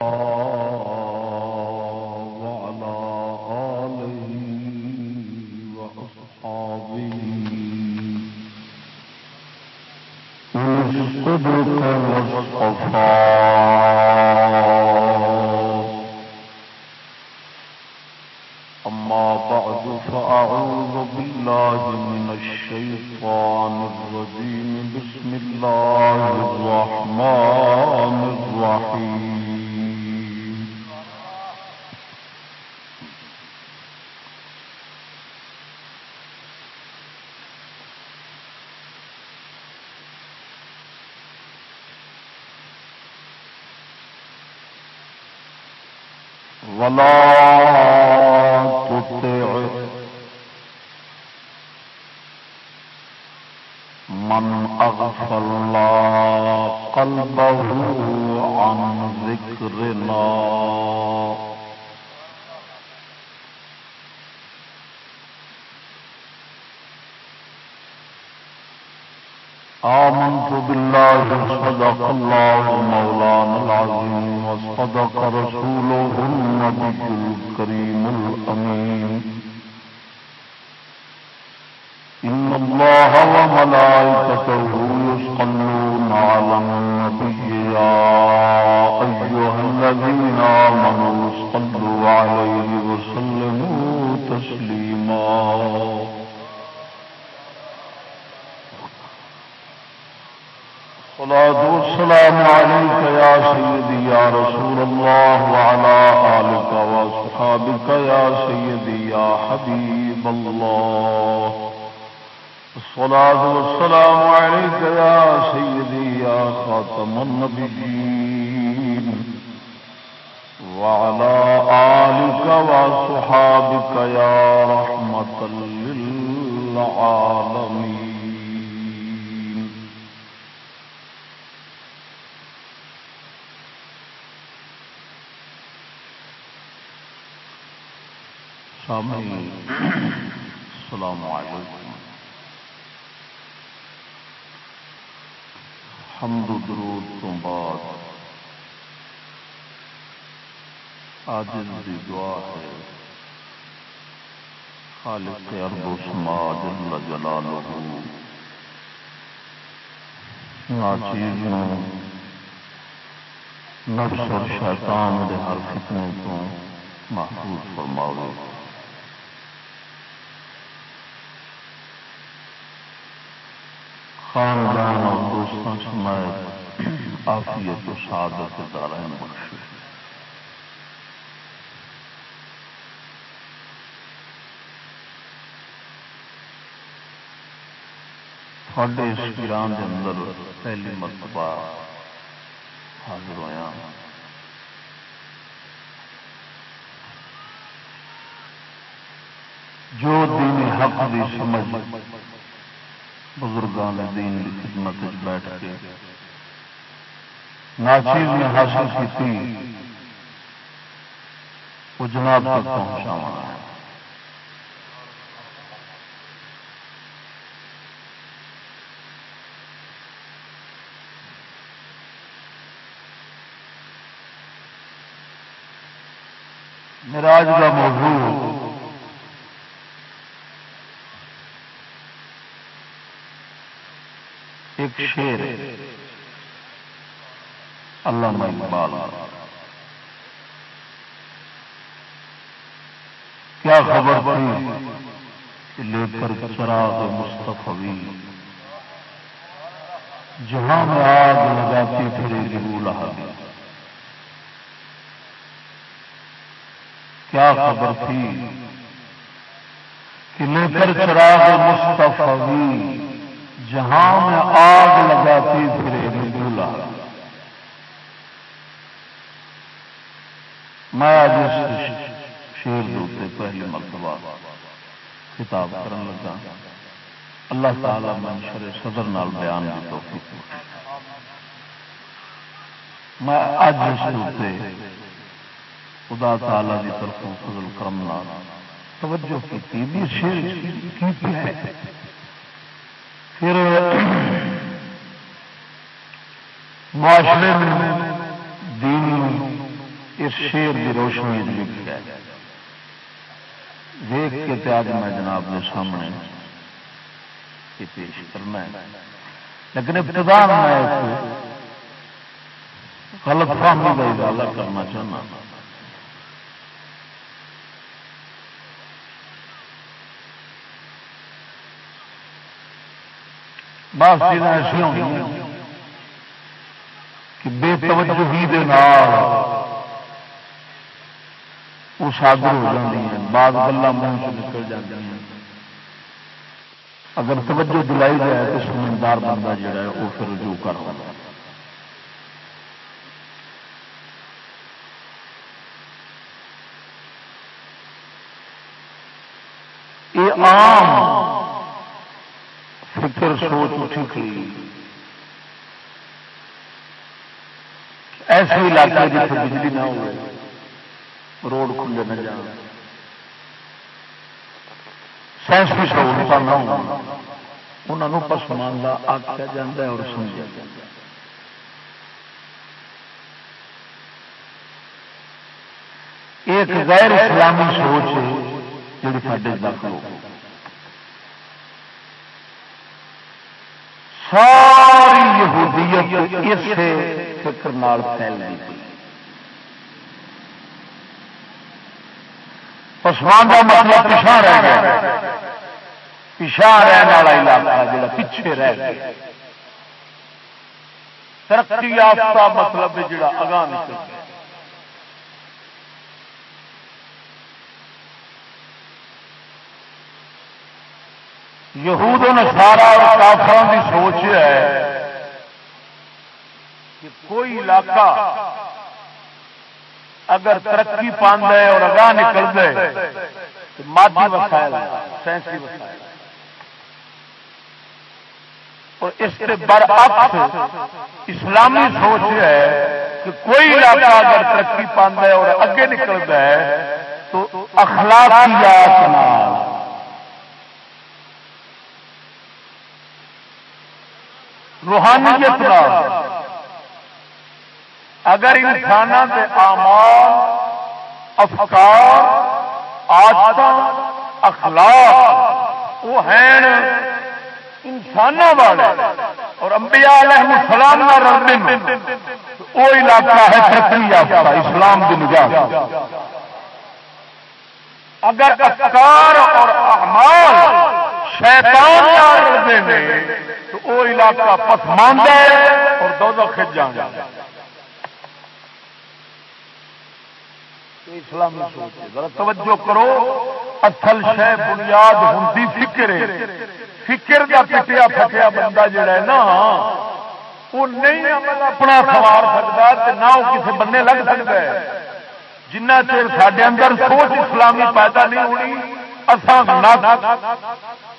ہاں الله اسلامی السلام علیکم حمد و درود تو بعد. آج دی دعا ہے، خالق ارب و سما جل جلالہ. ناچیزوں، نفس اور شیطان دے ہر فتنے تو محفوظ فرماؤ۔ تھوڑے اس ایران کے اندر پہلی مرتبہ حاضر ہوا جو دین حق کی سمجھ بزرگوں دین کی خدمت بیٹھ کے ناچیز نے حاصل کی تھی وہ جناب تک پہنچا میراج کا موضوع ایک شیر اللہ اقبال کیا خبر تھی لے کر چراغ مستفی جہاں میں آگ لگاتی پھر گرو رہا کیا خبر تھی کہ لے کر چراغ مستفی جہاں میں آگ لگاتی پھر بولا میں آج اس شیر دوتے پہلی مرتبہ کتاب کرن لگا۔ اللہ تعالی منشر صدر نال بیان کی توفیق میں اج اس دوتے خدا تعالی کی طرف فضل کرم نال توجہ کی بھی شیر کی ہے۔ پھر معاشرے میں دین اس شیر کی روشنی لکھا دیکھ کے تیاج میں جناب کے سامنے پیش کرنا ہے۔ لیکن ابتدا میں غلط فہمی کا اضافہ کرنا چاہنا بس چیزیں ایسا ہوئی کہ بے توجہی دے اجاگر ہو جاتی ہیں بعد گلا منہ سے نکل جاتی ہیں۔ اگر توجہ دلائی جائے تو سمجھدار بندہ جڑا ہے، وہ پھر رجوع کر رہا ہے۔ یہ عام سوچ اٹھی کھڑی ایسے علاقے جیسے بجلی نہ ہو روڈ کھلے نہ جان سائنسی سہولت نہ ہو انہوں پسماندہ آخیا جا اور سمجھا جا ایک غیر اسلامی سوچ جی سارے داخل ہو۔ ساری یہودیت اس فکر پھیل پسمان کا مطلب پچھا رہ گیا۔ پچھا رہنے والا علاقہ جڑا پیچھے رہ گیا۔ ترقی یافتہ مطلب جڑا اگاں نکل گیا۔ یہود نے سارا کافران کی سوچ ہے کہ کوئی علاقہ اگر ترقی پاند ہے اور اگاں نکل دے تو مادی وسائل، سائنسی وسائل۔ اور اس سے برعکس اسلامی سوچ ہے کہ کوئی علاقہ اگر ترقی پاند ہے اور اگے نکلتا ہے تو اخلاقیات روحانیت اگر انسان کے آمال افکار آدت اخلاق، وہ ہیں انسان والے اور انبیاء علیہ السلام نہ رلنے وہ علاقہ ہے ترقی یافتہ، اسلام کی نجات۔ اگر افکار اور اعمال شیطان نہ رلتے تو وہ علاقہ پسماند ہے اور دو کھج جانا اسلامی سوچ ذرا توجہ کرو، اصل شہ بنیاد ہوں فکر فکر کا پٹیا پٹیا بندہ جڑا ہے نا وہ نہیں اپنا سوار سکتا نہ وہ کسی بندے لگ سکتا ہے۔ جنہ چیر سڈے اندر سوچ اسلامی پیدا نہیں ہونی اصل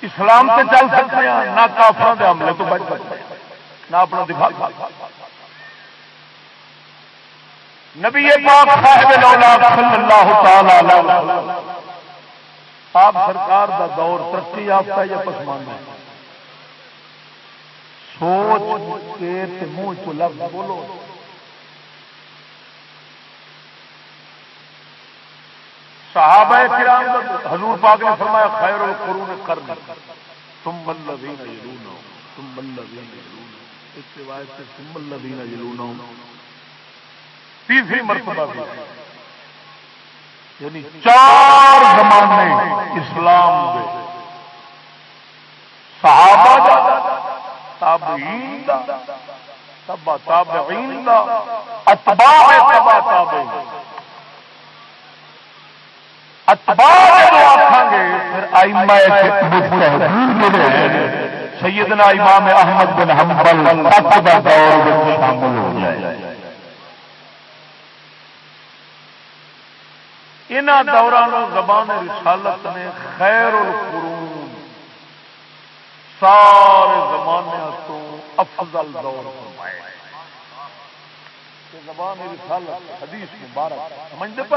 اسلام سے چل سکتے ہیں، نہ کافر کے حملے تو بچ سکتے نہ اپنا دفاع نبی پاک صاحب صلی اللہ تعالی آپ سرکار دا دور، ترقی یافتہ یا پسماندہ؟ سوچ کے منہ چ لفظ بولو۔ صحابہ کرام حضور پاک نے فرمایا، خیر القرون کرن ثم الذين يلونهم ثم الذين يلونهم اس روایت سے ثم الذين يلونهم تیسری مرتبہ بھی۔ یعنی چار زمانے اسلام دے صحابہ دا، تابعین دا، تبا تابعین دا، اتباع تبا تابعین۔ سیدنا امام احمد بن حنبل شامل ہو جائے ان دوران زبان رسالت نے خیر القرون سارے زمانے تو افضل دور فرمائے۔ زبان رسالت حدیث مبارک، سمجھتے پہ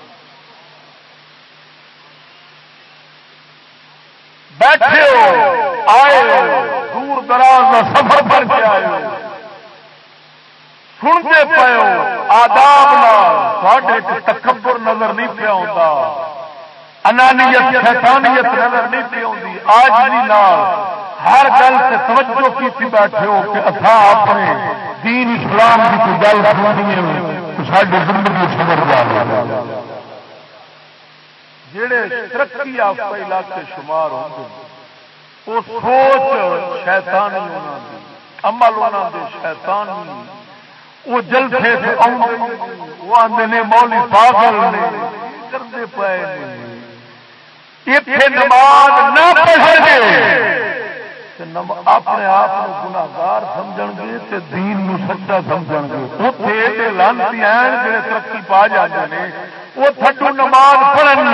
بیٹھے ہو، آئے دور دراز کا سفر کر کے آئے ہو۔ سنتے پے ہو، آداب تکبر نظر نہیں پیا ہوتا انانیت، شیطانیت نظر نہیں پی آتی آج نال ہر گل سے توجہ کی بیٹھے ہو کہ اصا اپنے دین اسلام کی کوئی گل سننی تو ساری زندگی سمجھ جا جڑے ترقی یافتہ علاقے شمار ہوتے وہ سوچ شیطانی ہونا دی، عمل ہونا دے شیطانی وہ جلسے سے وہ آدھے نے مولی پاگل نے کرتے پے اتنے نماز نہ پڑھ گے اپنے آپ کو گناگار سمجھ گے دین سچا سمجھ گے اتنے لانتی ہیں جڑے ترقی پا جاتے ہیں وہ تھٹو نماز پڑھن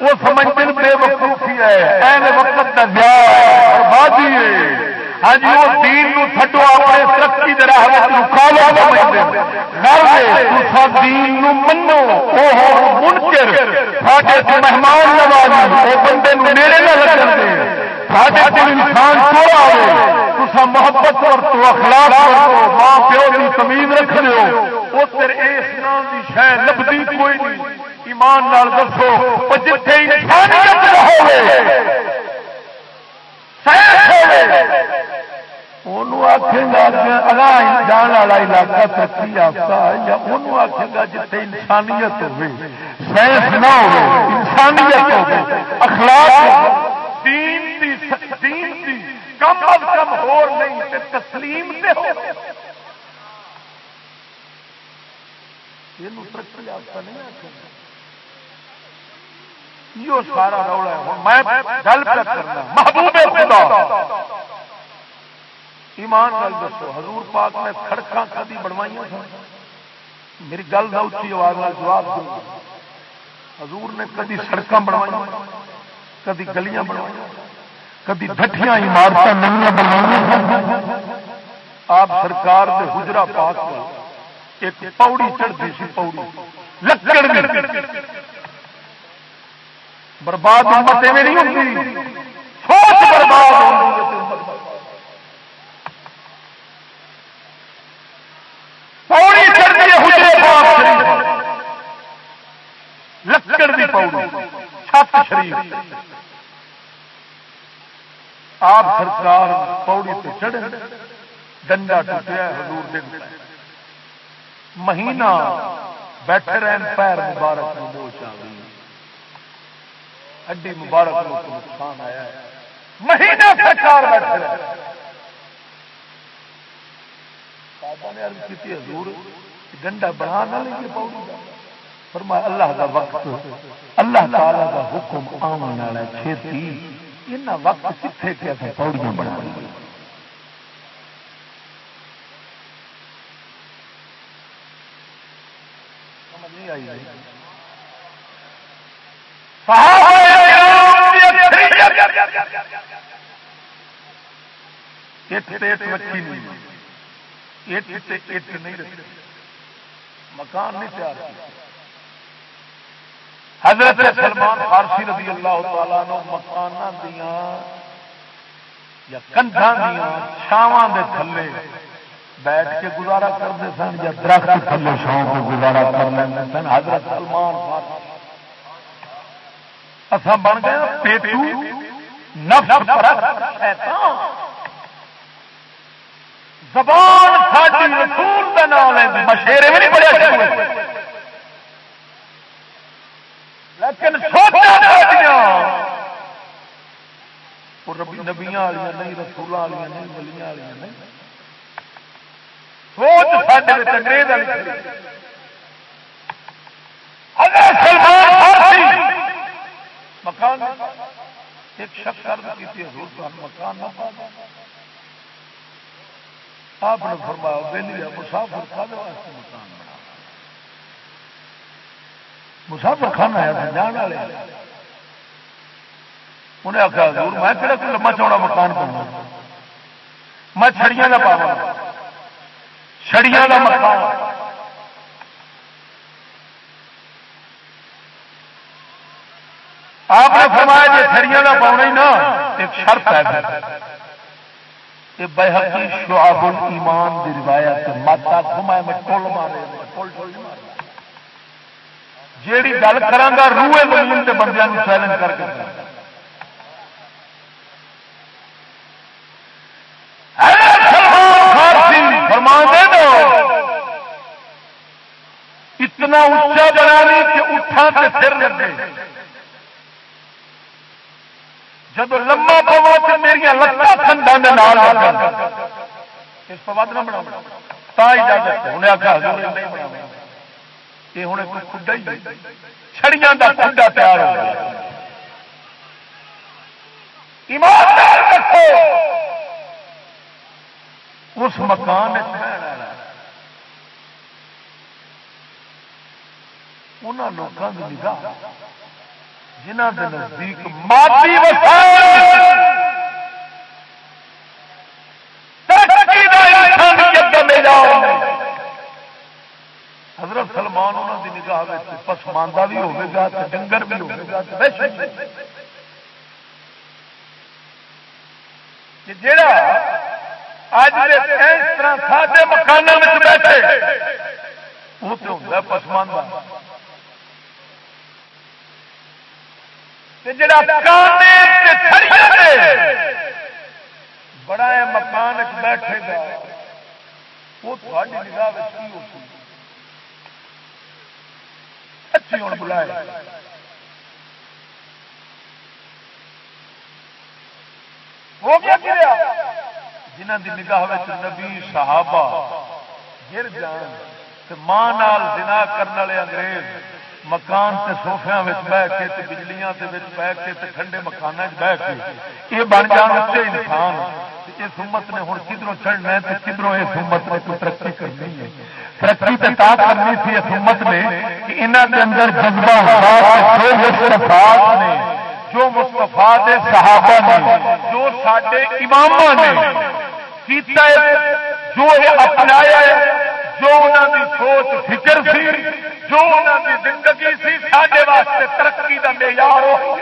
وہ سمجھتے بے وقوفی ہے۔ این وقت کا بربادی ہے۔ ہاں جی وہ دین نو تھڈو اپنے ترقی دے راہ وچ رکاوٹ سمجھدے۔ غرض تسا دین نو منو۔ او ہو منکر۔ ساڈے تے مہمان نوازی او بندے نو نیڑے نہ لگن دے۔ ساڈے تے انسان کو آوے تسا محبت اور تو اخلاق اور ماں پیو دی تمیز رکھ لیو او اس نام دی شے لبدی کوئی نہیں۔ ایمان نال دسو او جتھے انسانیت ہوے آخے گا جان والا علاقہ ترقی یافتہ یا انہوں آخے گا جتنے انسانیت ہوگی سائنس نہ ہو انسانیت ہو اخلاق دین کم از کم ہو نہیں تسلیم سے ہو۔ یہ ترقی یافتہ نہیں آخر یہ سارا رولا ہے۔ میں گل پہ کرنا۔ محبوب خدا۔ ایمان گل دسو۔ حضور پاک نے سڑک کدی بنوائی میری گل کا اچھی آواز میں جواب دوں۔ حضور نے کدی سڑک بنوائی کدی گلیاں بنوائی کدی ڈٹیاں عمارت نہیں بنوائی آپ سرکار کے حجرا پاک ایک پوڑی چڑھتی سی پوڑی لکڑ برباد امت میں نہیں ہوتی۔ سوچ برباد پوڑی چڑھتی ہے حجرے پاک لکڑ دی پوڑی چھت شریف۔ آپ سرکار پوڑی سے چڑھے، ڈنڈا ٹوٹیا حضور دن مہینہ بیٹھے رہن، پیر مبارک میں موچ آ گئی۔ ہڈی مبارک کو نقصان آیا ہے۔ مہینہ سرکار بیٹھے رہے نے عرض کی حضور ڈنڈا بنا نہ لیجیے پاؤ فرما اللہ کا وقت، اللہ تعالی کا حکم آن والا چھتی۔ ان وقت کتنے کیا پاؤڑیاں بنا مکان نہیں تیار۔ حضرت سلمان فارسی رضی اللہ تعالیٰ نو مکان دیا یا کنڈا دیا چھاواں دے تھلے بیٹھ کے گزارا کرتے سن یا درخت تھلے چھاؤں کو گزارا کر لیں سن، حضرت سلمان فارسی۔ اصا بن گیا ہاں پیٹو زبان ساری رسول کا نام ہے مشیرے بھی نہیں پڑے لیکن سوچا نبیاں والی نہیں رسول والی نہیں گلیاں والی نہیں۔ سوچ سارے انگریز والی مکان ایک شخص عرض کی حضور تو مکان نہ پا آپ نے فرمایا ویلی مسافر کھانے واسطے مکان بنا مسافر کھانا ہے جان والے۔ انہیں آخر حضور، میں کہڑا کوئی لما چوڑا مکان پاؤں میں چھڑیاں کا پاوا چھڑیاں کا مکان۔ آپ نے فرمایا جی چھڑیاں کا پاؤنا ہی نا، ایک شرط ہے۔ یہ بحقی شعب الایمان دی روایت، ماتا گھمائے میں ٹول مارے ٹول ٹول جیڑی گل کرا روئے زمین کے بندے چیلنج کر کے۔ اتنا اچا بنا لی کہ اٹھا کے پھر لگے۔ جب لما پوا تو میرا لتا کھنڈا اس کو ود نہ بنا اجازت ہے۔ انہیں آخر نہیں بنا یہ ہوں چھڑیاں کا کنڈا تیار ہو گیا اس مکان ان لوگوں کی نگاہ جنہ کے نزدیک مادی حضرت سلمان انہوں کی نگاہ پسماندہ بھی ہوگا ڈنگر بھی ہوگا جڑا اج اس طرح سارے مکانوں میں بیٹھے، وہ تو ہوتا پسماندہ۔ جڑا بڑا مکان بیٹھے گا، وہ تھوڑی نگاہ کی ہو سکتی اچھی ہوں بلایا ہو گیا جنہ کی نگاہ نبی، صحابہ، گر جان ماں دنا کرنے والے انگریز، مکان تے سوفیا بہ کے تے بجلیاں تے بہ کے تے ٹھنڈے مکان بہ کے، یہ بن جان اچھے انسان۔ اس امت نے ہوں کدھروں چڑھنا ہے کدھروں اس امت نے کوئی ترقی کرنی ہے۔ ترقی تو تا کرنی تھی اس امت نے کہ انہوں کے اندر جذبہ جو مستفا نے، جو مستفا دے صحابہ نے، جو سڈے امام نے جو اپنایا جو انہوں کی سوچ، فکر سی، جو انہوں کی زندگی سی سارے واسطے ترقی کا معیار ہو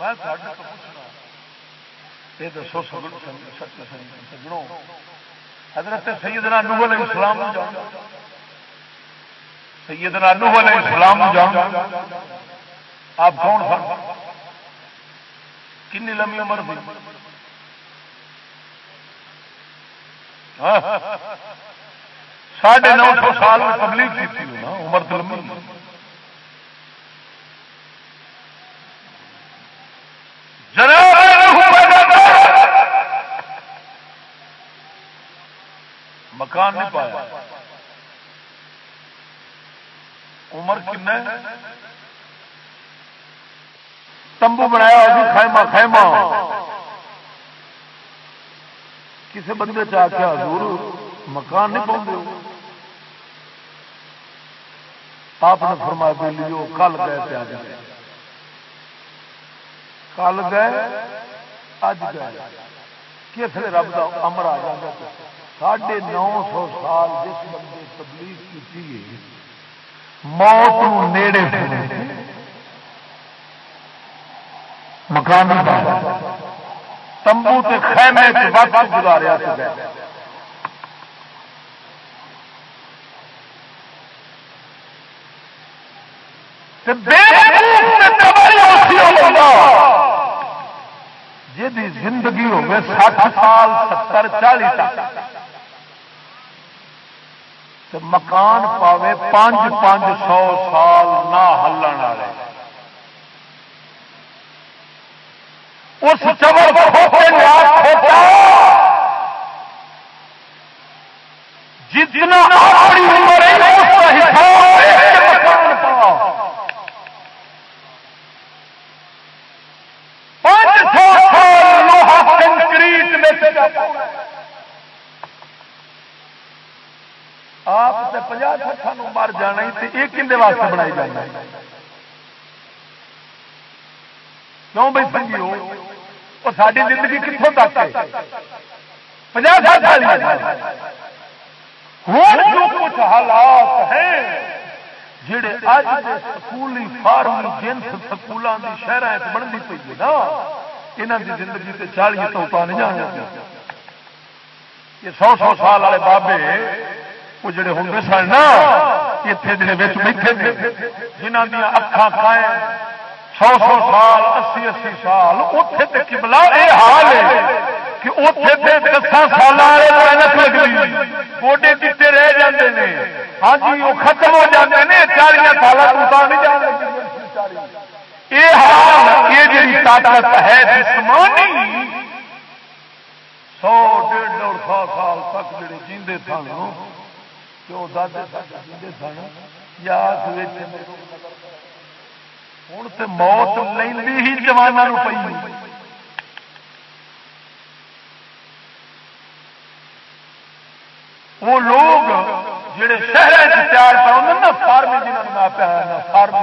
میں پوچھنا یہ دسو سجڑوں حضرت سیدنا نوح علیہ السلام جان۔ سیدنا نوح علیہ السلام جان۔ آپ کون سن؟ کنی لمبی عمر تھی ہاں۔ ساڑھے نو سو سال میں تبلیغ کی تھی عمر تو لمبی مکان نہیں پایا۔ عمر کن تمبو بنایا خیمہ خیمہ۔ کسی بندے چاہ حضور مکان نہیں پاؤں آپ نے فرمایا دے لیو، کل گئے تھے آج گئے۔ کل گئے اج گئے۔ کس رب کا امر آ جائے ساڑھے نو سو سال جس بندے تبلیغ کی موت نیڑے مکان تمبو کے خیمے وقت گزاریا یہ زندگی ہوگی سٹھ سال، ستر، چالیس مکان پاوے پانچ پانچ سو سال نہ ہلن والے۔ اس چبر جتنا آپ سے پناہ سٹان مر جانا یہ کھے واسطے بنائی جانا کیوں بھائی سنگی ہو وہ ساری زندگی کتوں تک ہے؟ پناہ ہوں جو کچھ حالات ہیں جڑے اج سکولی فارم جنس سکولوں کی شہر بنتی پی ہے نا؟ یہاں کی زندگی سے چالی تو پا نہیں جانا یہ سو سو سال والے بابے، وہ جڑے ہوں سن نا اتنے دن بیٹھے جنہ دیا اکھان کھائے۔ سو سو سال، اسی اسی سال اتنے تک بلا یہ حال ہے کہ اتنے دسان سال گوڈے کتنے رہ جاتے ہیں ہاں جی وہ ختم ہو جاتے ہیں چالیاں سال نہیں جانے یہ حال یہ جی طاقت ہے جسمانی، سو ڈیڑھ ڈیڑھ سو سال تک جڑے جیندے سن جو دادے جیندے سن؟ یا ہوں تو موت لینی ہی جوانوں پی وہ لوگ جڑے شہر تیار پاؤں نا فارمی جنہوں نے نہ پیا فارمی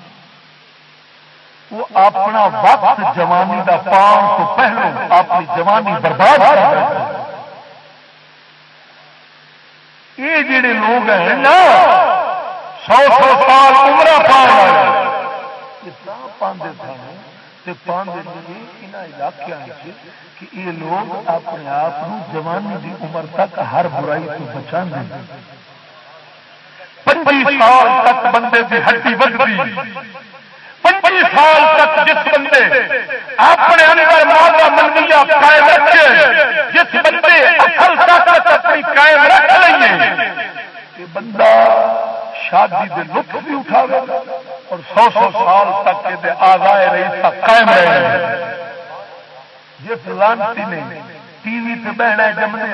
وہ اپنا وقت جوانی کا پان تو پہلو اپنی جوانی برباد یہ جڑے لوگ ہیں نا، سو سو سال عمر کہ یہ لوگ اپنے آپ جوانی کی عمر تک ہر برائی کو بچا پچیس سال تک بندے کی ہڈی بنتی پچیس سال تک جس بندے اپنے اندر مادہ منیا قائم رکھے، جس بندے اصل طاقت اپنی قائم رکھ لیں بندہ شادی دے لطف بھی اٹھا اور سو سو سال تک یہ آزائے رہی قائم رہے جس لانتی نے ٹی وی پہ بہنا جمنے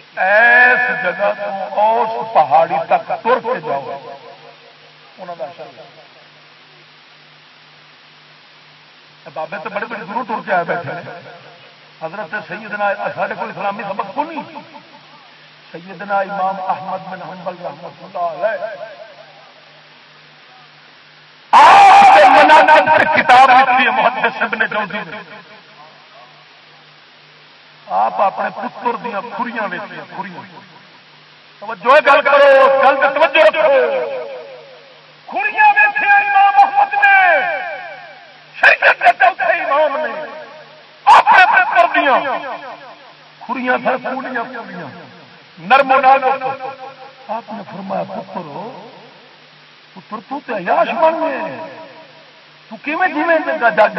کہ ایس جگہ تو اس پہاڑی تک تر کے جاؤ۔ بابے تو بڑے بڑے دوروں ٹر کے آئے بیٹھے حضرت سیدنا سارے کو اسلامی سبق کو نہیں۔ سیدنا امام احمد بن حنبل رحمت اللہ علیہ۔ کتاب لکھی ہے محدث ابن جوزی نے۔ آپ اپنے پتر دیا خوریاں ویچیاں خوریاں توجہ گل کرو، گل توجہ رکھو۔ خوریاں ویچیا امام احمد نے، شریعت کے چوتھے امام نے۔ اپنے پتر دیا خوریاں سر خوریاں خوریاں نرم نال آپ نے فرمایا، پتر پتر تو تے عیاش بن گئے۔ تو کیویں جیویں جگ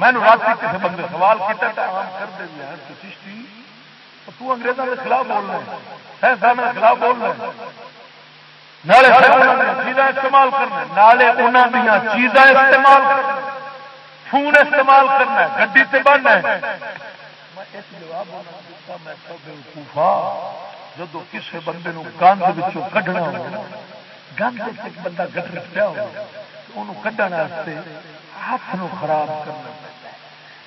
میں رات کسی بندے سوال کیا کر دے چشتی، تو انگریزوں کے خلاف بولنا سائنسدان کے خلاف بولنا چیزاں استعمال کرنا نالے انہوں دیا چیزاں استعمال کرنا فون استعمال کرنا گڈی سے بننا جب کسی بندے گند کھڈنا ہو، گند بندہ گٹر پیا ہو کھڈن ہاتھ خراب کرنا۔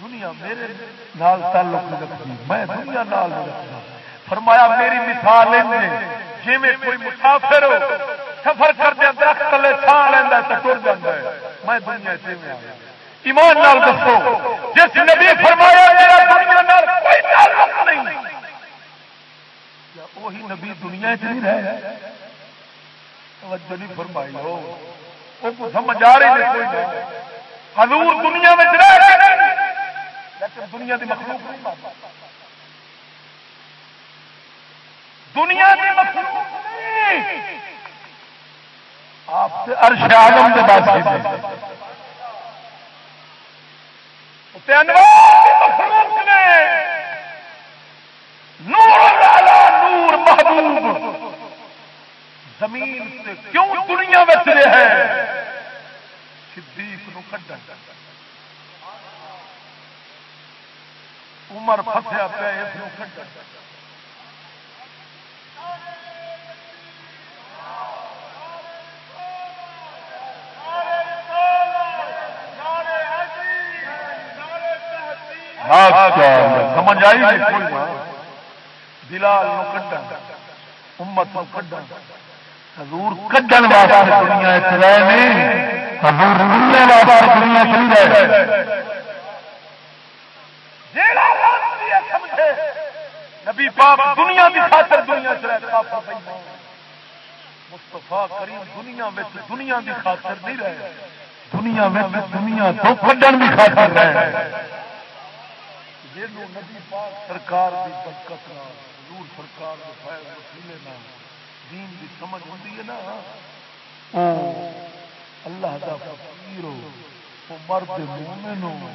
دنیا میرے نال تعلق رکھتی، میں دنیا نال رکھنا فرمایا، میری مثال جی میں کوئی مسافر ہو، سفر کرتے درخت تلے چھا لینا تو ٹر جاتا ہے۔ میں دنیا سے ایمان نال دسو، جس نبی فرمایا، میرا دنیا نال کوئی تعلق نہیں۔ وہی نبی دنیا چ نہیں رہے؟ توجہ نہیں فرمائی ہو۔ وہ سمجھ آ رہی کوئی نہیں۔ حضور دنیا میں رہ لیکن دنیا کی مخلوق نہیں مانتا دنیا کی مخلوق آپ ارش آلم کے بعد نور محبوب۔ زمین سے کیوں دنیا بچ رہے ہیں؟ صدیق نو کھڈن عمر فسیا پہ اس ہاں، سمجھ آئی بلال کڈن امت کڈن حضور کڈن واسطے دنیا حضور واسطے دنیا چل رہے۔ نبی پاک دنیا خاطر دنیا کریم دنیا میں دنیا کی خاطر نہیں رہے۔ دنیا میں دنیا تو کڈن کی خاطر رہے۔ نبی پاک سرکار دی برکت حضور سرکار دے فیض وسیلے نال دین دی سمجھ ہوندی ہے نا۔ او اللہ دا فقیر ہو او مرد مومن ہو۔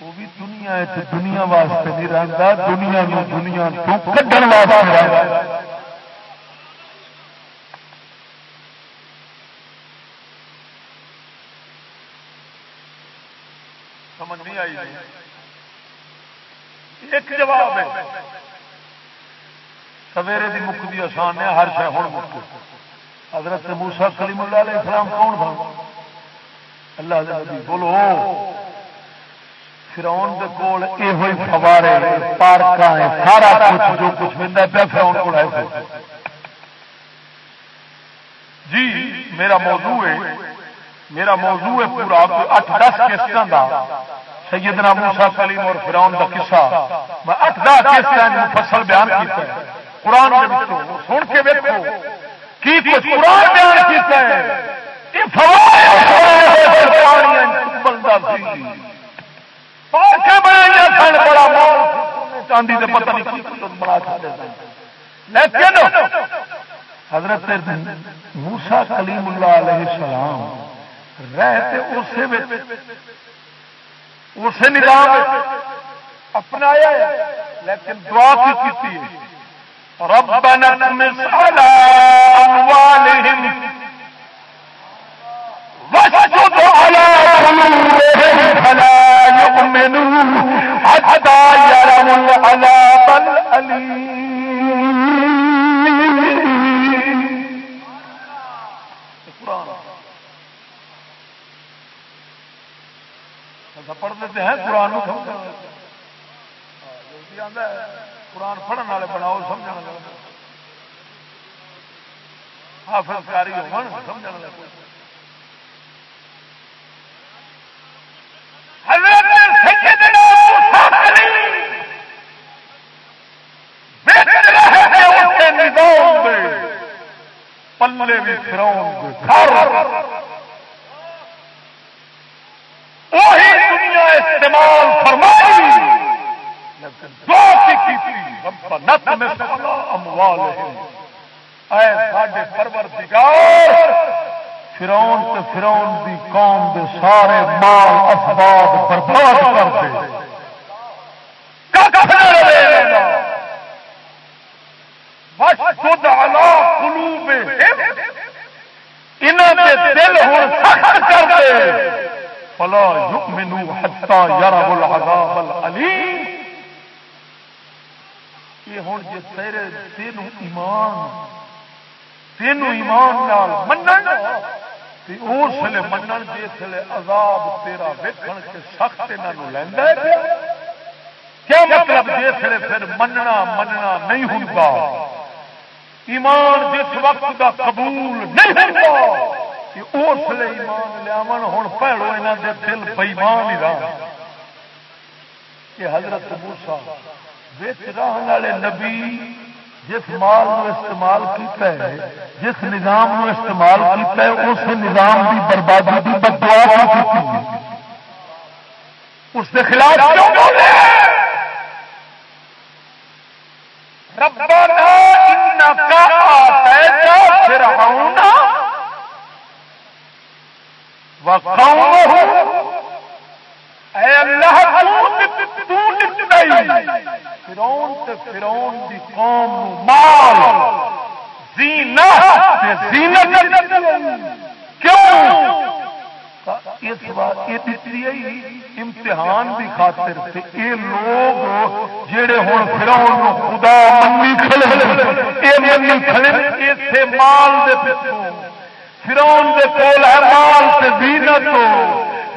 وہ بھی دنیا دنیا واسطے نہیں رہندا دنیا نو دنیا تو کڈن واسطے رہندا سمجھ نہیں آئی جی؟ ایک جواب ہے۔ سویرے کی مک آسان ہے، ہر شہ ہوں مک حضرت موسا کلیم اللہ علیہ السلام کون تھا؟ اللہ بولو۔ فرون کے کول یہ فوارے پارک سارا کچھ، جو کچھ ملتا پیا فرون کو ہے جی میرا موضوع ہے، میرا موضوع ہے پورا اٹھ دس قسط کا سیدنا موسا کلیم اور فرون کا قصہ۔ میں اٹھ دس قسط مفصل بیان کیتا ہے۔ قرآن سن کے دیکھو کی قرآن بیان کیتا ہے؟ چاندی پتہ لیکن حضرت موسا کلیم اللہ علیہ السلام رہتے اسے اسے نظام اپنایا لیکن دعا کی کی ربنا نمس على اموالهم پڑھ دیتے ہیں قرآن قرآن پڑھنے والے بناؤ سمجھ حافظ کاری ہو سمجھ پلے بھی فراؤن وہی دنیا استعمال فرمائی۔ نت میں اموال اے ساڈے پروردگار فرعون تے فرعون دی قوم دے سارے مال اسباب برباد کر دے دل ہوں سخت کر دے فلا یؤمنو حتی یرب العذاب العلیم یہ ہوں جی تیرے تینوں ایمان تینوں ایمان نال منن۔ اس لیے منن جس لیے عذاب تیرا ویکھن کے سخت انہوں لینا کیا مطلب جس لیے پھر مننا مننا نہیں ہوگا ایمان جس وقت دا قبول نہیں ہوگا اس لیے ایمان لیا ہوں پیڑو یہاں کے دل بئیمان ہی رہا یہ حضرت موسا بچ رہن والے نبی جس مال استعمال کیتا ہے جس نظام نو استعمال کیتا ہے اس نظام کی بربادی کی بدوا کی اس کے خلاف کیوں بولے ربنا انك آتيت فرعون اے اللہ فرون فرون دی قوم مال امتحان کی خاطر یہ لوگ جڑے ہوں فراؤن خدا منی کھلے کھلے مال دے فرون دے کول ہے مال سے زینت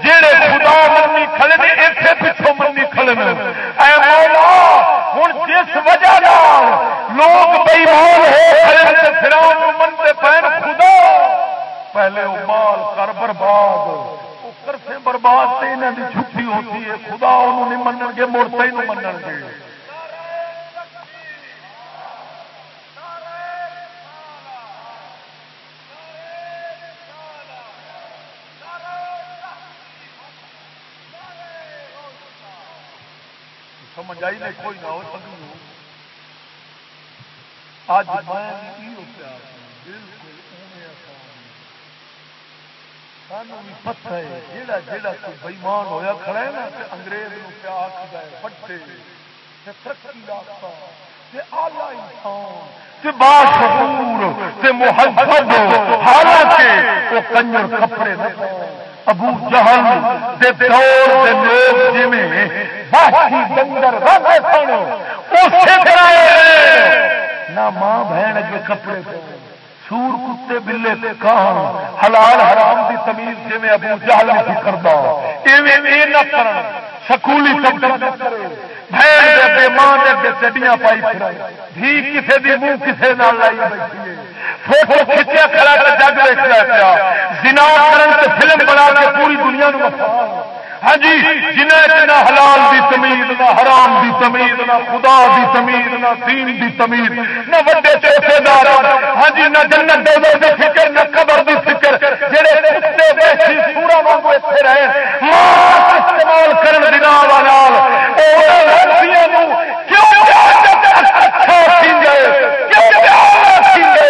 جڑے خدا منی کھڑے نے ایتھے پیچھے منی کھڑے نے اے مولا ہوں جس وجہ لوگ بےمان ایمان ہو کھڑے منتے پین خدا پہلے وہ مال کر برباد کرتے برباد سے انہاں دی چھٹی ہوتی ہے خدا انہوں نہیں منگ گے مڑ تے نو منن گے سمجھ آئی نہیں کوئی نہ ہو سکوں اج میں پتہ ہے، جیڑا جیڑا کوئی بےمان ہویا کھڑا ہے نا انگریز نو کیا ہے ترقی یافتہ انسان باشعور حالانکہ کنجر کپڑے نہ ابو جہل دے دور دے لوگ جویں سن اسی طرح نہ ماں بہن اگے کپڑے سور کتے بلے کان حلال حرام دی تمیز جویں ابو جہل نہیں ایویں نہ کرن۔ سکولی نہ کرے۔ بہن دے ماں دے چڈیاں پائی پھرائی دھی کسے دی منہ کسے نال لائی بیٹھی فوٹو کھچیا کھڑا کر جگ پیا۔ زنا کرن تے فلم بنا کے پوری دنیا نو ہاں جی جنہیں نہ حلال دی تمیز، نہ حرام دی تمیز، نہ خدا دی تمیز، نہ دین دی تمیز، نہ وڈے چوتھے دار ہاں جی نہ جنت دے دی فکر، نہ قبر دی فکر، جڑے کتے بیٹھی سورا وانگو ایتھے رہے ماں استعمال کرن دنا نال نال او لڑکیاں نو کیوں اچھا سینجے کیوں پیار سینجے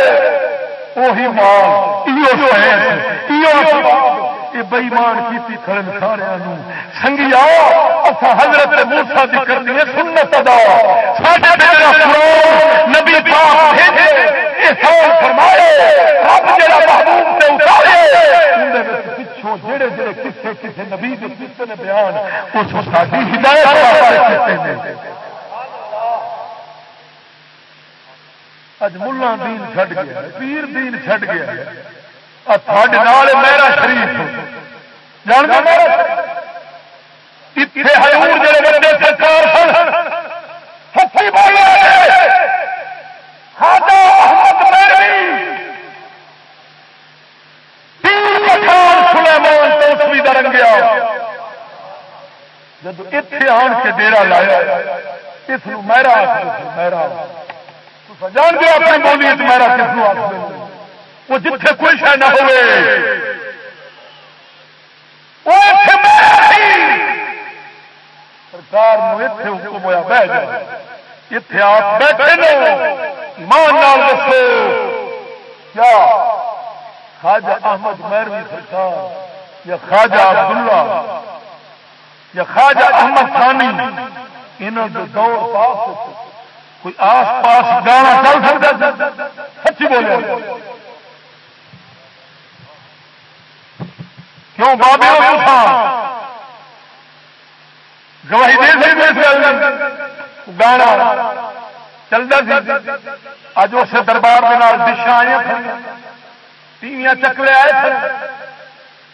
وہی مال ایو سائنس ایو بئیمان کی کھڑن سارا سنگیا اصا حضرت موسا کی کرنی ہے سنت ادا۔ نبی پچھوں جڑے جڑے کسے کسے نبی کسے نے بیان ساری ہدایت اج ملا دین چھڈ گیا، پیر دین چھڈ گیا۔ میرا شریف ہزور جڑے بڑے سرکار سن سچی رنگیا جب اتنے آن کے ڈیرا لایا اس میرا میرا جان گیا اپنی بولی میرا کس آخر وہ جتھے کوئی شہ نہ ہوئے سرکار حکم ہوا بہ جائے اتنے آپ بیٹھے مان دسو۔ کیا؟ خواجہ احمد میروی سرکار، یا خواجہ عبداللہ، یا خواجہ احمد خانی انہوں کے دور پاس کوئی آس پاس گانا چل سکتا سچی بولے۔ کیوں بابے ہو گواہی دے سکتے گانا چلتا سی۔ اج اس دربار کے دشا آئی ٹیویاں چکلے آئے تھے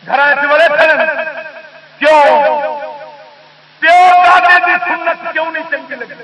گھر بڑے تھے کیوں؟ پیو دادے کی سنت کیوں نہیں چنگی لگی؟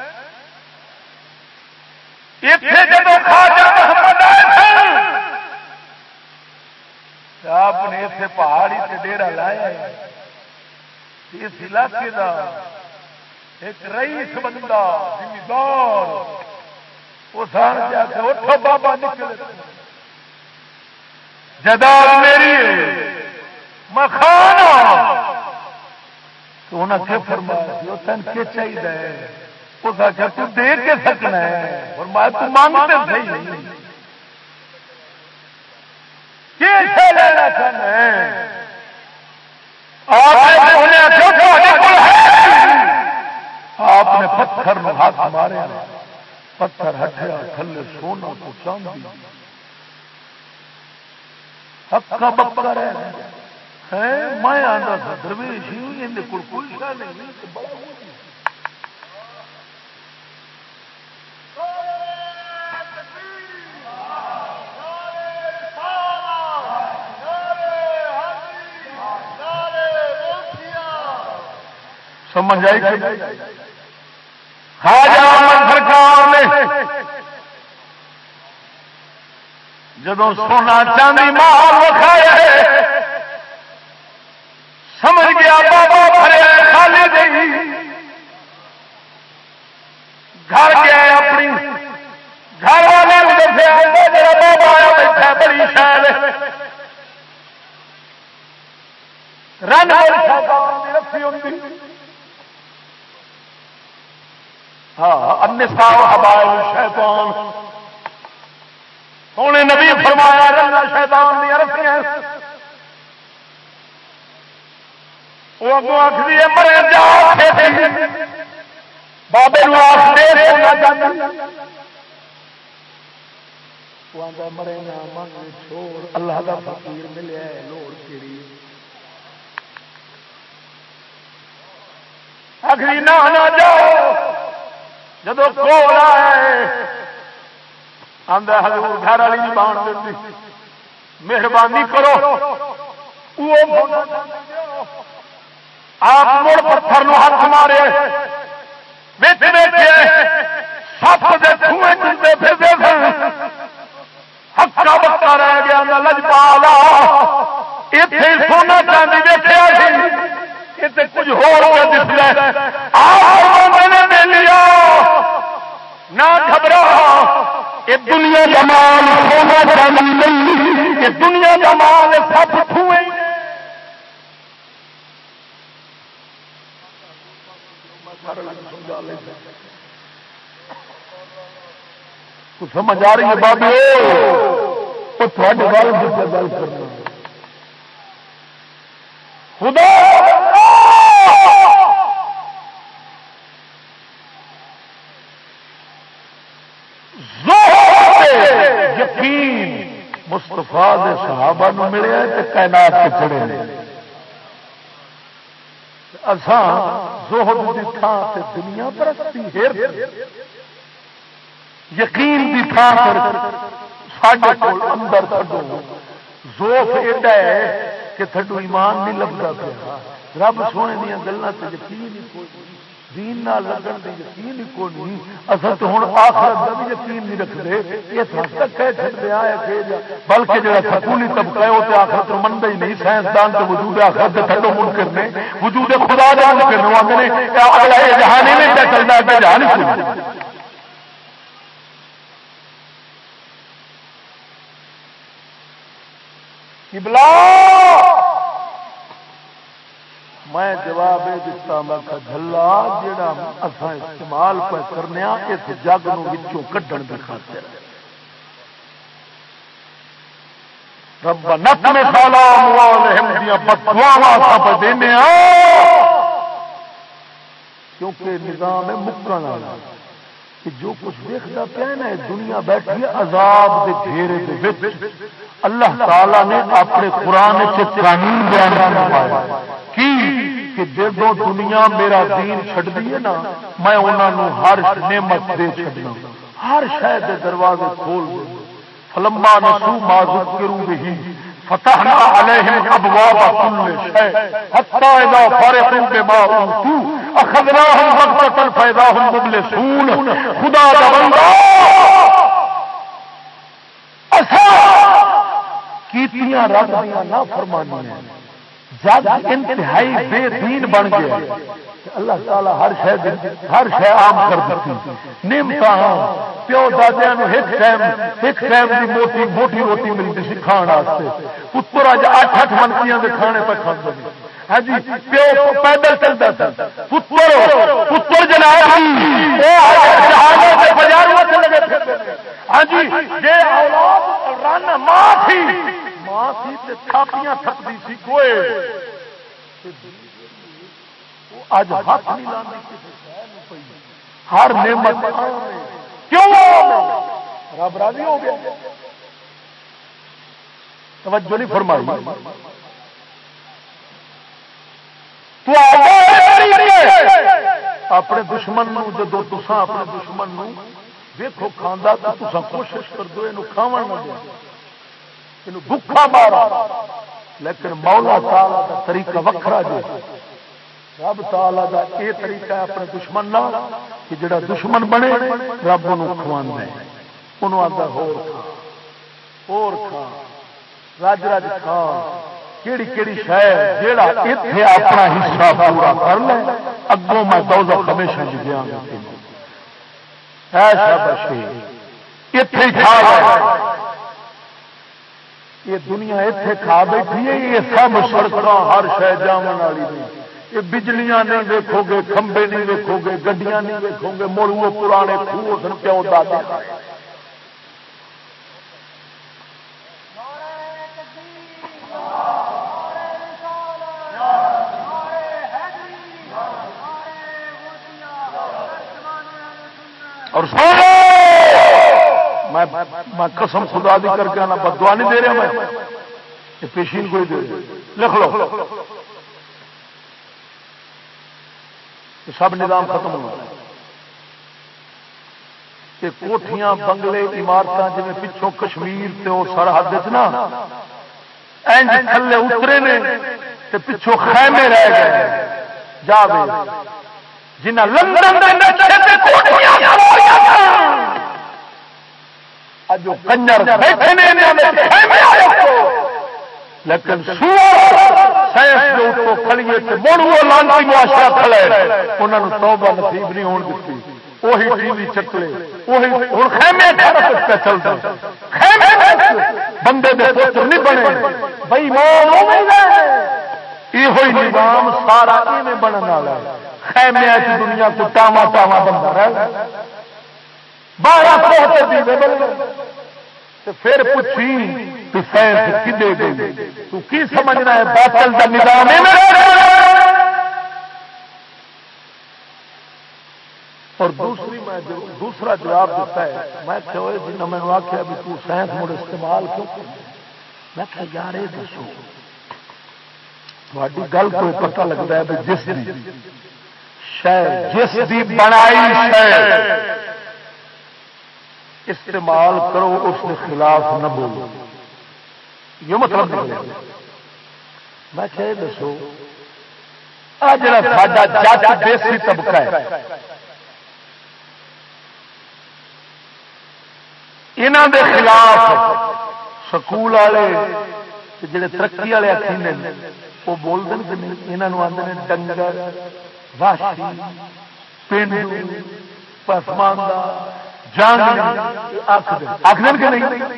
پائے آپ نے اتنے پہاڑی سے ڈیرا لایا۔ اس علاقے کا ایک رئیس بندہ، زمیندار، وہ سان جا کے اٹھو بابا نکل جدار میری میں کھانا ہاں۔ تو انہیں کیا فرمایا تین کے چاہیے اس آخر تو دے کے سکنا ہے. اور میں تو صحیح لینا چاہنا ہے؟ آپ نے پتھر میں ہاتھ مارے، پتھر ہٹیا، تھلے سونا کو چاندی۔ ہکا بکا رہے میں آتا تھا درویش ہی کوئی شاہ نہیں سمجھ آئی؟ سرکار نے جب سونا چاندی مال وکھایا سمجھ گیا بابا بھرے خالی دئی گھر گیا اپنی، گھر والے دسیا جا بابا آیا بیٹھا بڑی شاید رن رسی ہوتی رنگ رکھی ہوں شیطان۔ سونے نبی فرمایا رنگا شیطان دیا رکھے وہ اگو آخری مرے جا بابے مرے چھوڑ۔ اللہ کا فقیر ملے لوڑ کیڑی۔ اگلی نہ جاؤ۔ جب کول آئے آدھا ہزور گھر والی بان دیتی۔ مہربانی کرو۔ آپ مڑ پتھر نو ہاتھ مارے۔ سپ کے دھوئے چلتے پھرتے سن۔ ہکا بکا رہ گیا لجپالا اتنے سونا چاندی دیکھا کچھ نہ گھبرا یہ دنیا جمال یہ دنیا جمال سب چھوئے سمجھ آ رہی ہے بابے وہ تھوڑے گل کرنا خدا! یقین مستفا صحابہ نو ملے کائنات کے چڑے دنیا پرستی یقین کی تھان سڈے کو اندر تھڈو زوف ایڈا ہے کہ تھڈو ایمان نہیں لگتا پیا۔ رب سونے دیا گلوں سے یقین دین نہ لگن دے یقین ہی کوئی نہیں۔ اصل تو ہوں آخرت کا بھی یقین نہیں رکھتے یہ تک کہہ چڑھتے آئے بلکہ جا سکولی طبقہ ہے، وہ تو آخرت منگا ہی نہیں۔ سائنسدان تو وجود آخرت تھڈو من کرنے وجود خدا دان کرنے آتے ہیں جہان نہیں چلنا جہان ہی بلا میں جواب یہ دتا میں گلا جا استعمال پہ کرنے اس جگ نو کھڈن کی خاطر۔ رب نت میں سالا دینے کیونکہ نظام ہے مکن والا۔ کہ جو کچھ دیکھتا پیا نا دنیا بیٹھی عذاب دے گھیرے دے اللہ تعالی نے اپنے قرآن سے قانون بیان کروایا کی؟ کہ جب دنیا میرا دین چھڈ دیے نا، میں انہوں ہر نعمت دے چھڈنا۔ ہر شہر کے دروازے کھول دوں فلما نسو معذور کروں بھی فتحنا عليهم ابواب كل شيء حتى اذا فرحوا بما اوتوا اخذناهم بغتة فاذا هم مبلسون۔ خدا دا بندہ! اسا کیتیاں رب دیاں نہ فرمانیاں انتہائی بے دین بن گیا اللہ تعالیٰ ہر شہ ہر شہ عام کر دیتی۔ نمتا پیو دادیا ایک ٹائم ایک ٹائم کی موٹی موٹی روٹی ملتی سی کھان واسطے۔ پتر اج اٹھ اٹھ منکیاں کے کھانے پہ کھانے ہاں جی پیو پیدل چلتا تھا۔ پتر پتر جناب ہاں جی رن ماں تھی ماں تھی تھاپیاں تھپتی سی کوئے؟ اج ہاتھ نہیں لاندی ہر نعمت کیوں؟ رب راضی ہو گیا۔ توجہ نہیں فرمائی۔ تو اپنے دشمن جدو تسا اپنے دشمن دیکھو کھانا تو تسا کوشش کر دو یہ کھا یہ بکھا مارا۔ لیکن مولا تعالی کا طریقہ وکرا جو رب تعالی کا یہ طریقہ ہے اپنے دشمن نہ کہ جڑا دشمن بنے، رب ان کھوا انہوں آتا ہور کھا رج رج کھا۔ کیڑی کیڑی شہ جیڑا اتنے اپنا حصہ پورا کر لے، اگوں میں دو ہمیشہ جی گیا ایسا بچے اتنے کھا یہ دنیا اتنے کھا بیٹھی ہے، یہ سب سڑک ہر شہ جامن والی یہ بجلیاں نہیں ویکو گے کھمبے نہیں ویکو گے گڈیاں نہیں ویکو گے مڑ وہ پرانے خوہ سن پیو دادے اور میں قسم خدا دی کر کے آنا بدوا نہیں دے رہا میں۔ پیشین کوئی دے لکھ لو۔ سب نظام ختم ہو کہ کوٹیاں بنگلے عمارت جی پچھوں کشمیر سے وہ سرحد نا تھلے اترے نے تے پچھوں خیمے رہ گئے۔ جا جنہ لندن کنجر لیکن کھڑیے مڑ لانسی معاشرہ کھڑے انہوں نے توبہ نصیب نہیں ہون دیتی وہی ٹی وی چکلے۔ وہی ہوں خیمے چلتا بندے دے پوتر نہیں بنے۔ بھائی یہ ہوئی نظام سارا ایویں بننے والا خیمے دنیا کو ٹاوا ٹاوا بندہ رہ بارہ پھر پوچھی کدے گئی تو کی سمجھنا ہے باطل کا نظام اور دوسری میں دوسرا جواب دیتا ہے میں جن میں آخیا بھی تو سائنس مڑ استعمال کیوں میں کہ یار یہ دسو تھوڑی گل کو پتہ لگتا ہے جس جس دی بنائی استعمال کرو، اس کے خلاف نہ بولو۔ مطلب یہ مطلب میں کہ دسو جا دیسی طبقہ ہے یہاں دے خلاف سکول والے جڑے ترقی والے آخر وہ بولتے ہیں یہاں آتے ہیں ڈنگر واشی پنڈ پسماندہ جان آخر کہ نہیں؟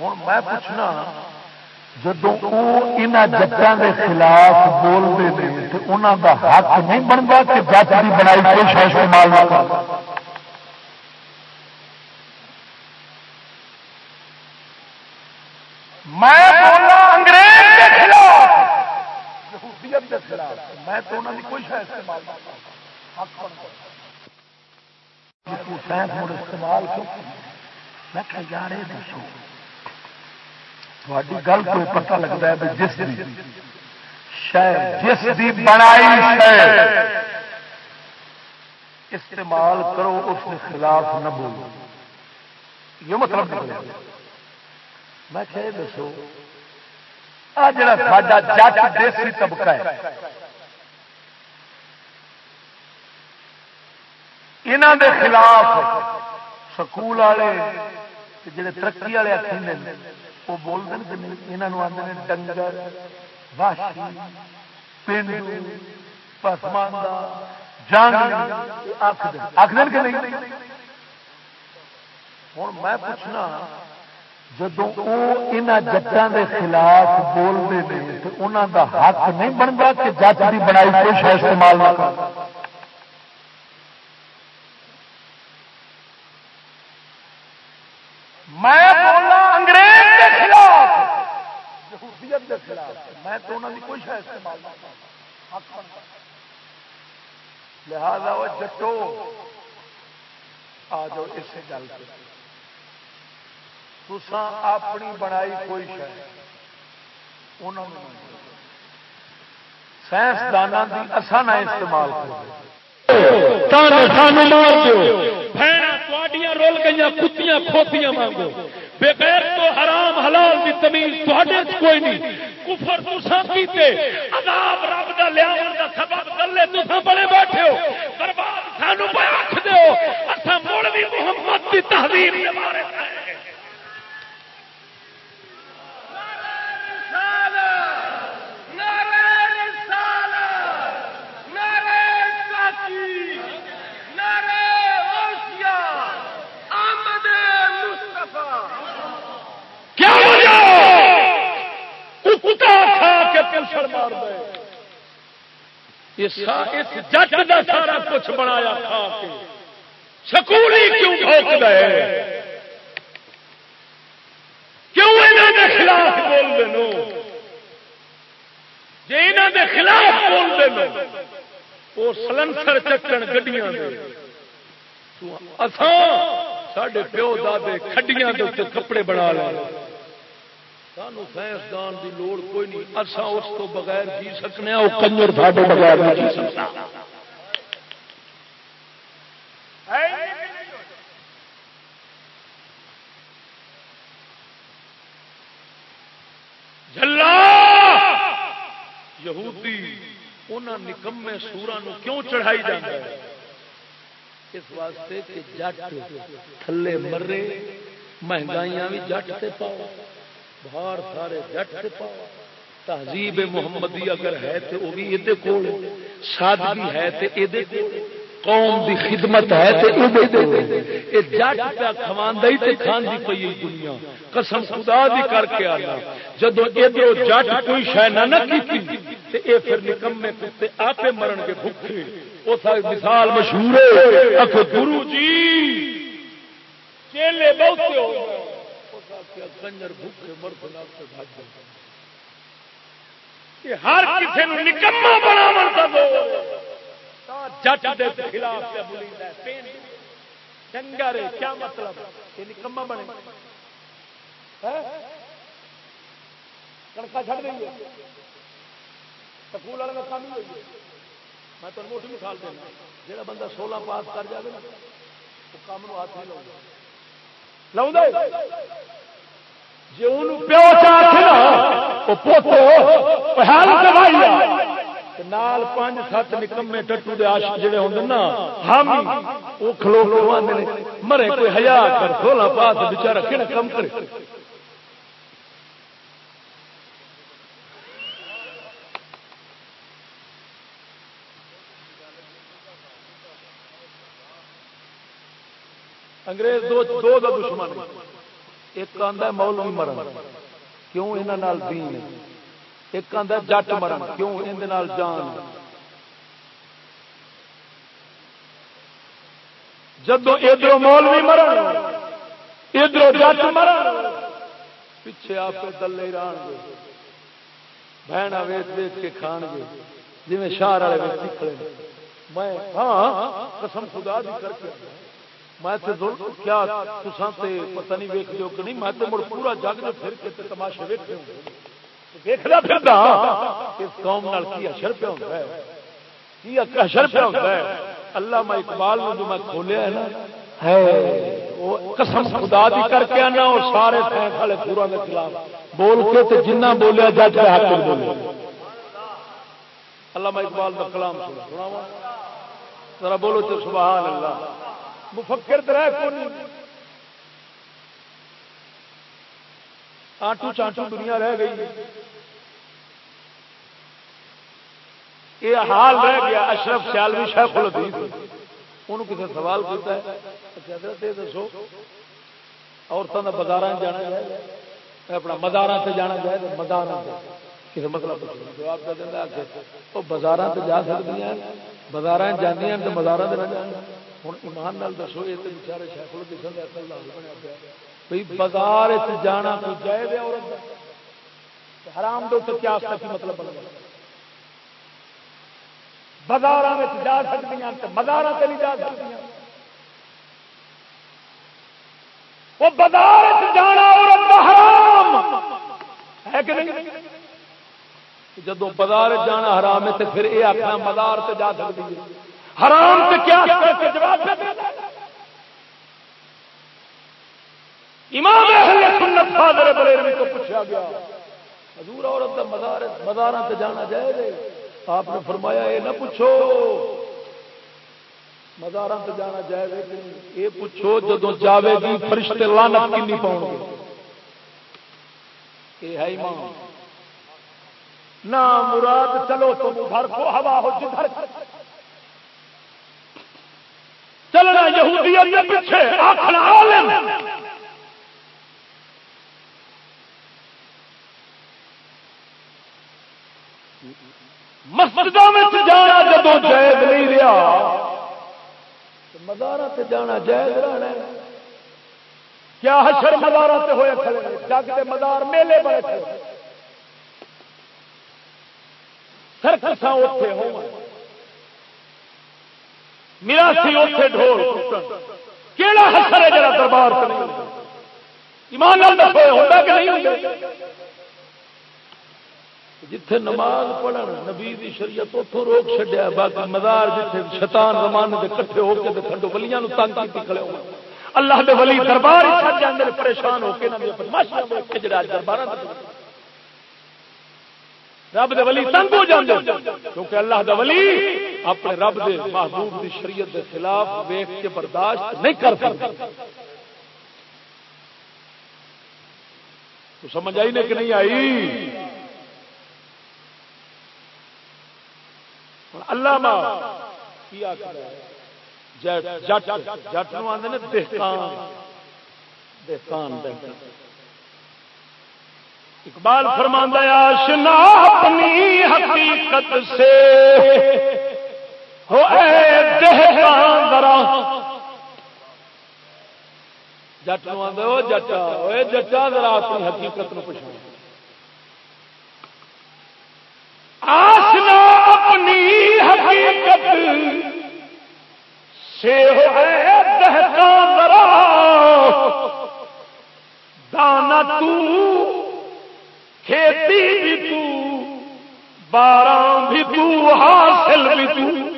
ہوں، میں پوچھنا جب وہ کے خلاف بولتے ہیں تو انہوں کا حق نہیں بنتا کہ جج کی بنائی کوئی شاید استعمال نہ کر میں بولا انگریز کے خلاف۔ میں تو انہوں کوئی شاید استعمال استعمال میں یار یہ دسو۔ تھوڑی گل کو پتا لگتا ہے جس جس کی بنائی استعمال کرو، اس کے خلاف نہ بولو۔ مطلب یہ مطلب میں کہ دسو۔ آ جا سا جٹ دیسی طبقہ ہے یہاں دے خلاف سکول والے جڑے ترقی والے آخر وہ بولتے ہیں یہاں آتے ہیں ڈنگر واشی پنڈ پسماندہ جان آخر کہ نہیں؟ ہوں میں پوچھنا جب وہ ججوں کے خلاف بولتے ہیں تو انہوں کا حق نہیں بنتا کہ جج کی بنائی کوئی استعمال نہ کر میں بولا انگریز کے خلاف یہودیت کے خلاف۔ میں تو انہوں کی کوئی شاید استعمال لہذا وہ جٹو۔ آ جاؤ اس گل سے تسا اپنی بنائی کوئی شاید انہوں نے سائنسدانوں کی اصا نہ استعمال کرو۔ رول گئی کتیاں کھوتیاں مانگو۔ بغیر تو حرام حلال دی تمیز تھوڑے کوئی نہیں۔ کفر تسا کیتے، عذاب رب دا لیا دا سبب گلے تساں بڑے بیٹھے ہو۔ برباد سانو پہ آخ دیو اساں مڑ بھی محمد دی تحریر دے بارے اس جٹ کا سارا کچھ بنایا کھا کے سکولی کیوں ٹھوک دے؟ کیوں یہاں کے خلاف بول دے جی یہاں کے خلاف بول دے وہ سلنسر چکن گڈیاں سڈے پیو دے کھڈیاں کے کپڑے بنا لے۔ سانو سائنسدان کی لوڑ کوئی نہیں۔ اس کو بغیر جی سکنے وہ کنجر ساڈے بغیر نہیں جی سکتا۔ یہودی انہوں نکمے سورا کیوں چڑھائی جاتا ہے اس واسطے کہ جٹ تھلے مرے مہنگائیاں بھی جٹ سے پاؤ۔ باہر سارے جٹ سے پاؤ تہذیب محمدی اگر ہے تو وہ بھی یہ کول۔ سادگی ہے تو یہ قوم دی خدمت ہے تو یہ جٹ پہ کھوانا ہی تے کھاندی پئی دنیا۔ قسم خدا دی کر کے آنا۔ جدو ادھر جٹ کوئی شہ نہ کی اے پھر نکمے کتے آپ مرن کے بھوکے اس مثال مشہور ہے۔ اکھو گرو جی چیلے بہت ہو۔ کہ کنجر بھوکے مرد لاتے بھاگ جائے یہ ہر کسی نکما بنا جٹ دے خلاف چنگا رے، کیا مطلب؟ یہ نکما بنے۔ کڑکا چڑھ گئی سکول والے کا کام ہی ہوئی میں تمہیں موٹی مثال دینا۔ جہاں بندہ سولہ پاس کر جائے نا، وہ کام ہاتھ نہیں لاؤں لاؤ جی ان پیو چاہ نال پانچ سات نکمے ٹٹو دے آش جڑے ہوں نا، ہم وہ کھلو کھلو مرے کوئی ہیا کر سولہ پاس بچارا کہڑا کم کرے۔ انگریز دو دو دا دشمن ایک آدھا مولوی مرن۔ کیوں یہاں دین ایک آدھا جٹ مرن۔ کیوں یہ جان جب ادھر مولوی مرن ادھر جٹ مرن، پیچھے آپ کو دلے ران گے۔ بہن ویچ ویچ کے کھان گے۔ جی شہر والے کھڑے میں ہاں قسم خدا دی کر کے میں کیا پتہ نہیں ویک دو کہ نہیں؟ میں تو مڑ پورا جگ جو پھر کے تماشے ویک دیکھنا پھر اس قوم نال کی اشر پہ ہوتا ہے؟ کی اشر پہ ہوتا ہے؟ اللہ میں اقبال میں جو میں کھولیا ہے نا، ہے قسم خدا دی کر کے آنا اور سارے سائنس والے پورا کے خلاف۔ بول کے تو جنہ بولیا، جج کے حق بولے اللہ میں اقبال کا کلام سنا ذرا بولو تو سبحان اللہ۔ مفکر درہ کون آٹو چانٹو دنیا رہ گئی۔ یہ حال رہ گیا اشرف سیالوی شیخ الحدیث انہوں کسی سوال کیتا ہے؟ اچھا دسو عورتوں کا بازار جانا جائے اپنا مدار سے جانا جائے مدار کسی مطلب جواب دے دینا وہ بازار سے جا سکتی ہیں بازار جانے تو مزار سے نہ جان ہوں ایمان نال دسو یہ تو بچارے شیخ الحدیث کا اصل لال بنیا پیا بھائی بازار جانا کوئی جائے دے عورت حرام دو تو کیا کی مطلب بن گیا بازار جا سکتی ہیں بازار سے جا سکتی وہ بازار جانا حرام ہے کہ نہیں جب بازار جانا حرام ہے تو پھر یہ آخنا مزار سے جا سکتی ہے حرام سے کیا جواب امام اہل سنت فادر بریلوی کو پوچھا گیا، حضور عورت کا مزار مزار سے جانا جائے آپ نے فرمایا، یہ نہ پوچھو۔ مزار سے جانا جائے گا یہ پوچھو جدو جاوے گی، فرشتے لانت کی پاؤ گے؟ یہ ہے ایمان۔ نہ مراد چلو تم ادھر کو ہوا ہو جدھر۔ چلنا یہودیت کے پیچھے آخر عالم۔ مسجدوں میں جانا جب جائز نہیں رہا مدارا سے جانا جائز رہنا کیا حشر مدارا سے ہوئے کھڑے جگ کے مدار میلے بڑے تھے سرکساں اتے ہو میرا سی اتے ڈھول۔ کہڑا حشر ہے جڑا دربار ایمان دسو ہوتا کہ نہیں ہوتا جتھے نماز پڑھن، نبی دی شریعت اتوں روک چڈیا باقی مزار جتھے شیطان رمان دے کٹھے ہو کے کھڈو بلیاں تنگ کی کھڑے ہو۔ اللہ دے ولی دربار چھڈ جاندے پریشان ہو کے نہ جڑا دربار رب دے ولی تنگ ہو جاندے، کیونکہ اللہ دا ولی اپنے رب دے محبوب دی شریعت دے خلاف ویکھ کے برداشت نہیں کر سکتا۔ تو سمجھ آئی نے کہ نہیں آئی؟ اللہ جٹ نو آدھے دہکان اقبال فرماندہ آشنا اپنی حقیقت سے۔ جٹ نو جٹا جٹا ذرا اپنی حقیقت نو پچھاؤ آسنا اپنی حقیقت سے ہے دہتا ذرا دانا تو کھیتی بھی تو بارہ بھی تو حاصل بھی تو۔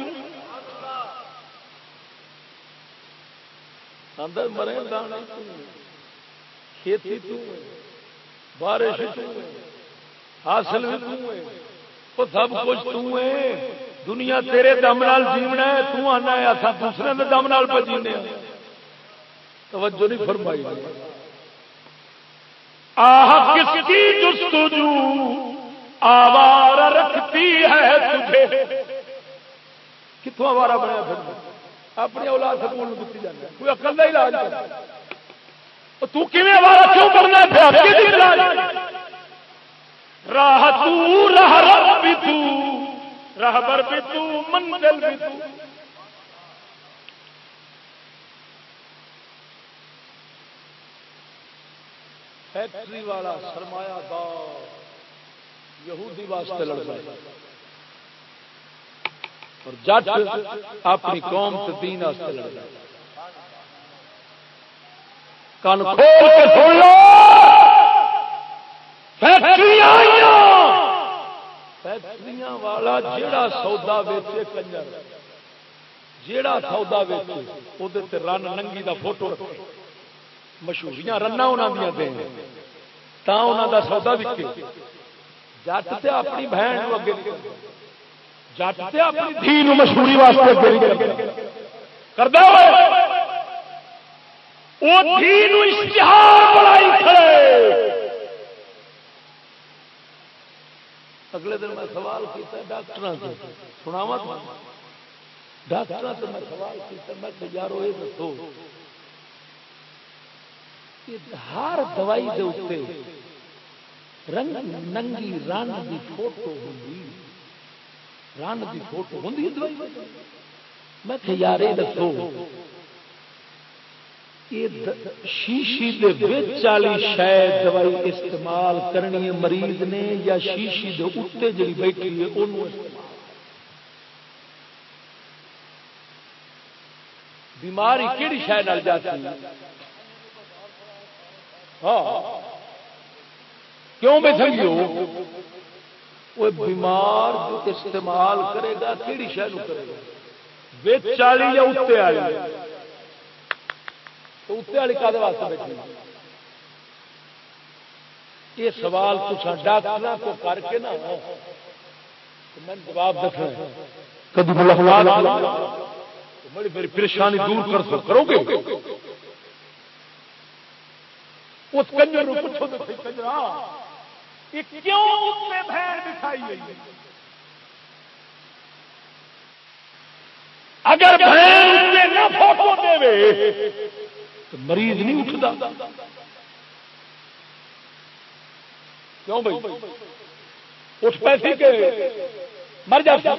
اندر مرے دانا کھیتی تو بارش تو حاصل بھی تو وہ سب کچھ تو ہے۔ دنیا تیرے دم نال جیونا ہے، تو آنا ہے اصا دوسرے کے دم نال پہ جینے توجہ نہیں فرمائی۔ آہ، کس کی جستجو؟ آوار رکھتی ہے تجھے۔ کتوں آوارا بنیا پھر؟ اپنی اولاد سکول دیتی جانا کوئی اکل کا علاج تو کیوں کرنا راہ تو، راہ رب بھی تو، راہ بر بھی تو، منزل بھی تو۔ فیکٹری والا سرمایہ دار یہودی واسطے لڑ رہا ہے۔ اور جٹ اپنی قوم سے دین واسطے لڑ رہا کن کھول کے سن لو۔ فیکٹری والا جیڑا سودا ویچے کنجر، جیڑا سودا ویچے وہ رن ننگی دا فوٹو رکھے۔ مشہوریاں رنا انہوں دیں تا انہوں دا سودا وکے جٹ تے اپنی بہن اگے۔ جٹ اپنی دھی مشہوری واسطے کردا وہ دھی اشتہار بڑائی کھڑے۔ اگلے دن میں سوال کیا ڈاکٹر سناوا ڈاکٹر سے میں سوال کیا میں یارو یہ دسو۔ ہر دوائی دے رنگ ننگی رن کی فوٹو ہوں رن کی فوٹو ہوں میں یار، یہ دسو شیشی والی شاید دوائی استعمال کرنی ہے مریض نے یا شیشی دے اتنے جی بیٹھی ہے وہ بیماری کہڑی شاید جاتی ہاں کیوں بے سمجھو وہ بیمار جو استعمال کرے گا کہڑی شہر کرے گا؟ والی یا اتنے والی تو اتنے والی کا واسطے بیٹھی؟ یہ سوال ڈاکٹر کو کر کے نا میں جواب دکھنا بڑی بڑی پریشانی دور کر سو کرو گے؟ اس کنجر پوچھو تو کنجرا کیوں بہن بٹھائی ہوئی اگر بہن نہ فوٹو دے تو مریض نہیں اٹھتا۔ کیوں بھائی؟ اٹھ پیسے کے۔ مر جاتا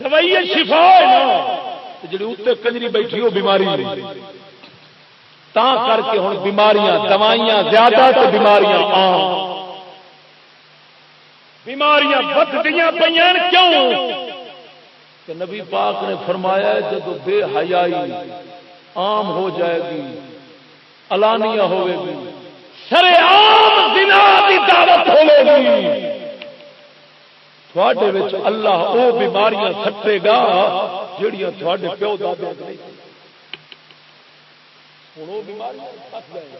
دوائی شفا جی اتنے کنجری بیٹھی وہ بیماری تا کر کے ہوں بیماریاں، دوائیاں، زیادہ تو بیماریاں آم بیماریاں بدتی پہ کیوں؟ کہ نبی پاک نے فرمایا جب بے حیائی عام ہو جائے گی الانیہ ہوئے گی سر عام دعوت ہوئے گی۔ تھوڑے اللہ وہ بیماریاں سٹے گا جہیا تھوڑے پیو دادے ہوں وہ بیماری پس گئے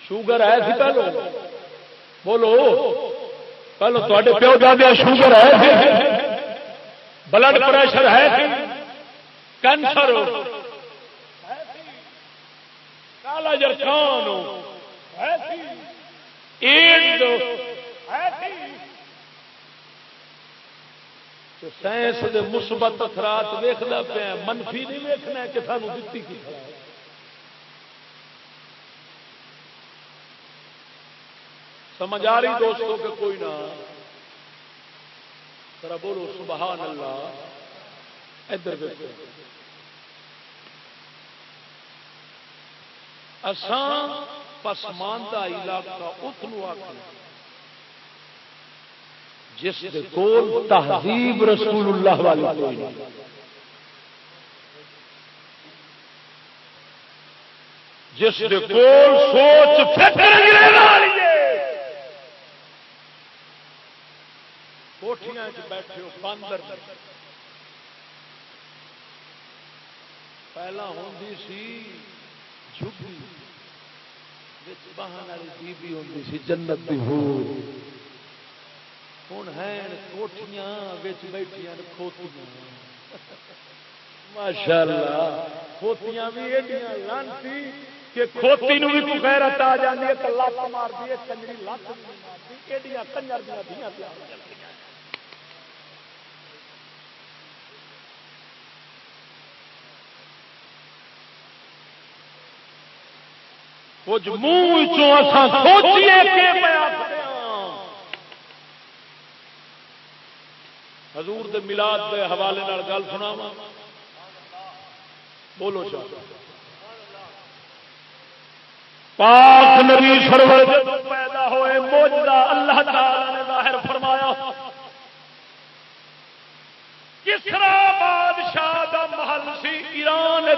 شوگر ہے سی پہلو بولو پہلو تے پیو دادیا شوگر ہے بلڈ پریشر ہے کینسر کالا جرخان ایڈ سائنس کے مثبت اثرات ویخنا پیا منفی نہیں ویکنا کہ سانو دتی کی سمجھ آ رہی دوستوں کہ کوئی نہ ذرا بولو سبحان اللہ۔ ادھر اسان پسماندہ علاقہ اتنو آخر جس کو تہذیب رسول اللہ والی کوئی نہیں۔ جس کو سوچ فکر انگریز والی کوٹیاں بیٹھے ہو، باندر پہلا ہوں سی جھگی بہن والی بیبی ہوتی سی، جنت کی ہو ہوں ہیں کوٹیاں بیٹھیا کھوتیاں۔ ماشاء اللہ کھوتیاں بھی ایڈیاں لانتی کہ کھوتی نو بھی کوئی غیرت آ جاتی ہے تو لت مار دی کنجری لت مارتی ایڈیاں کنجر دیا دیا کچھ منہ سوچیے ہاں۔ حضور دے ملاد دے حوالے گل سنا بولو شاہ۔ پاک نبی سرور پیدا ہوئے، موجودہ اللہ تعالی نے ظاہر فرمایا کسرا بادشاہ دا محل سی ایران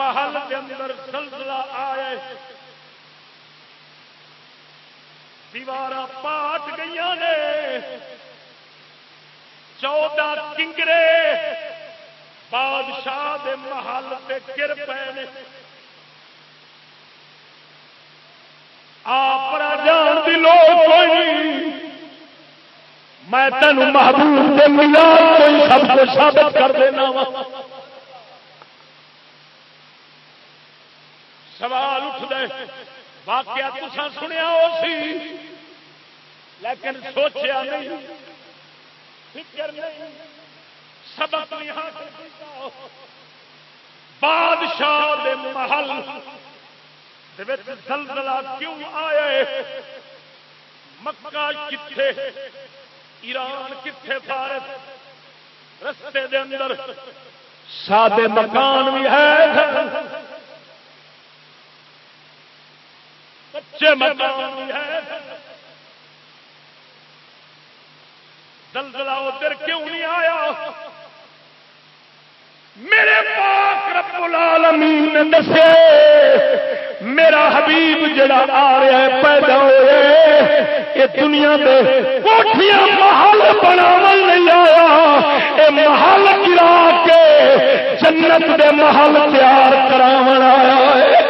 محل کے اندر سلسلہ آئے دیوار پاٹ گئی نے۔ چودہ کنگرے بادشاہ دے محل سے گر پے آپ جان دی لوگ کوئی میں تینوں محبوب ملا کوئی سب کو ثابت کر دینا وا۔ سوال اٹھ دے واقعہ تسا سنیا ہو سی، لیکن سوچیا نہیں، فکر نہیں، سبق نہیں بادشاہ دے محل زلزلہ کیوں آیا مکہ کتھے؟ ایران کتھے فارس رستے دے اندر سادے مکان بھی ہے۔ کچے مکان ہے۔ دلدلا ادھر کیوں نہیں آیا؟ میرے پاک رب العالمین نے دسے، میرا حبیب جڑا آ رہا ہے، پیدا ہوئے یہ دنیا دے کوٹیاں محل بناو نہیں آیا۔ یہ محل گرا کے جنت دے محل تیار کراو آیا ہے۔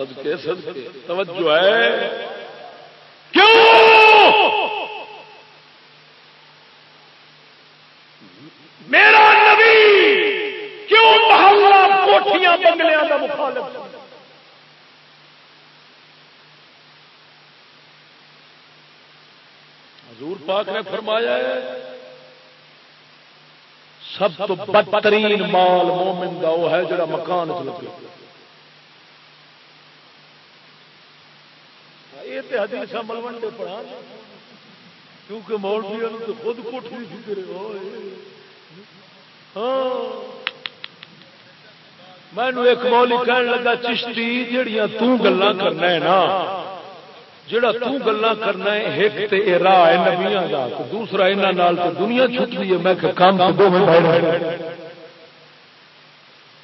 صدقے صدقے۔ توجہ ہے۔ کیوں؟ میرا نبی کیوں محلہ کوٹیاں بنگلیاں کا مخالف حضور پاک نے فرمایا ہے، سب تو بدترین مال مومن کا وہ ہے جڑا مکان چ لگے۔ یہ حدیث ملوڈے پڑھا کیونکہ مولوی تو خود کوٹھی فکر ہاں۔ میں ایک مولی کہنے لگا، چشتی جڑیاں جہیا تلا کرنا ہے نا، جڑا تلا کرنا ہے، ایک تے اے راہ ہے نبیاں دا تو دوسرا انہاں نال تے دنیا چھٹتی ہے۔ میں کہ کام تو دو منٹ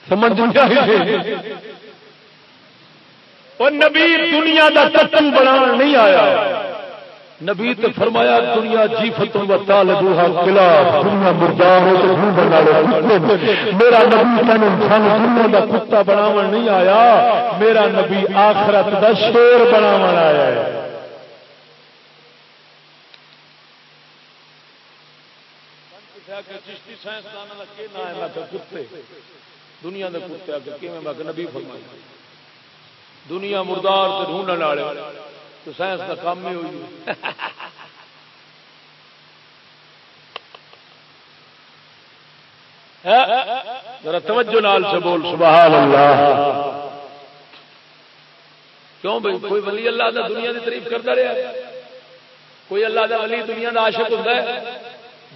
سمجھ نہیں آئی۔ اور نبی دنیا کا تتن بنا نہیں آیا۔ نبی تو فرمایا دنیا جی فتوں کا تال دوہا قلعہ دنیا مردار ہو تو بنا میرا نبی تین انسان دنیا کا کتا بناو نہیں آیا۔ میرا نبی آخرت کا شیر بناو آیا ہے۔ دنیا کے کتے آ کے نبی فرمایا دنیا مردار سے ڈھونڈنے والے۔ تو سائنس کا کام ہی ہوئی۔ ذرا توجہ نال سے بول، سبحان اللہ۔ کیوں بھائی؟ کوئی ولی اللہ دا دنیا کی تعریف کرتا رہا کوئی اللہ دا ولی دنیا کا عاشق ہوتا ہے؟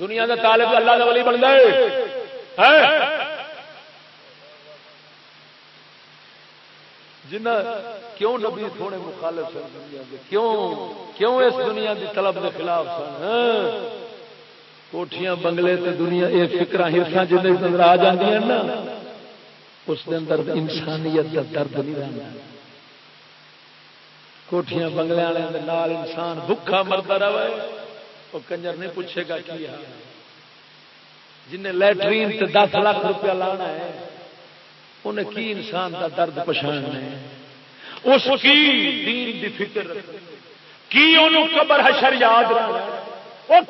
دنیا کا طالب اللہ دا ولی بنتا ہے؟ جنہ کیوں نبی تھوڑے مخالف سن دنیا کے؟ کیوں؟ کیوں اس دنیا کی طلب کے خلاف سن ہاں۔ کوٹیاں بنگلے تے دنیا، یہ فکر ہرساں جن اندر آ جاندی ہیں نا، اس دے اندر انسانیت کا درد نہیں رہنا کوٹیاں بنگلے والے دے نال انسان بھوکا مرتا رہے وہ کنجر نہیں پوچھے گا کی کیا۔ جن لٹرین سے دس لاکھ روپیہ لانا ہے انہیں کی انسان کا درد پچھاڑنا اس کی دین دی فکر کی انہوں قبر حشر یاد وہ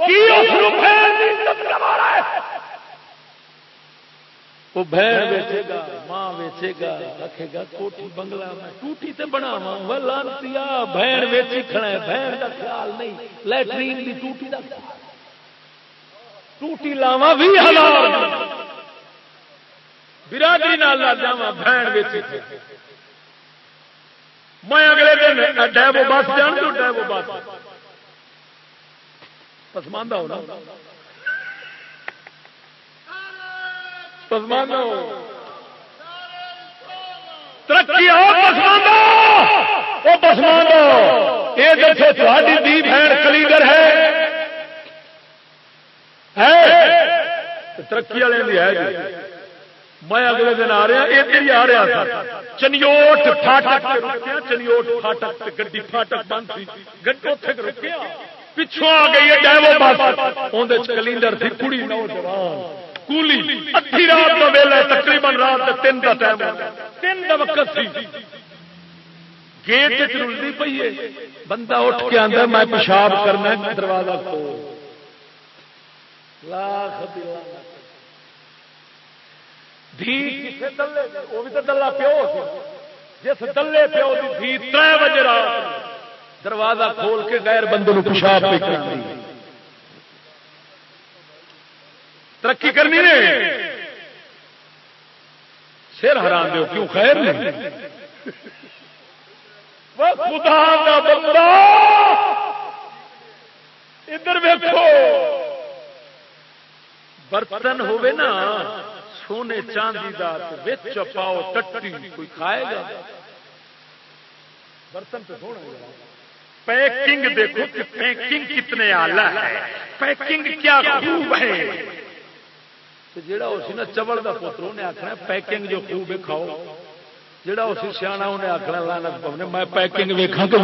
وہ بہن بیچے گا ماں بیچے گا رکھے گا کوٹھی بنگلہ میں ٹوٹی تے بنا لانتی بہن بیچی کھڑا ہے۔ بہن کا خیال نہیں لٹرین کی ٹوٹی کا ٹوٹی لاوا بھی برادری نال جا بہن بیچی میں اگلے دن ڈیبو بس جان تو ڈیبو بس۔ پسماندہ ہونا پسماندہ ہو۔ ترقی ہو، پسماندہ وہ پسماندہ یہ دیکھو تھوڑی دی بہن کلیگر ہے۔ ترقی والے بھی ہے۔ میں اگلے دن آ رہا ادھر ہی آ رہا تھا۔ چنیوٹ فاٹک چنیوٹ فاٹک گڈی فاٹک بند سی گڈے رکیا پچھوں آ گئی ہے کلینڈر تھی، کڑی نوجوان۔ کولی اٹھی رات کا ویلا تقریباً رات تین کا ٹائم تین کا وقت سی۔ گیٹ رلتی پی ہے۔ بندہ اٹھ کے آتا میں پیشاب کرنا دروازہ کھول۔ لاکھ وہ بھی تو دلہ پیو جس دلے پیو کی دھی تر بجے رات دروازہ کھول کے غیر بندے پیشاب پہ ترقی کرنی نے؟ سر حرام دو کیوں خیر نہیں؟ خدا کا بندہ۔ ادھر ویکو برتن ہوئے نا۔ سونے چاندی دچ پاؤ ٹٹی کوئی کھائے گا؟ برتن تو سونا پیکنگ دیکھو کہ پیکنگ کتنے آلہ ہے؟ پیکنگ کیا خوب ہے؟ جڑا اسی نا چبل کا پتر انہیں آخنا پیکنگ جو خوب ہے کھاؤ۔ جڑا اسی سیا انہیں آخنا لانا پونے میں پیکنگ ویکا کہ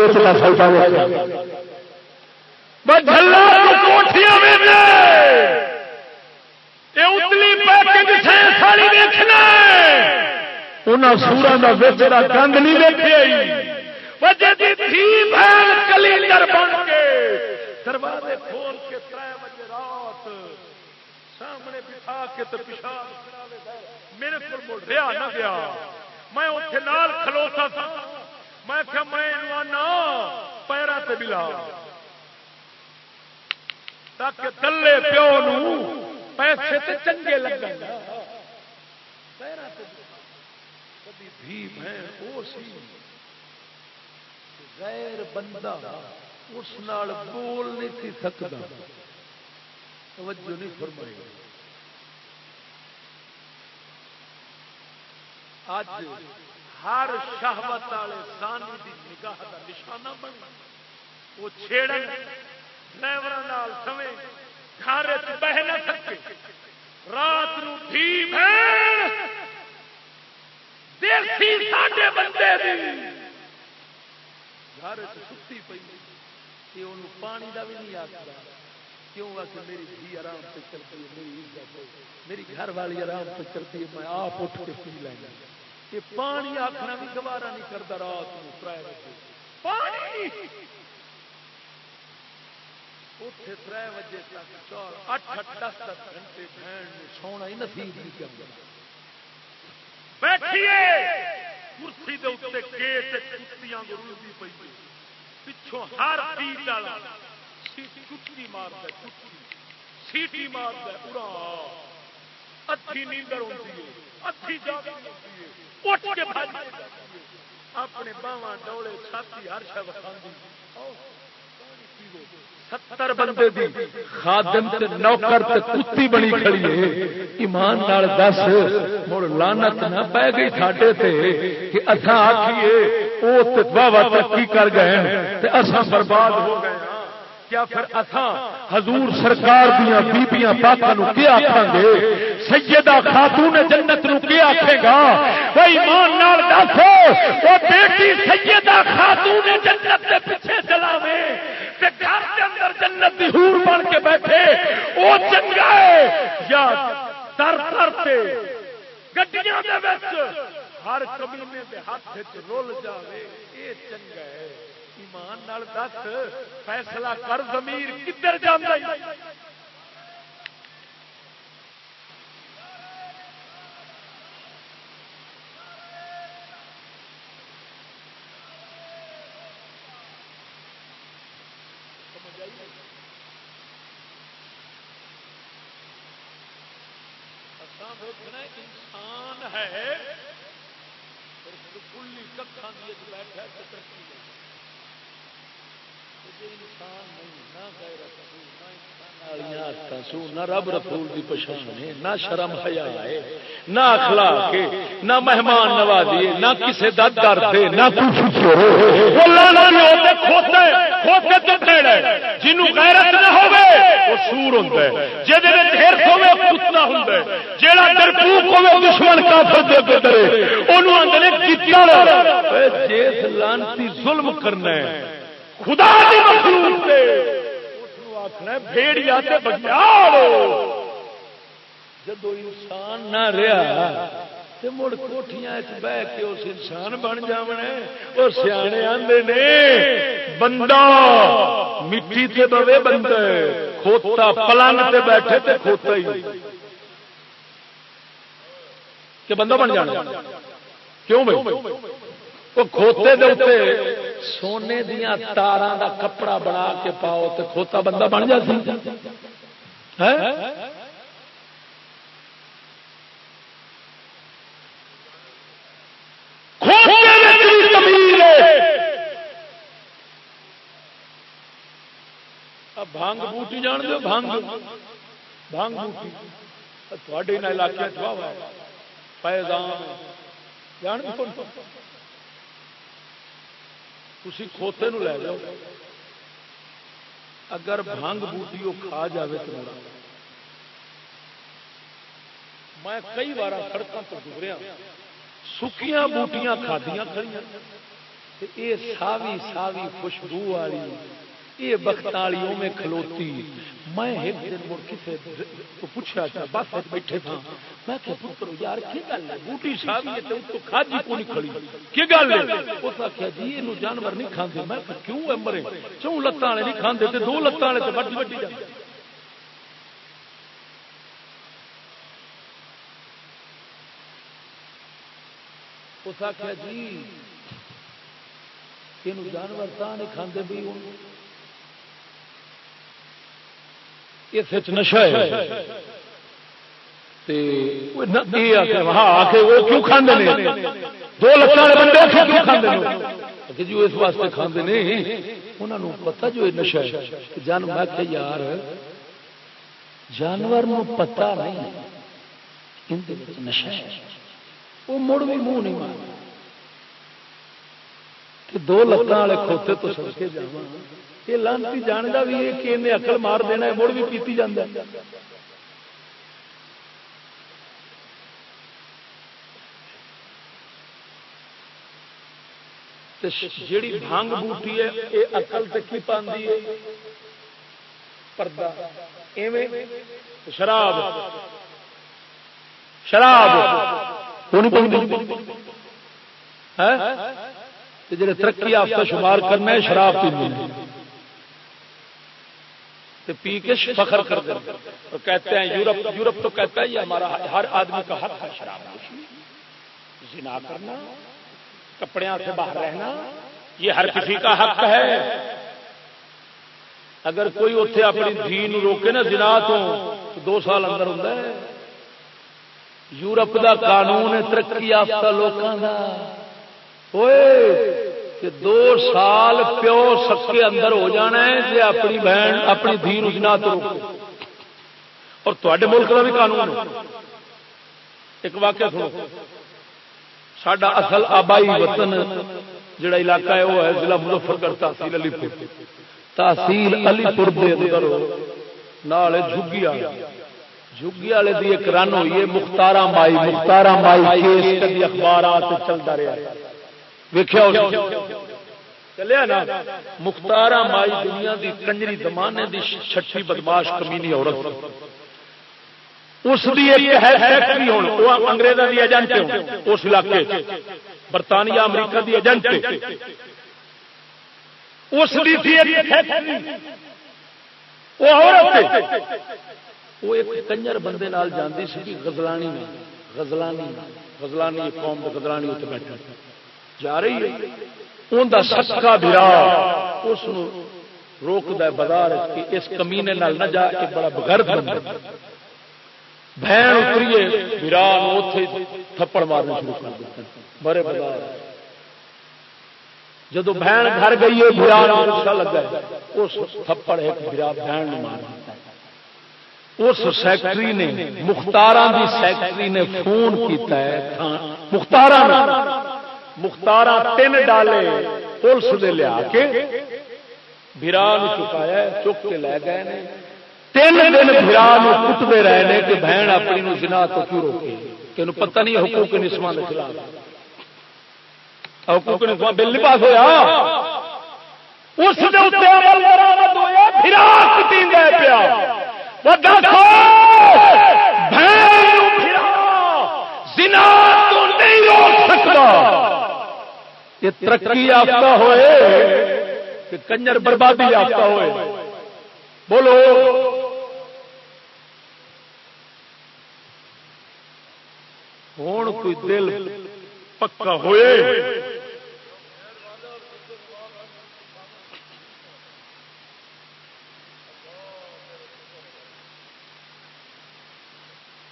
سورا کا گند نہیں ویکیا دروازے کھول کے بجے رات سامنے بٹھا کے پیشاب میرے مڑ نہ گیا۔ میں اتنے نال کھلوتا تھا۔ میں میں پیرا سے ملا تاکہ تلے پیو نو پیسے تے چنگے لگے غیر بندہ اس نال بول نہیں تھی سکتا۔ توجہ نہیں فرمائی۔ اج ہر شہوت والے سانی دی نگاہ کا نشانہ بن۔ وہ چھیڑن ڈرائیور سمے، گھر بہ نہ سکے۔ رات نو بھی ساڈے بندے گھر ستی پی پانی کا بھی نہیں آتا کیوں آ میری دھی آرام سے چلتی ہے میری عزت میری گھر والی آرام سے چلتی ہے میں آپ اٹھ کے پی لینا یہ پانی آخنا بھی گوارا نہیں کرتا رات پانی اتنے تر بجے تک اٹھ اٹھ دس دس گھنٹے بہن سونا ہی نصیب نہیں کرتا بیٹھیے کرسی دے اتنے گیٹ کتیاں پی پچھوں ہر تیز والا مارتا سیٹی مارتا پورا اتھی نیندر ہوتی ہے اتھی جاگ اٹھ کے اپنے باواں ڈولے چھاتی ہر شب کھاندی ستر بندے دی خادم تے نوکر تے کتی بنی کھڑی ہے۔ ایمان نال دس، مڑ لعنت نہ پے گئی ساڈے تے کہ اساں آکھیے، او تے واہ ترقی کر گئے تے اساں برباد ہو گئے کیا پھر اساں حضور سرکار دیاں بیبییاں پاکاں نو کیا آکھاں گے؟ سیدہ خاتون جنت نو کی آخے گا؟ وہ ایمان نال دس، وہ بیٹی سیدہ خاتون جنت کے پیچھے چلاوے۔ گھر کے اندر جنت دی حور بن کے بیٹھے۔ وہ چنگا ہے۔ یا در در سے گڈیاں دے وچ ہر کمینے دے ہاتھ وچ رول جاوے۔ اے چنگا ہے۔ ایمان نال دس، فیصلہ کر، ضمیر کدھر جاندا ہے؟ انسان ہے کلی ککھان بیٹھا ترقی نہ رب رسول کی پچھان ہے، نہ شرم حیا ہے، نہ اخلاق نہ مہمان نوازی نہ کسی کا درد نہ جنوں غیرت نہ ہوے سور ہے ہوے ہوے دشمن کافر دے ڈرے اندر جس لانتی ظلم کرنا ہے خدا دی مخلوق سے آخنا بھیڑیا جدو انسان نہ رہا تو مڑ کوٹیاں بہ کے اس انسان بن جاونا اور سیانے آدھے نے، بندہ مٹی تے بوے بندہ کھوتا پلنگ تے بیٹھے تے کھوتا ہی۔ کہ بندہ بن جانا کیوں بھائی؟ وہ کھوتے دے سونے دیا تارا دا کپڑا بنا کے پاؤ تو کھوتا بندہ بن جاتی بھانگ بوٹی جان دو بھانگ۔ بھانگ بوٹی۔ تھوڑے علاقے پیدان جان دو تھی کھوتے نو لے جاؤ اگر بھنگ بوٹی وہ کھا جائے تو میں کئی بار سڑکوں پر گزریا۔ سکیاں بوٹیاں کھادیاں کھڑی یہ ساوی ساوی خوشبو والی یہ بختالیوں میں کھلوتی۔ میں ایک دن مڑ کسی کو پوچھا تھا بس بیٹھے تھا میں کہ پتر یار، کی گل ہے؟ بوٹی صاحب، یہ تو تو کھاجی کو نہیں کھڑی؟ کی گل ہے؟ اس آخیا جی یہ جانور نہیں کھاندے۔ میں کہ کیوں ہے مرے؟ چوں لتاں والے نہیں کھاندے؟ تے دو لتاں والے تے وڈی وڈی جاندے اس آخیا جی یہ جانور تا نہیں کھاندے بھی اس نشا ہے۔ دو لکھان بندے اچھا جو جی، اس واسطے کھانے نہیں انہوں نے پتا جو نشا ہے جان میں یار، جانور پتا نہیں نشا ہے۔ وہ مڑ بھی منہ نہیں مارتا دو لتان والے کھوتے تو سڑ کے یہ لانتی جانتا بھی ہے کہ انہیں اکل مار دینا مڑ بھی پیتی جانا جیڑی بھانگ بوٹی ہے یہ اکل تک کی پاندی ہے؟ پردہ۔ شراب۔ شراب۔ ہاں؟ جڑے ترقی یافتہ شمار کرنا ہے، شراب پینے پی کے فخر کر دیں تو کہتے ہیں، یورپ یورپ تو کہتا ہے، یہ ہمارا ہر آدمی کا حق ہے شراب نوشی زنا کرنا کپڑے سے باہر رہنا، یہ ہر کسی کا حق ہے۔ اگر کوئی اتنے اپنی دین روکے نا زنا تو دو سال اندر ہوں یورپ کا قانون ترقی یافتہ لوگوں کا کہ دو سال پیو سکے اندر ہو جانا ہے جی اپنی بہن، اپنی دھی رجنا تو اور تے ملک کا بھی قانون ایک واقعہ سنو۔ سڈا اصل آبائی وطن جڑا علاقہ ہے، وہ ہے ضلع مظفر گڑھ تحصیل علی پور۔ تحصیل علی پور جھگیا۔ جگی والے دی ایک رن ہوئی ہے مختارا مائی مختارا مائی کیس کدی اخبارات چلتا رہا ویخیا چلیا نا مختارا مائی دنیا دی کنجری دمانے دی چھٹی بدماش کمینی عورت۔ اس دی ایک ہے فیکٹری ہوں وہ انگریزوں کی ایجنٹ ہوں اس علاقے برطانیہ، امریکہ دی ایجنٹ اس دی تھی ایک فیکٹری وہ عورت وہ ایک کنجر بندے نال جاندی سی غزلانی میں، غزلانی غزلانی قوم کے غزلانی اتنے بیٹھا جا رہی ہے۔ ان کا سچا برا اس روک دے بازار کہ اس کمینے نال نہ جا ایک بڑا بغرد بندہ بہن اتریے برا اتے تھپڑ مارنے شروع کر دیتے بڑے بازار جدو بہن گھر گئی ہے برا لگا اس تھپڑ ایک برا بہن نے مارا اس سیکٹری نے مختار کی سیکٹری نے فون کیتا ہے مختار مختار تین ڈالے پولیس دے لیا کے برا چکایا چک کے لے گئے تین دن برا کٹتے رہے ہیں کہ بہن اپنی جنا تو کیوں روکے؟ کہ پتہ نہیں حقوق نسما کے خلاف۔ حقوق نسما بل نہیں پاس ہوا اس پیا۔ زنا تو نہیں روک سکتا۔ کہ ترقی یافتہ ہوئے، کہ کنجر بربادی یافتہ ہوئے۔ بولو۔ ہوں کوئی دل پکا ہوئے۔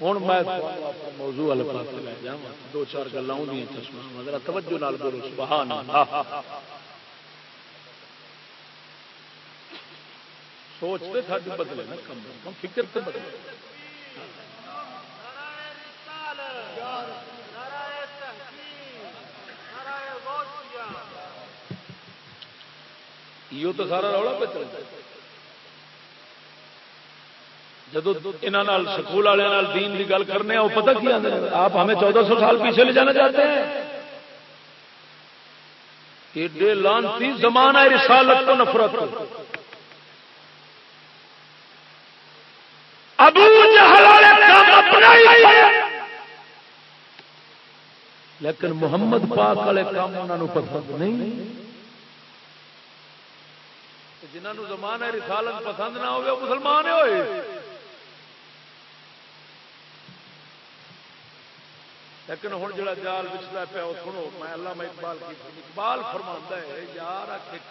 ہوں میں موضوع والے پاس لے جا دو چار گلا چشمہ توجہ نال بولو، سبحان سوچتے ساری بدلے نا کم کم، فکر تو بدلے۔ یہ تو سارا رولا پہ چلتا ہے جدو سکول والے دین کی گل کرنے وہ پتہ کیا آپ ہمیں چودہ سو سال پیچھے لے جانا چاہتے ہیں۔ ایڈے لانتی زمانہ رسالت کو نفرت۔ ابو لیکن محمد پاک والے کام انہوں پسند نہیں۔ جنہوں زمانہ رسالت پسند نہ ہوئے مسلمان ہوئے۔ لیکن ہوں جا جال بچتا پیا سنو، میں اللہ میں اقبال کی اقبال فرما ہے، یار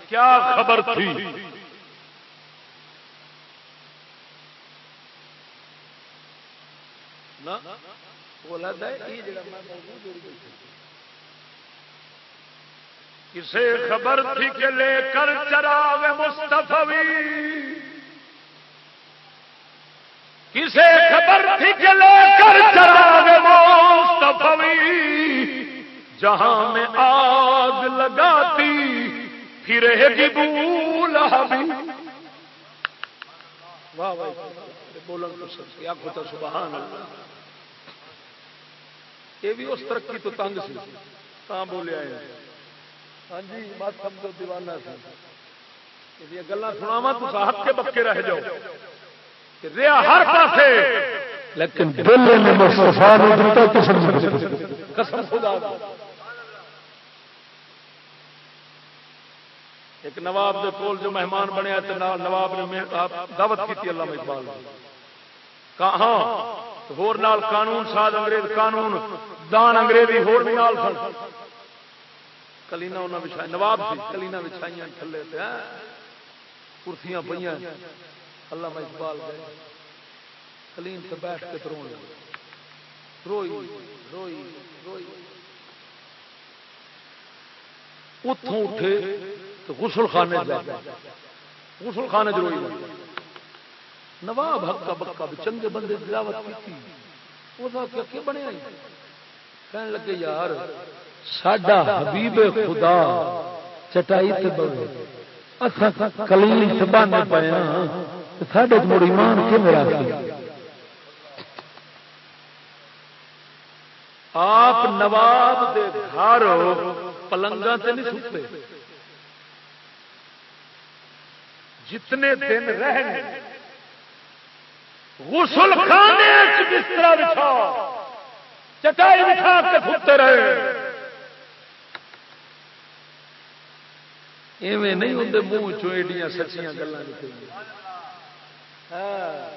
کیا خبر تھی؟ کسے خبر تھی کہ لے کر چراغ مستفی کسے خبر تھی کہ لے کر چراغ مصطفی پوی جہاں میں آگ لگاتی، پھر گی بول بولن تو سبحان یہ بھی اس ترقی تو تنگ سی۔ کہاں بولیا ہاں جی بات سمجھو، دیوانہ سی۔ گلا سناوا تو ہاتھ کے بکے رہ جاؤ۔ ریا ہر پاسے۔ لیکن ایک نواب دے کول جو مہمان بنیا نواب نے دعوت کی اللہ اقبال کہاں ہور نال قانون ساز انگریز قانون دان انگریزی ہور نال سن۔ کلینا انہاں نواب سی کلینا تھلے تے کرسیاں پئیاں۔ اللہ اقبال گئے کلیم سے بیٹھ کے رو روئی روئی روئی۔ اتوں اٹھے تو غسل خانے غسل خانے روئی نواب ہکا بکا بھی چنگے بندے دعوت کی وہ بنے کہنے لگے، یار، ساڈا حبیب خدا چٹائی تے بڑے کلیم سے باندھ پایا ہاں۔ ساڈے مڑ ایمان کی میرا آپ نواب دے گھر پلنگا سے نہیں سکتے جتنے دن رہے غسل خانے بستر بچھا، چٹائی بچھا کے سکتے رہے۔ ایویں نہیں ہوں منہ چیڈیاں سچیاں گلیں نکل ہاں۔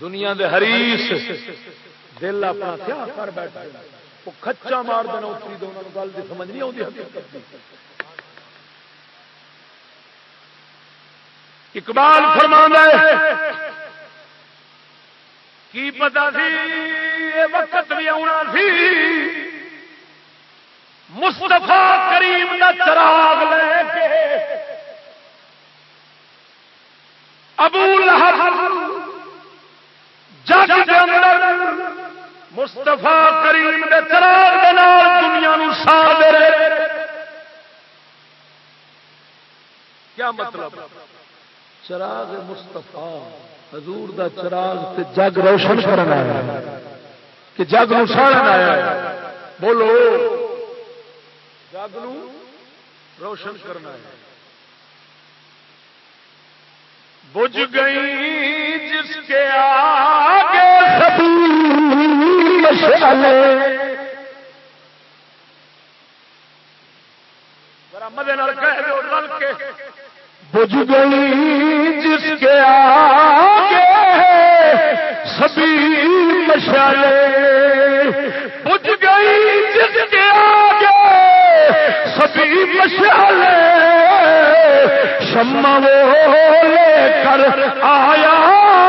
دنیا دے حریص دل اپنا کیا کر بیٹھا وہ کچا مار دینا اتری دو گل کی سمجھ نہیں آتی اقبال فرما کی پتا سی یہ وقت بھی آنا سی؟ مستفا کریم کا چراغ لے کے۔ ابو لہب جگ کے اندر مستفا کریم چراغ دنیا رہے کیا مطلب؟ چراغ مستفا حضور دا چراغ تے جگ روشن کرنا ہے۔ کہ جگ نو ساڑن آیا بولو۔ جگ نو روشن کرنا ہے۔ بج گئی جس کے آگے۔ بج گئی جس کے آگے، سبھی مشالے بج گئی جس کے آگے سبھی مشالے شمع وہ لے کر آیا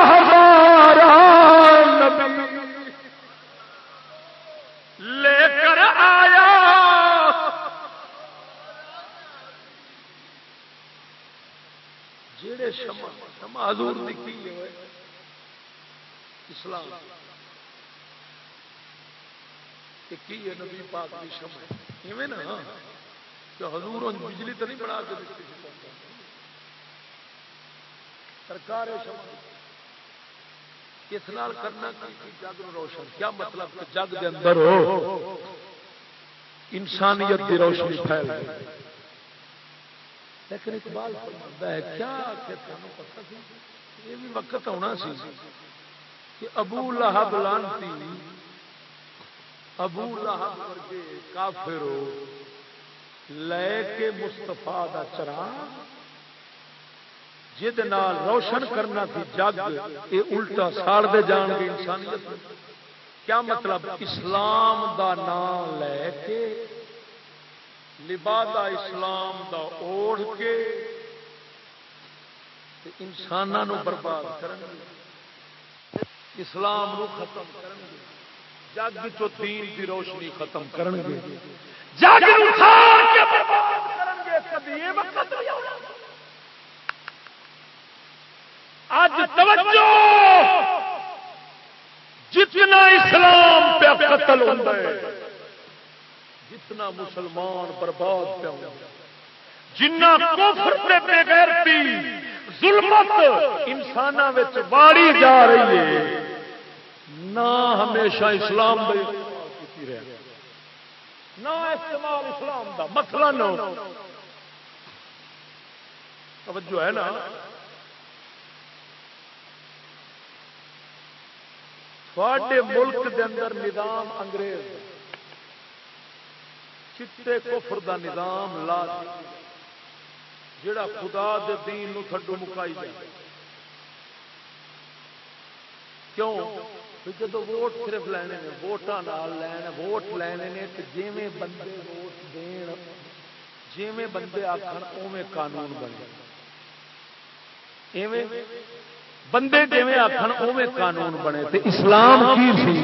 ہمارا شمع شمع حضور نکلی ہوئے اسلام۔ کی ہے؟ نبی پاک کی شمع۔ ایویں نا ہاں۔ کہ حضور بجلی تو نہیں بنا کے سرکار شمع۔ اس نال کرنا جگ روشن۔ کیا مطلب؟ کہ جگ کے اندر ہو انسانیت کی روشنی پھیل گئی۔ لیکن اقبال فرماتا ہے، کیا یہ بھی وقت ہونا سی کہ ابو لہب لانتی، ابو لہب ورگے کافر لے کے مستفا دا چراغ جہد روشن کرنا تھی جگ یہ الٹا ساڑ دے جان گے انسانیت کیا مطلب؟ اسلام دا نام لے کے لبادہ اسلام دا اوڑھ کے انسانوں برباد کریں اسلام نو ختم کریں جگ چو دین دی روشنی ختم کریں گے جگ کے برباد کریں گے کبھی یہ وقت نہیں ہونا اج توجہ! جتنا اسلام پہ قتل ہوتا ہے جتنا مسلمان برباد ہوتا جنا کفر پہ بے غیرتی ظلمت انسان واڑی جا رہی ہے نہ ہمیشہ اسلام نہ استعمال اسلام دا نہ توجہ ہے نا؟ تھوڑے ملک دے اندر نظام انگریز۔ چٹے کفر دا نظام لا جڑا خدا دے دین نو تھڈو مکائی جائے کیوں؟ جب ووٹ صرف لینے نے، ووٹاں لین ووٹ لینے نے تو جیویں بندے ووٹ دین، جیویں بندے آخر اوے قانون بنے ایویں بندے جی آخر اوے قانون بنے تے اسلام کی سی؟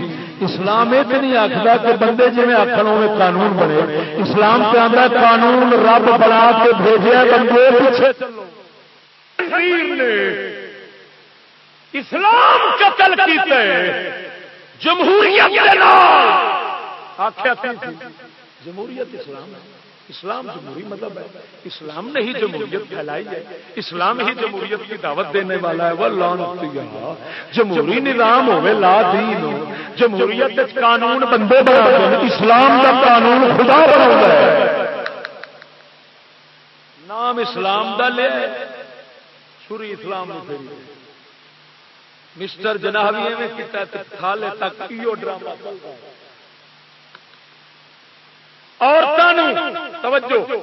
اسلام یہ نہیں آخر کہ بندے جی آخر اوے قانون بنے۔ اسلام کے اندر قانون رب بنا کے بھیجا بندے پیچھے اسلام قتل کیتے جمہوریت آخیا جمہوریت اسلام ہے۔ اسلام جمہوری مذہب ہے۔ اسلام نے ہی جمہوریت پھیلائی ہے۔ اسلام ہی جمہوریت کی دعوت دینے والا ہے۔ وہ لان جمہوری نظام ہوے لا دین ہو۔ جمہوریت قانون بندے بنا اسلام کا قانون خدا بنا نام اسلام دا لے۔ سوری اسلام مسٹر جنابی میں کھالے تک ایو ڈرامہ چلتا ہے؟ عورتوں توجہ۔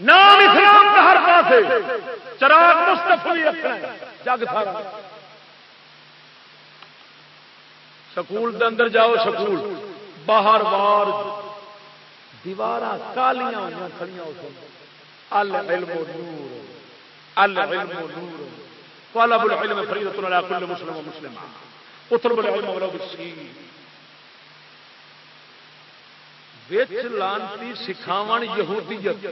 نام اسلام کا ہر پاس چراغ مستفی رکھنا جگ سارا۔ سکول دے اندر جاؤ، سکول۔ باہر بار دیوار کالیاں ہوئی کھڑی العلم نور۔ العلم نور۔ طلب العلم فریضۃ علی کل مسلم و مسلمہ۔ اطلب العلم ولو بالسين بالسین لانتی سکھاو یہودیت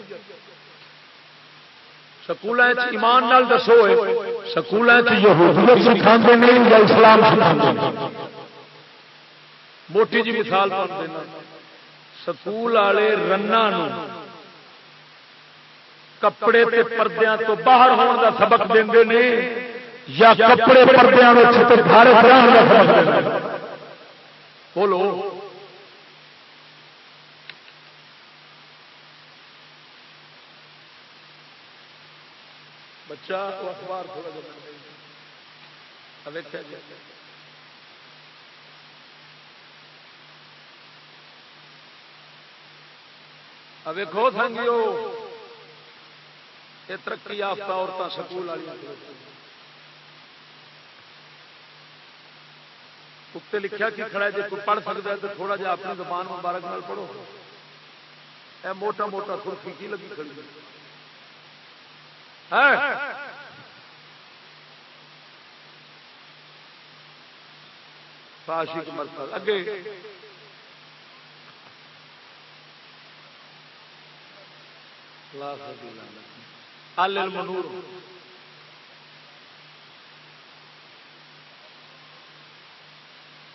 سکول ایمان نال دسو سکول موٹی جی مثال پڑھ دینا سکول والے رنا کپڑے تے پردیاں تو باہر ہونے کا سبق دے یا کپڑے پردیاں بولو بچہ اخبار تھوڑا جا ویکو سنگیو، یہ ترقی یافتہ عورتیں سکول والی اتنے لکھا کی کھڑا ہے جی کوئی پڑھ سکتا ہے تو تھوڑا جا اپنی زبان مبارک نال پڑھو۔ اے موٹا موٹا سرخی کی لگی کھڑی ہاں۔ فاشق مرتب اگے۔ منور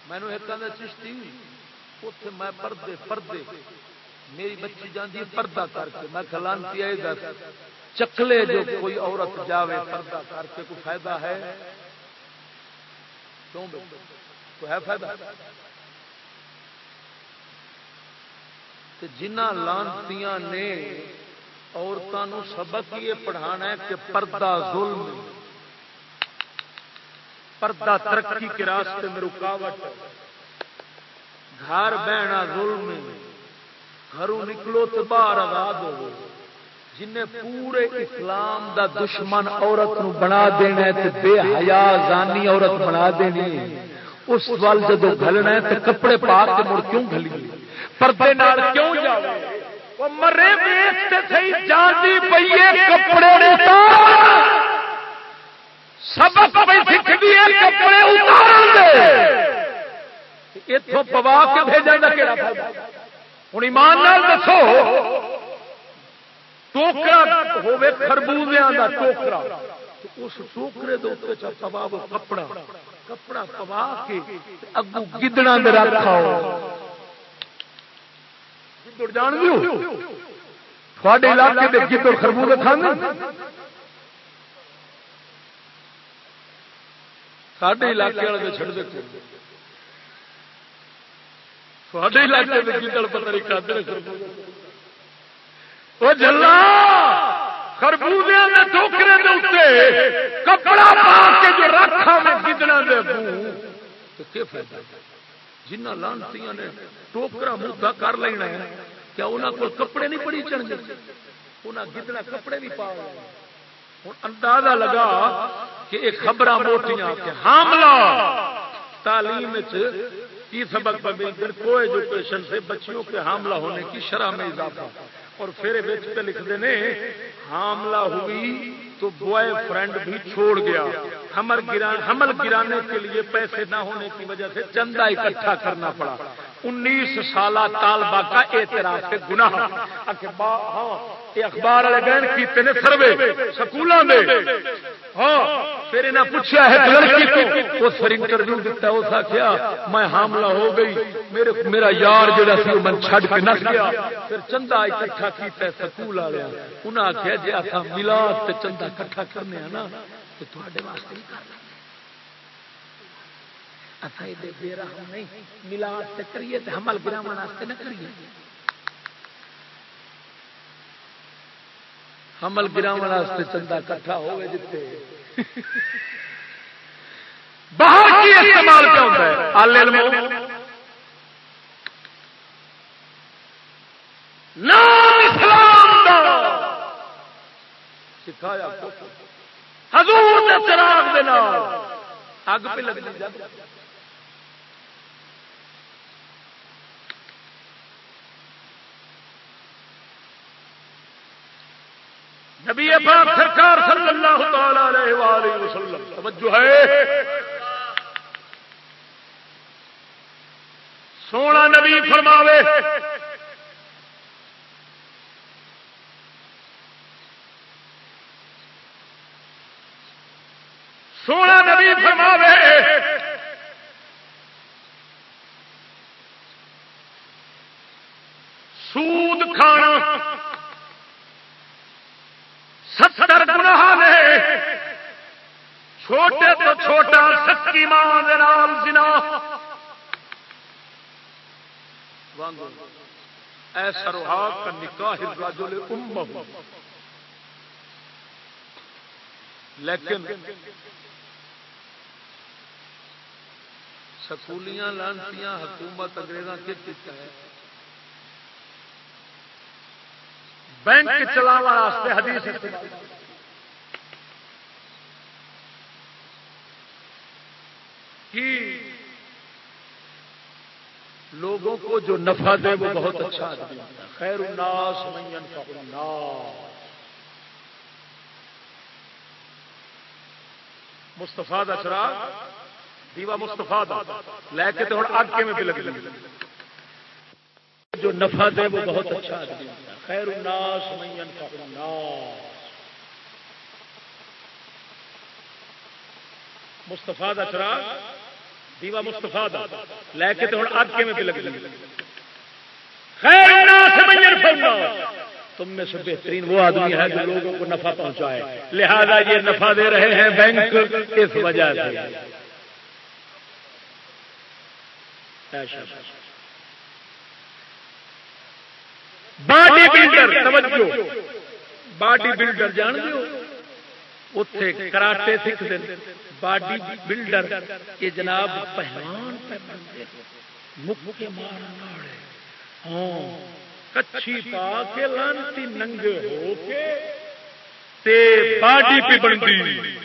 مینو ایک چشتی۔ اتے میں پردے پردے۔ میری بچی جاندی پردہ کر کے۔ میں کلانتی آئی چکلے جو کوئی عورت جاوے، پردہ کر کے کوئی فائدہ ہے؟ کیوں کوئی ہے فائدہ؟ جنہ لانتیاں نے عورتوں سبق یہ پڑھانا ہے کہ پردہ ظلم پردہ ترقی کے راستے میں رکاوٹ گھر بہنا ظلم گھروں نکلو تو باہر آباد ہو جن پورے اسلام دا دشمن عورت نو بنا دینا ہے بے حیا زانی عورت بنا دینی اس وال جدو گلنا ہے تو کپڑے پا کے مڑ کیوں گلی پردے نال کیوں جاوے؟ وہ مرے جاندی پئیے کپڑے سبق پہ سکھ دیے کپڑے اتار دے۔ اتوں پوا کے بھیجا ہوں ایمان نال دسو۔ ٹوکرا ہوے خربوزیا کا ٹوکرا اس ٹوکرے پوا کپڑا کپڑا پوا کے اگو گدڑا رکھا جان تھوڑے علاقے کے گدڑ خربوز کھانے سڈے علاقے والے چڑ دیتے تھوڑے علاقے کے گدڑ پتہ نہیں کھاتے خربوز۔ وہ جلا خربوزے میں ٹوکرے دے کپڑا پا کے جو رکھا میں گدنا دے تو کیا فائدہ؟ جنہ لانتی نے ٹوکرا موتا کر لینا ہے، کیا انہوں کو کپڑے نہیں پڑی چڑھ گئے انہیں گدنا کپڑے نہیں پا ہوں اندازہ لگا کہ یہ خبر موٹیاں کہ حاملہ! تعلیم کی سبق پر ملتے کو ایجوکیشن سے بچیوں کے حاملہ ہونے کی شرح میں اضافہ۔ اور پھر پہ لکھتے ہیں حاملہ ہوئی تو بوائے فرینڈ بھی چھوڑ گیا۔ حمل گران حمل گرانے کے لیے پیسے نہ ہونے کی وجہ سے چندہ اکٹھا کرنا پڑا۔ انیس سالہ طالبہ کا اعتراف سے گناہ۔ ہاں یہ اخبار والے گہن کیتے نے سروے سکولوں میں ہاں پھر انہیں پوچھا ہے لڑکی کو اس پھر انٹرویو دیتا ہے، اس آخیا میں حاملہ ہو گئی۔ میرے میرا یار جڑا سی من چھڈ کے نس گیا۔ پھر چندہ اکٹھا کیتا ہے سکول والے انہیں آخیا جی اصا ملاد تے چندہ اکٹھا کرنے ہیں نا، تو تھوڑے واسطے نہیں کرنا اصا یہ بے رحم نہیں ملاد تے کریے تے حمل گراون واسطے نہ کریے۔ حمل گراون واسطے چندہ اکٹھا ہوئے جتے۔ باہر کی استعمال کیا ہوتا ہے علم۔ نام اسلام دا۔ سکھایا حضور دے چراغ دے نال۔ اگ پہ لگ جب نبی پاک سرکار صلی اللہ تعالی علیہ وآلہ وسلم، توجہ ہے۔ سونا نبی فرماوے۔ سونا نبی فرماوے سود کھانا ستر گناہ نے چھوٹے تو چھوٹا سکی ماں نام جنا ایسا روحا کا نکاح راجل ام لیکن سکولیاں لانتیاں حکومت انگریزاں کے ہے۔ بینک چلاوا حدیث کی لوگوں کو جو نفع دے وہ بہت اچھا آدمی خیر الناس من الناس۔ مستفا دسرا دیوا مستفا دا۔ لے کے تو ہوں اگ کے میں بھی لگ جو نفع دے وہ بہت اچھا آدمی خیر الناس من الناس۔ مستفا دسرا دیوا مستفا دا۔ لے کے تو ہوں اگ کے میں لگ لگی؟ خیر تم میں سے بہترین وہ آدمی ہے جو لوگوں کو نفع پہنچائے۔ لہذا یہ نفع دے رہے ہیں بینک۔ اس وجہ سے۔ باڈی بلڈر، توجہ۔ باڈی بلڈر جان دو اتے کراٹے سیکھ دیں باڈی بلڈر یہ جناب پہلوان پہ بنتے مک کے مارن والے ہاں کچھی پا کے لانتی ننگے ہو کے تے باڈی پہ بنتی۔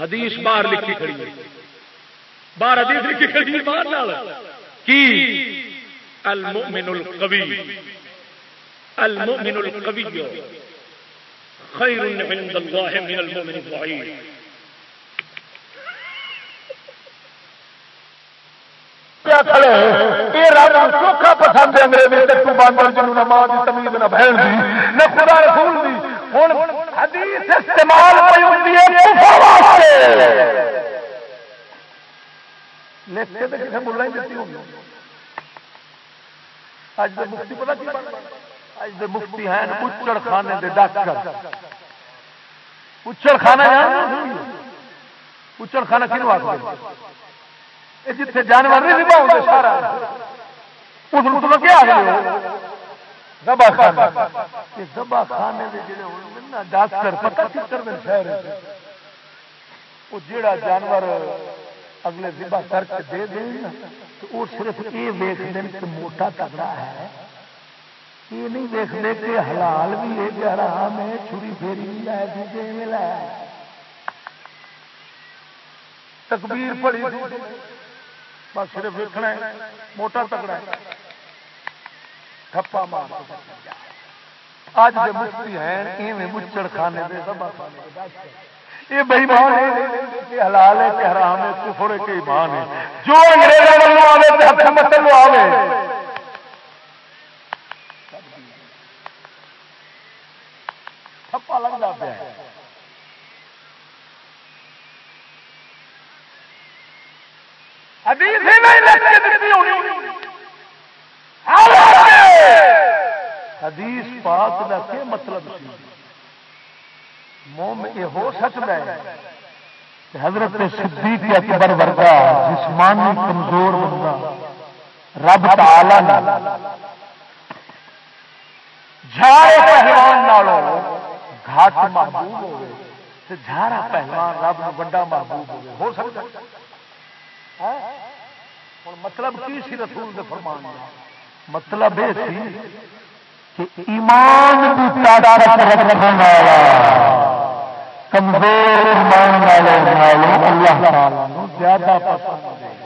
حدیث باہر لکھی کھڑی ہے۔ باہر حدیث لکھی کھڑی ہے، باہر نال۔ کی؟ المؤمن القوی۔ المؤمن القوی خیر عند الله من المؤمن الضعيف. کھڑے سوکھا پسند ہے انگریزی تو باندر جنوں نہ ماں دی تمیز نہ بہن دی، نہ خدا رسول دی۔ ہن حدیث استعمال پئی ہوندی ہے کفر واسطے۔ لکھتے تے کسے ہی دتی ہوندی۔ اج دے مفتی پتہ کی اج دے مفتی ہیں اچڑ خانے دے ڈاکٹر۔ اچڑ خانہ جان اچڑ خانہ کینو آکھدے جتنے جانور نہیں بھی سارا۔ اس کیا دبا خانے دے دبا خانے ڈاکٹر پتہ کتر کر شہر ہے۔ وہ جڑا جانور اگلے دبا کر کے دے دیں تو وہ صرف یہ ویخ دیں کہ موٹا تگڑا ہے۔ یہ نہیں دیکھتے کہ حلال بھی ہے کہ حرام ہے، چھری پھیری بھی لائے دوسرے میں لایا تکبیر پڑی بس صرف ویکنا موٹا تگڑا ٹپا مار اج دے مفتی ہیں، ایویں مچڑ کھانے دے سب یہ بےمان ہے کہ حلال ہے، کہ حرام ہے، کفر ہے، کہ ایمان ہے۔ جو انگریزوں والوں آوے تے حکومت لو آوے۔ تھپا لگتا پیا۔ حدیث پاک کا کیا مطلب موم یہ ہو سکتا ہے حضرت صدیق اکبر ورگا جسمانی کمزور بندہ، رب تعالی جھاڑے پہلوان نالوں گھاٹ محبوب ہوئے جھاڑا پہلوان رب بڑا محبوب ہوئے، ہو سکتا ہوں مطلب کی سی رسول دے فرمان مطلب یہ سی کہ ایمان کی طاقت رکھنے والا، کمزور ایمان والے اللہ تعالی زیادہ پسند ہے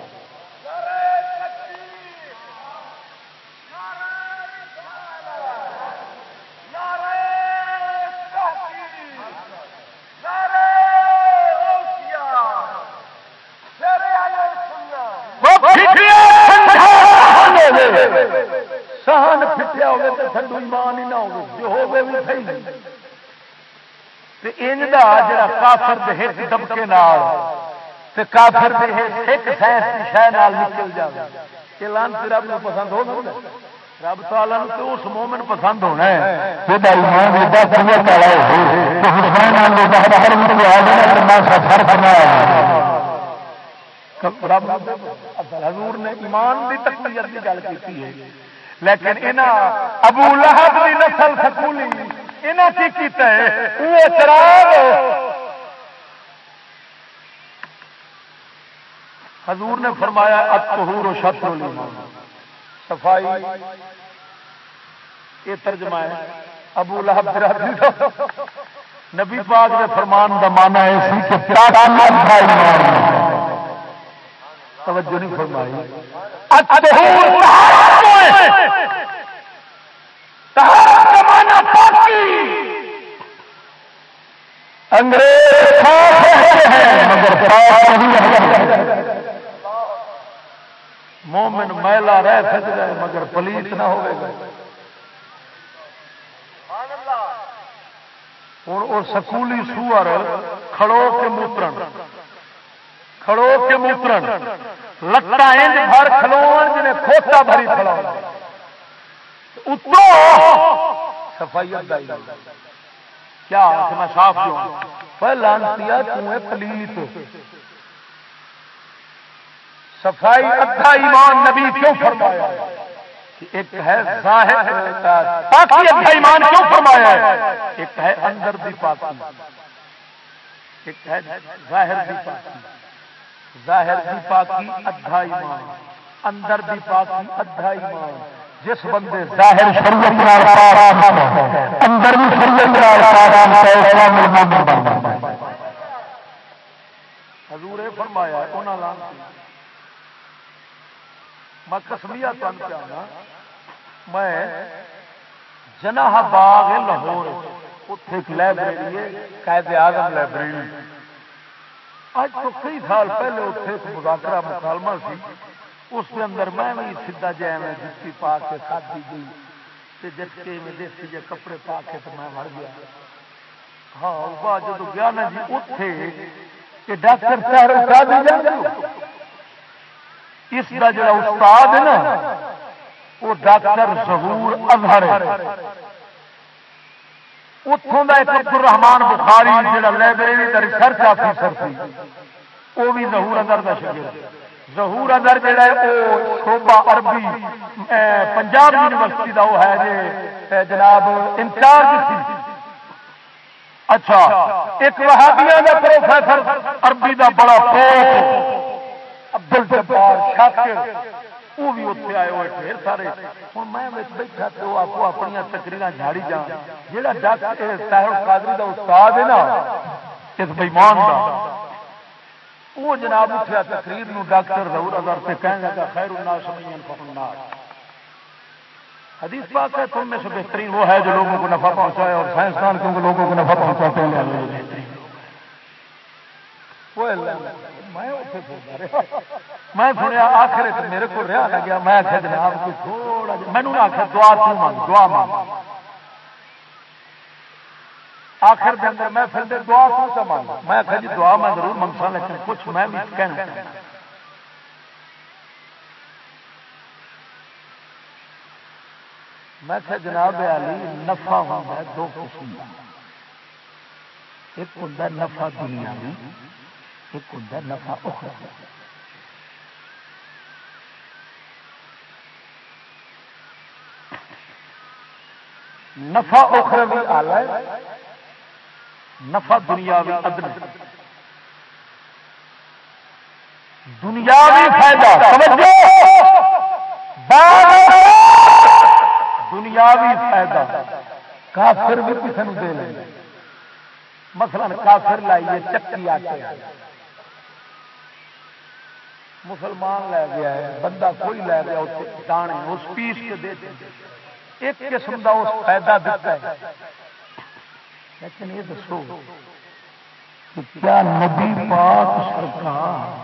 سہن پھٹیا ہوگا تو سنڈو ایمان ہی نہ ہو جو ہوگی بھی صحیح انجا جا کافر ہٹ دبکے نال کافر ایک سائنس کی شہ نکل جائے یہ لانتی رب کو پسند ہو رب تعالی تو اس مومن پسند ہونا ہے۔ حضور نے ایمان کی تقریب کی گل کی ہے۔ لیکن یہاں ابو لہب کی نسل سکولی۔ یہاں کی کیتا ہے۔ وہ چراغ حضور نے فرمایا اتہور و شطر صفائی۔ یہ ترجمہ ہے۔ ابو لہب نبی پاک نے فرمان کا مانا ہے توجہ نہیں فرمائی۔ انگریز مومن میلا رہ سکتا ہے، مگر پلیت نہ ہوئے گا۔ ہوں وہ سکولی سور کھڑو کے موترن۔ کھڑو کے موترن۔ لکڑا بھر کھلو جنہیں کھوتا بھری کھڑا اتو صفائی کیا میں صاف کیوں لانتی تمہیں پلیت۔ صفائی ادھا ایمان نبی کیوں فرمایا؟ ایک ہے ظاہر، پاکی ادھا ایمان کیوں فرمایا؟ ایک ہے اندر دی پاکی۔ ایک ہے ظاہر دی پاکی۔ ظاہر دی پاکی ادھا ایمان۔ اندر دی پاکی ادھا ایمان۔ جس بندے ظاہر شریعت اندر بھی شریعت حضور فرمایا انہوں نے میں کسمیا تن پیا میں جناح باغ لاہور اتنے ایک لائبریری ہے، قائد آزم لائبریری۔ اج تو کئی سال پہلے اتنے ایک مذاکرہ مکالمہ سی۔ اس کے اندر میں بھی سیدا جائے میں جتی پا کے کھادی گئی جٹکے میں دیسی جے کپڑے پا کے تو میں مر گیا۔ ہاں جب گیا نا جی اتے ڈاکٹر جی اس کا جڑا استاد ہے نا، وہ ڈاکٹر ظہور اظہر اتوں کا ایک عبد الرحمان بخاری جڑا لائبریری کا ریسرچ آفیسر سی، وہ بھی ظہور اظہر کا شکر ظہور اظہر جڑا ہے وہ شوبا عربی پنجاب یونیورسٹی کا وہ ہے جی جناب انچارج سی۔ اچھا ایک وہابیاں کا پروفیسر عربی کا بڑا پوپ عبدل جبار شاکر۔ وہ بھی اتنے آئے ہوئے، ڈھیر سارے۔ ہوں میں بیٹھا تو آپ اپنی تقریر جھاڑی جا جا ڈاکٹر صاحب قادری کا استاد ہے نا، اس بےمان کا وہ جناب اٹھیا تقریر نو ڈاکٹر ضرور اگر سے کہنے لگا، خیر الناس من الناس۔ حدیث پاک ہے، تم میں سے بہترین وہ ہے جو لوگوں کو نفع پہنچائے اور سائنسدان، کیونکہ لوگوں کو نفع پہنچاتے ہیں بہترین۔ میں سنیا آخر میرے کو رہا لگیا، میں جناب کو تھوڑا مینو آخر دعا تو من دعا من آخر دن میں پھر دعا کیوں سے مانگ میں آخر جی دعا میں ضرور منگسا لیکن کچھ میں بھی کہنا میں کہ جناب علی، نفع ہوتا ہے، دو قسم کا ایک ہوں نفع دنیا میں، ایک ہوں نفع اخرا نفع اخرا بھی آلہ نفع دنیاوی ادن دنیاوی فائدہ. سمجھو دنیاوی فائدہ. کافر بھی کسی نے دے لیں مثلا کافر لائیے، چکی آ کے مسلمان لے گیا ہے، بندہ کوئی لے گیا دانے، اس پیس کے دے دیں ایک قسم کا اس فائدہ دیتا ہے۔ لیکن یہ دسو کیا نبی پاک سرکار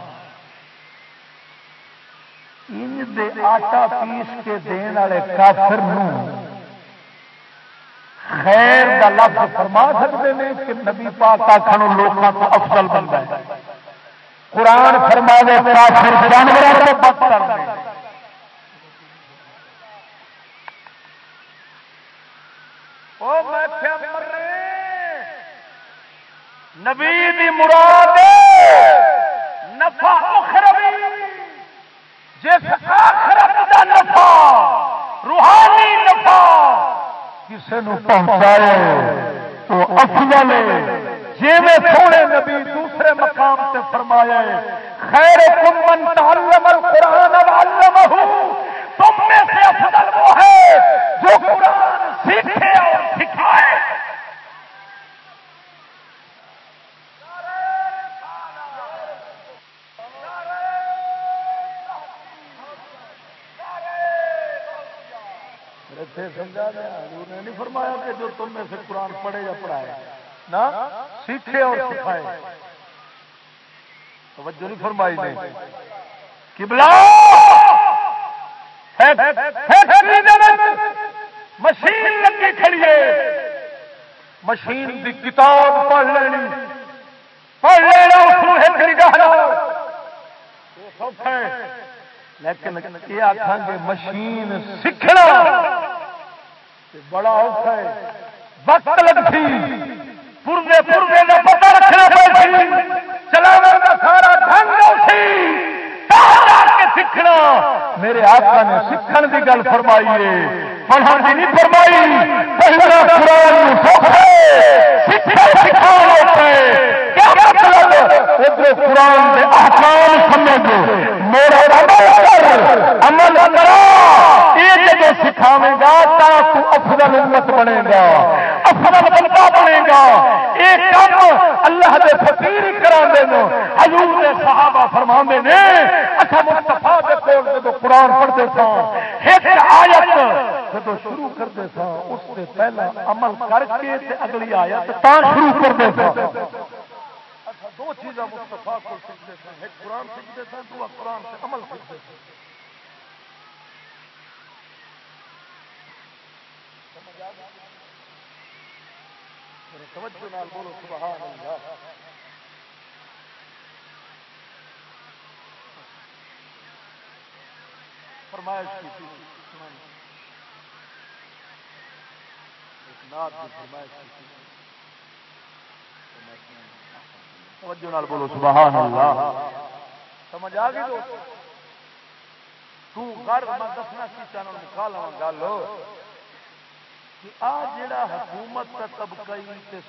دے آٹا پیس کے دین والے کافر خیر کا لفظ فرما سکتے ہیں کہ نبی پاک آخر لوگوں کو افضل بنتا ہے۔ قرآن فرما دے کافر جانوروں کو بدتر نبی دی مراد نفع اخروی۔ جس آخرت دا نفع، روحانی نفع کسی نو پہنچائے تو افضل ہے۔ جی میں سونے نبی دوسرے مقام سے فرمایا ہے، خیر کم من تعلم القرآن وعلمہ تم میں سے افضل وہ ہے جو قرآن سیکھے اور سمجھا دیا حضور نے نہیں فرمایا کہ جو تم میں سے قرآن پڑھے یا پڑھائے۔ نہ، سیکھے اور سکھائے۔ توجہ نہیں فرمائی نے۔ مشین لگی کھڑی ہے۔ مشین کی کتاب پڑھ لینی۔ پڑھ لینا لیکن یہ آخان گے مشین سیکھنا۔ بڑا اوکھا ہے۔ وقت لگتی۔ پورے پورے کا پتا رکھنا چلانا کا سارا ڈھنگ سیکھنا۔ میرے آقا نے سیکھن کی گل فرمائی ہے۔ پڑھن کی نہیں فرمائی۔ پہلا قرآن ادھر قرآن کے احکام عمل کرا جب سکھاوے گا تو افضل امت بنے گا افضل بندہ بنے گا یہ کام اللہ فقیر کرا حضور صحابہ فرما نے اچھا کول جب قرآن پڑھتے سا ایک آیت جب شروع کرتے سا اس سے پہلا عمل کر کے اگلی آیت تا شروع کرتے سا دو چیزاں مستفا کو سیکھتے سن ایک قرآن سیکھتے سن دو قرآن سے عمل سیکھتے سن توجہ نال بولو، سبحان اللہ۔ فرمائش کی تھی۔ ایک نات کی فرمائش کی تھی۔ توجہ نال بولو سبحان اللہ سمجھ آ گئی تو گھر میں دسنا سی چینل نکالا گل۔ کہ آ جڑا حکومت کا طبقہ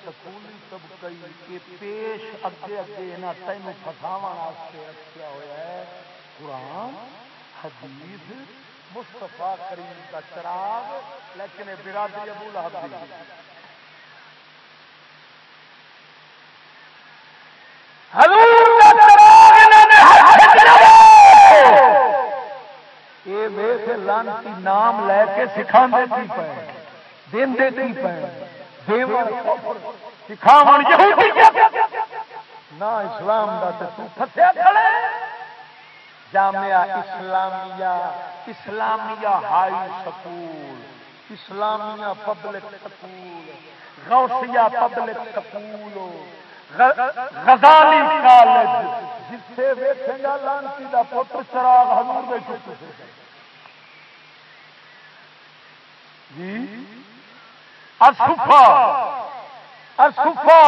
سکولی طبقہ کے پیش اگے اگے یہاں تین فساو رکھا ہوا ہے۔ قرآن، حدیث مستفا کریم کا چراغ، لیکن برادری ابو لہب لانتی نام لے کے سکھا کی پائے نہ اسلام Jamia Islamia Islamia high school, Islamia public school, Ghausia public school Ghazali college. جتھے ویکھے گا لانسی دا پتر چراغ حضور دے چکے جی۔ اصفا اصفا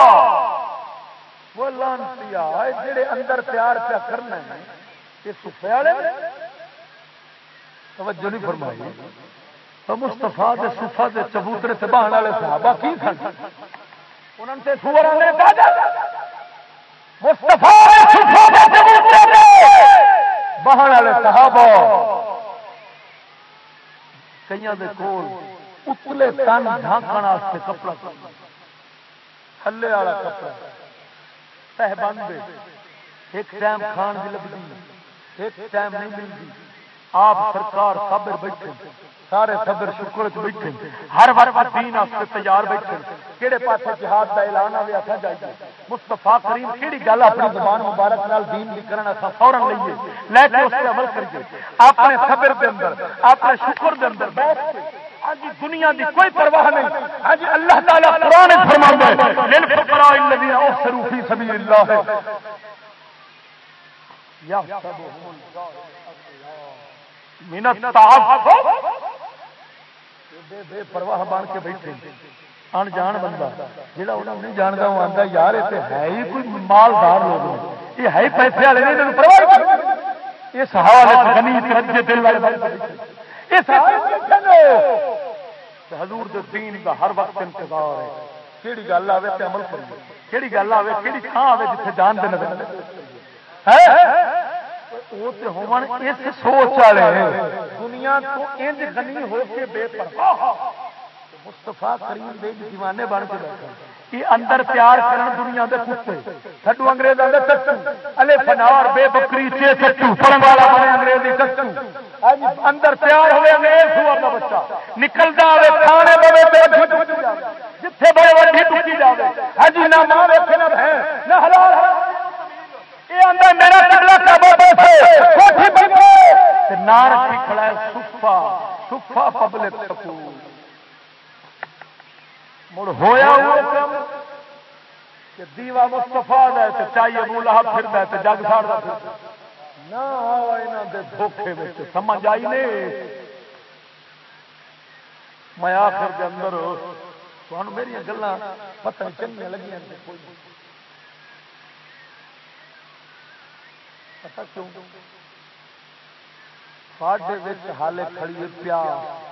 وہ لانسی جڑے اندر پیار پیا کرنا ہے یہ سفے والے توجہ نہیں فرمائی۔ تو مستفا دے سفا دے چبوترے سے بہن والے صحابہ کی سن انہوں نے سور نے مستفا بہن والے صحابہ۔ کئی کول اتلے تن ڈھانکن کپڑا تھلے والا کپڑا۔ تہ بند ایک ٹائم کھان بھی لگتی ایک ٹائم نہیں ملتی آپ سرکار صبر بیٹھے۔ سارے صبر شکر بیٹھے۔ ہر وقت دین واسطے تیار بیٹھے۔ کہڑے پاسے جہاد کا اعلان آئے اچھا جائیے۔ مستفا کریم کہڑی گل اپنی زبان مبارک نال دین کی کرنا اصا فورن لئیے۔ لے کے اس عمل کریے۔ اپنے صبر دے اندر، اپنے شکر دے اندر بیٹھ کے۔ آج دنیا دی کوئی پرواہ نہیں۔ آج اللہ تعالی قرآن فرماندا ہے، للفقراء الذين احصروا في سبيل الله۔ يحسبهم من التعفف۔ بے بے پرواہ بن کے بیٹھے۔ ان جان بندہ جہاں انہوں نہیں جانتا وہ آتا یار یہ ہے ہی کوئی مالدار لوگ یہ ہے پیسے والے نہیں پرواہ یہ سہارے غنی رجے دل والے حضور دے دین دا ہر وقت انتظار ہے کیڑی گل آوے تے عمل کریے کیڑی گل آوے کیڑی تھان آوے جتھے جان دے نظر ہے سوچ والے دنیا تو انج غنی ہو کے بے پرواہ مستفا کریم بے دیوانے بن کے بیٹھے یہ اندر پیار کرن دنیا دے کتے۔ سڈو انگریزاں دے چچو الے فنار بے بکری چے چچو پڑھن والا بنے انگریزی چچو اندر پیار ہوے انگریز ہوا دا بچہ۔ نکلدا ہوے کھانے بنے تے ٹوٹی جاوے جتھے بڑے وڈی ٹوٹی جاوے۔ ہجی نہ ماں ویکھے، نہ بہن نہ حلال۔ یہ آندا میرا قبلہ کعبہ سفا۔ سفا پبلک سکول مڑ ہویا کہ دیوا مستفا چاہیے بولا پھر جگ ساڑ دھوکھے سمجھ آئی نے؟ میں آخر کے اندر میری گلا پتہ چنگیا لگی پتا کیوں؟ ساڈے ہالے کھڑی پیاس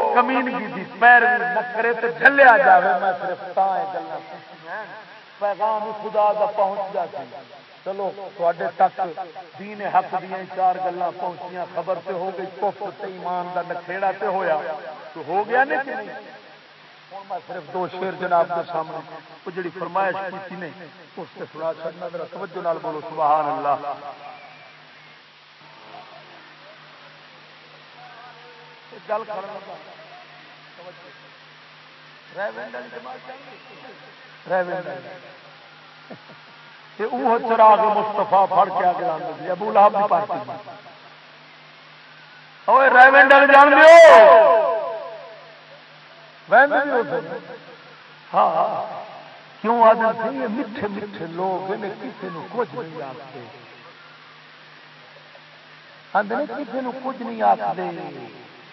کمینگی دی پیر نہ کرے تو جلیا جائے میں صرف پیغام خدا دا پہنچ جاتی چلو تے تک دین حق دیا چار گلا پہنچیاں، خبر سے ہو گئی، کفر تے ایمان دا نکھےڑا تے ہویا۔ تو ہو گیا نہیں؟ میں صرف دو شیر جناب کے سامنے وہ جڑی فرمائش کی نے، اس سے سنا چڑنا میرا توجہ نال بولو، سبحان اللہ۔ گل کر چراغ مستفا فڑ کے آگے لانے ابو لہب کی پارٹی۔ ریونڈل جان ہاں،, ہاں،, ہاں کیوں آدھے میٹھے میٹھے لوگ کسی نے کچھ نہیں آختے آدھے کسی نے کچھ نہیں آختے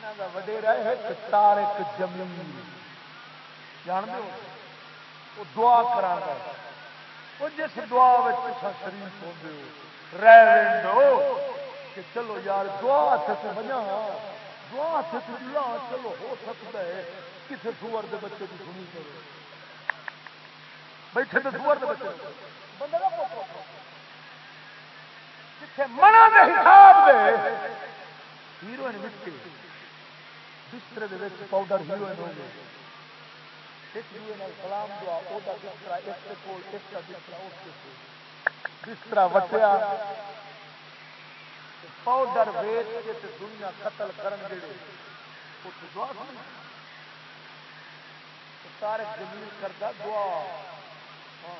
بجا ہے وڈیرا ہے تارک جمیل جان دو وہ دعا کرا وہ جس دعا شریف ہوتے ہو رہ دو کہ چلو یار دعا سے بنا دعا سے چلو ہو سکتا ہے کسی سور کے بچے کی سنی کرو بیٹھے تو سور کے بچے منا حساب دے ہیروئن مٹی بستر پاؤڈر ہیروئن ہو گئے سلام دعا بستر اس وٹیا پاؤڈر ویچ کے دنیا قتل کرن دے دعا سارے زمین دعا۔ ہاں،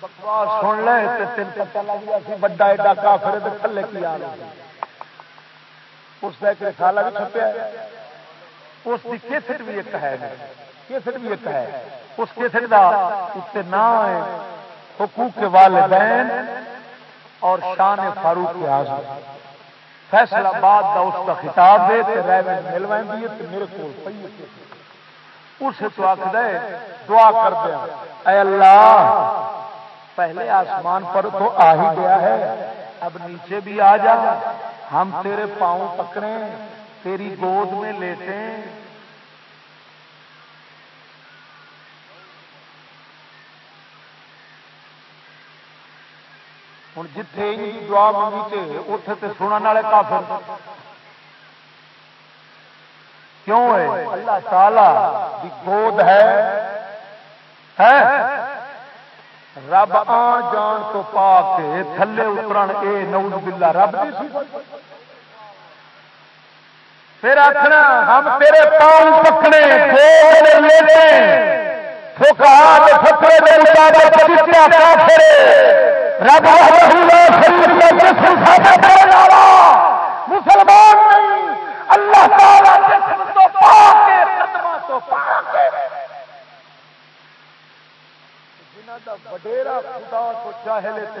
بکواس سن لے تین پتا لگ گیا سی بڑا ایڈا کافر تھلے کی آ رہا اس ایک رسالہ بھی چھپیا اس کی کیسٹ بھی ایک ہے کیسٹ بھی ایک ہے۔ اس کیسٹ کا اتنے نام ہے حقوق والدین اور شان فاروق کے آزاد فیصلہ باد کا اس کا خطاب دے ملوائیں میرے کو اس تو آخ دے دعا کر دیا اے اللہ، پہلے آسمان پر تو آ ہی گیا ہے، اب نیچے بھی آ جا۔ ہم تیرے پاؤں پکڑے تیری گود میں لیتے ہوں جتھے دعا منگی اتے تو سننے والے کافر۔ کیوں ہے؟ اللہ تعالی کی گود ہے۔ رب آ جان تو پا کے تھلے اترن، اے نوز بلا رب پھر آخنا ہم تیرے پاؤں پکڑے لیتے رب مسلمان نہیں، اللہ تعالی تو تو وڈیرا خدا کو چاہے لے تے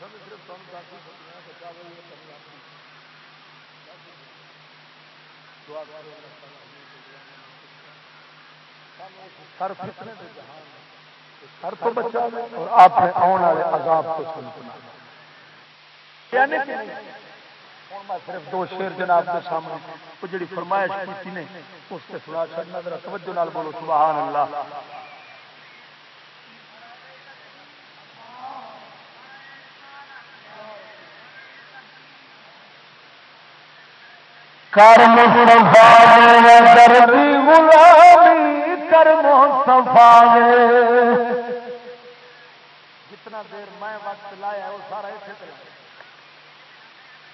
بچاؤ سر تو بچا اور آپ نے آنے والے عذاب کو سننا یعنی صرف دو شیر جناب کے سامنے وہ جڑی فرمائش کی نے اس کے سنا چڑھنا ذرا توجہ نال بولو، سبحان اللہ۔ کر مصطفیٰ کرم دردی غلامی کرم صفا جتنا دیر میں وقت لایا وہ سارا اسے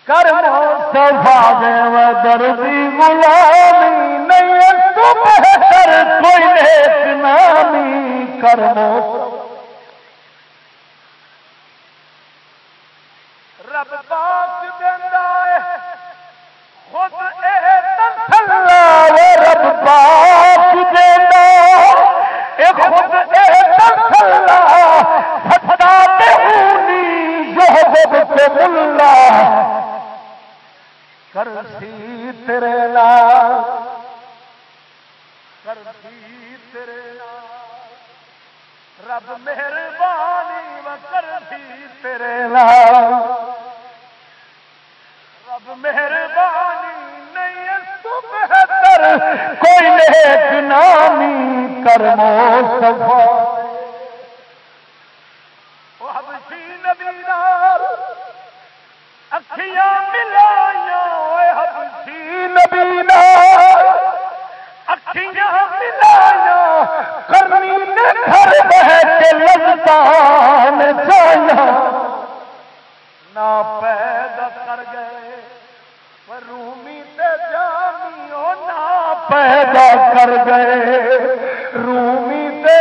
کرم صفا و دردی غلامی نہیں تو بہتر کوئی نیک نامی کرم رب پاک دینا خود رب کر تیرے رب مہربانی و کر تیرے لا رب مہربانی کوئی نیک نامی کرمو سفا حبشی نبی نار، اکھیاں ملائیاں حبشی نبی نار۔ اکھیاں ملائیاں، کرنی نے گھر بہ کے جایا نہ پیدا پیدا کر گئے۔ رومی تے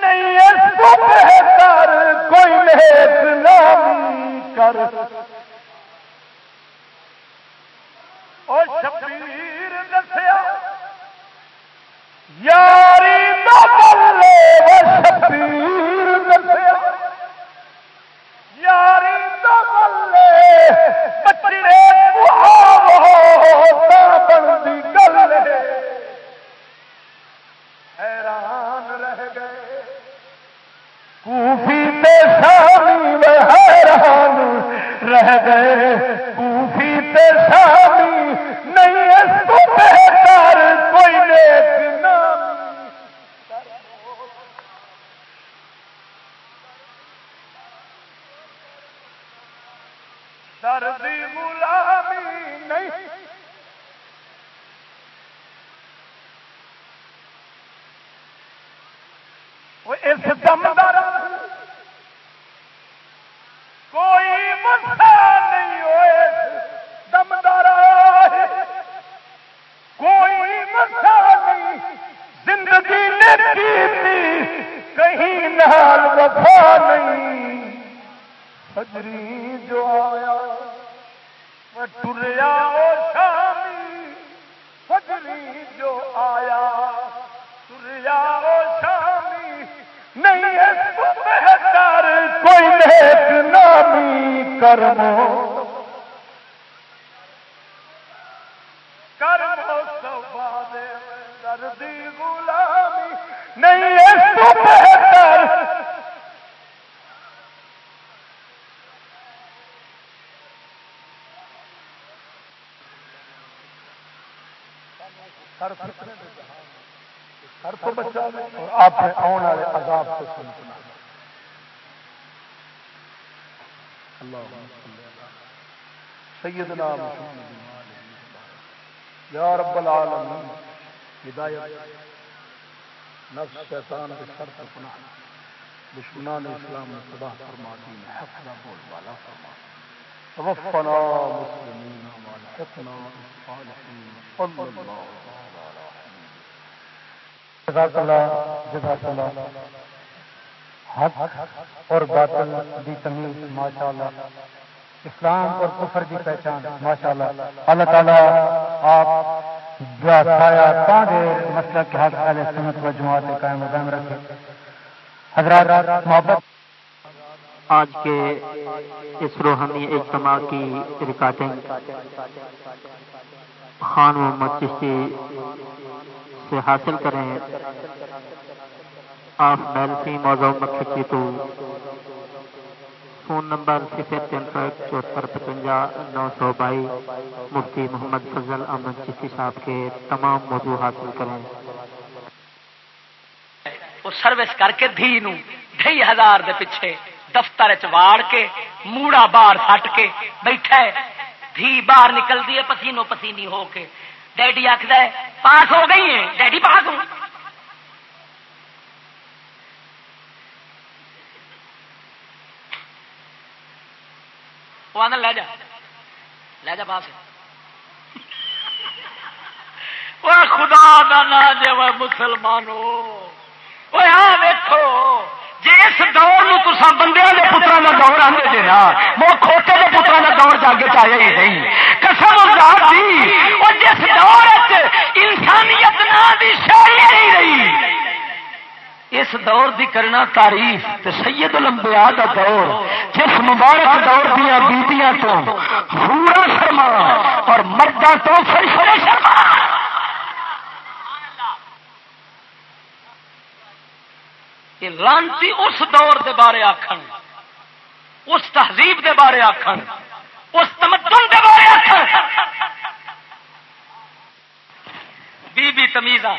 نہیں اس کو بہتر، کوئی نیک نامی کر۔ او شبیر دسیا، یاری دا بلے و شبیر دسیا۔ یاری دا بلے، بچڑے بنتی گل حیران آپ آنے والے عذاب کو سننا اللہ سیدنا یا رب العالمین، ہدایت، نفس، شیطان کے سر پر پناہ۔ دشمنان اسلام نے خدا فرما دین حق نہ بول والا فرما۔ توفنا مسلمین والحقنا الصالحین صلی اللہ علیہ جزاک اللہ جزاک اللہ حق اور باطل دی تمیز، ماشاءاللہ۔ اسلام اور کفر کی پہچان، ماشاءاللہ۔ اللہ تعالیٰ آپ جو تاندے مسئلہ کے حق اہل سنت و جماعت قائم و دائم رکھے۔ حضرات، محبت۔ آج کے اس روحانی اجتماع کی ریکارڈنگ خان محمد چشتی سے حاصل کریں۔ آپ میلسی موضوع مکھی تو۔ فون نمبر صفر تین سو ایک چوہتر پچنجا نو سو بائی۔ مفتی محمد فضل احمد چشتی صاحب کے تمام موضوع حاصل کریں۔ وہ سروس کر کے دھی نو ڈھائی ہزار دے پیچھے۔ دفتر چاڑ کے، موڑا باہر سٹ کے بیٹھا ہے دھی باہر نکلتی ہے پسینو پسینی ہو کے۔ ڈیڈی آخر پاس ہو گئی ہے ڈیڈی پاس ہو وہ آدھا لے جا۔ لے جا پاس۔ خدا دا نا جی وہ مسلمانوں وہ ہاں جی اس دور میں تسا بندے کے پترا کا دور آتے جی نا، وہ کھوتے کے پترا کا دور جاگے چاہیے ہی نہیں۔ قسم ازاد دی اور جس دور انسانیت نہ دی شاعری نہیں رہی۔ اس دور دی کرنا تعریف تے سید الانبیاء دا دور، جس مبارک دور دیا بیٹیاں تو پورا شرما اور مردہ تو فرشتے شرما یہ لانتی اس دور دے بارے آخن اس تہذیب دے بارے آخن اس تمدن دے بارے آخن بی بی تمیزا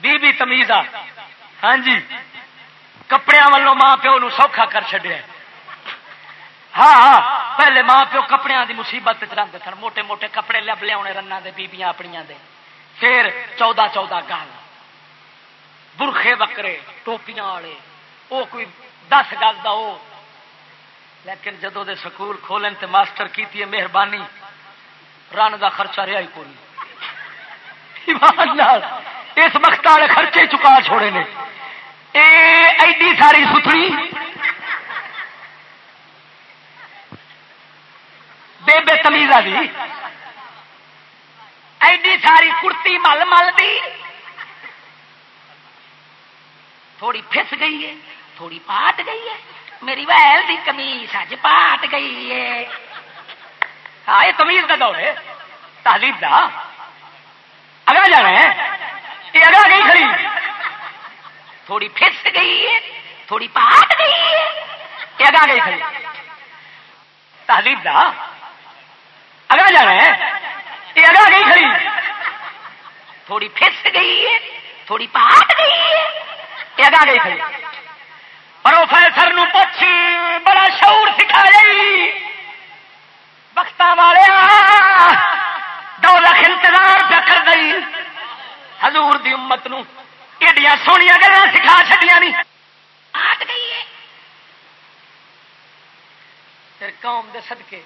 بی بی تمیزا ہاں جی کپڑے والوں ماں پیو نو سوکھا کر چڈیا ہاں ہاں پہلے ماں پیو کپڑے دی مصیبت چلتے سن موٹے موٹے کپڑے لب لیا رنگ دے بیبیاں اپنیاں دے۔ پھر چودہ چودہ گل برخے بکرے، ٹوپیاں والے وہ کوئی دس گز کا وہ لیکن جدو دے سکول کھولن تے ماسٹر کی مہربانی، رن دا خرچہ رہا ہی کوئی۔ اس وقت والے خرچے چکا چھوڑے نے۔ ایڈی ساری ستری بے بے تمیز بھی جی۔ ایڈی ساری کڑتی مل مل دی۔ تھوڑی پھس گئی ہے تھوڑی پاٹ گئی ہے میری ویل دی کمیز اج پاٹ گئی ہے ہاں یہ تمیز کا دور ہے تہذیب کا اگا جانا ہے یہ اگا گئی کھڑی تھوڑی پھس گئی ہے تھوڑی پاٹ گئی ہے یہ اگا گئی کھڑی تہذیب کا اگا جانا ہے یہ اگا گئی کھڑی تھوڑی پھس گئی ہے تھوڑی پاٹ گئی ہے یہ اگا گئی کھڑی پروفیسر نو پوچھ بڑا شعور سکھا رہی۔ وقت والے دو لاکھ انتظار پہ کر گئی حضور دی امت نو ایڈیا سویا گلا سکھا چڑیا نہیں آٹ گئی ہے۔ پھر قوم دے صدقے،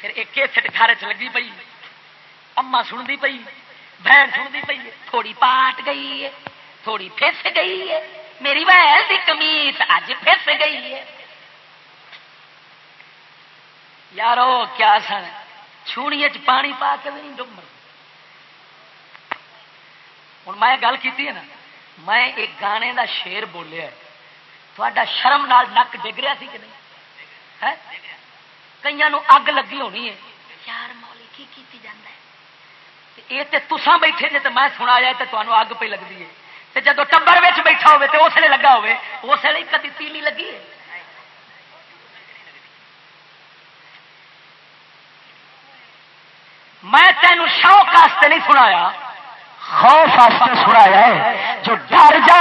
پھر ایک کیسٹ گھر چ لگی پئی۔ اما سنتی پئی، بہن سنتی پئی تھوڑی پاٹ گئی ہے، تھوڑی پھس گئی ہے۔ میری بہن کی کمیس اج پھس گئی ہے۔ یارو کیا سن؟ چھوڑی پانی پا کے بھی نہیں ڈب ہوں میں گل کی نا میں ایک گانے دا شیر بولیا تا شرم نال نک ڈگ رہا سی کہ نہیں؟ کئی اگ لگی ہونی ہے۔ یار مولی کی کیتی جانا ہے؟ یہ تو تسان بیٹھے جی تو میں سنا جائے تو تمہیں اگ پہ لگتی ہے۔ جب ٹبر بیٹھا ہوے تو اس لیے لگا ہوے اس لیے کدی تیلی لگی ہے۔ میں تینوں شوق واسطے نہیں سنایا۔ خوف واسطے سنایا ہے۔ جو ڈر جا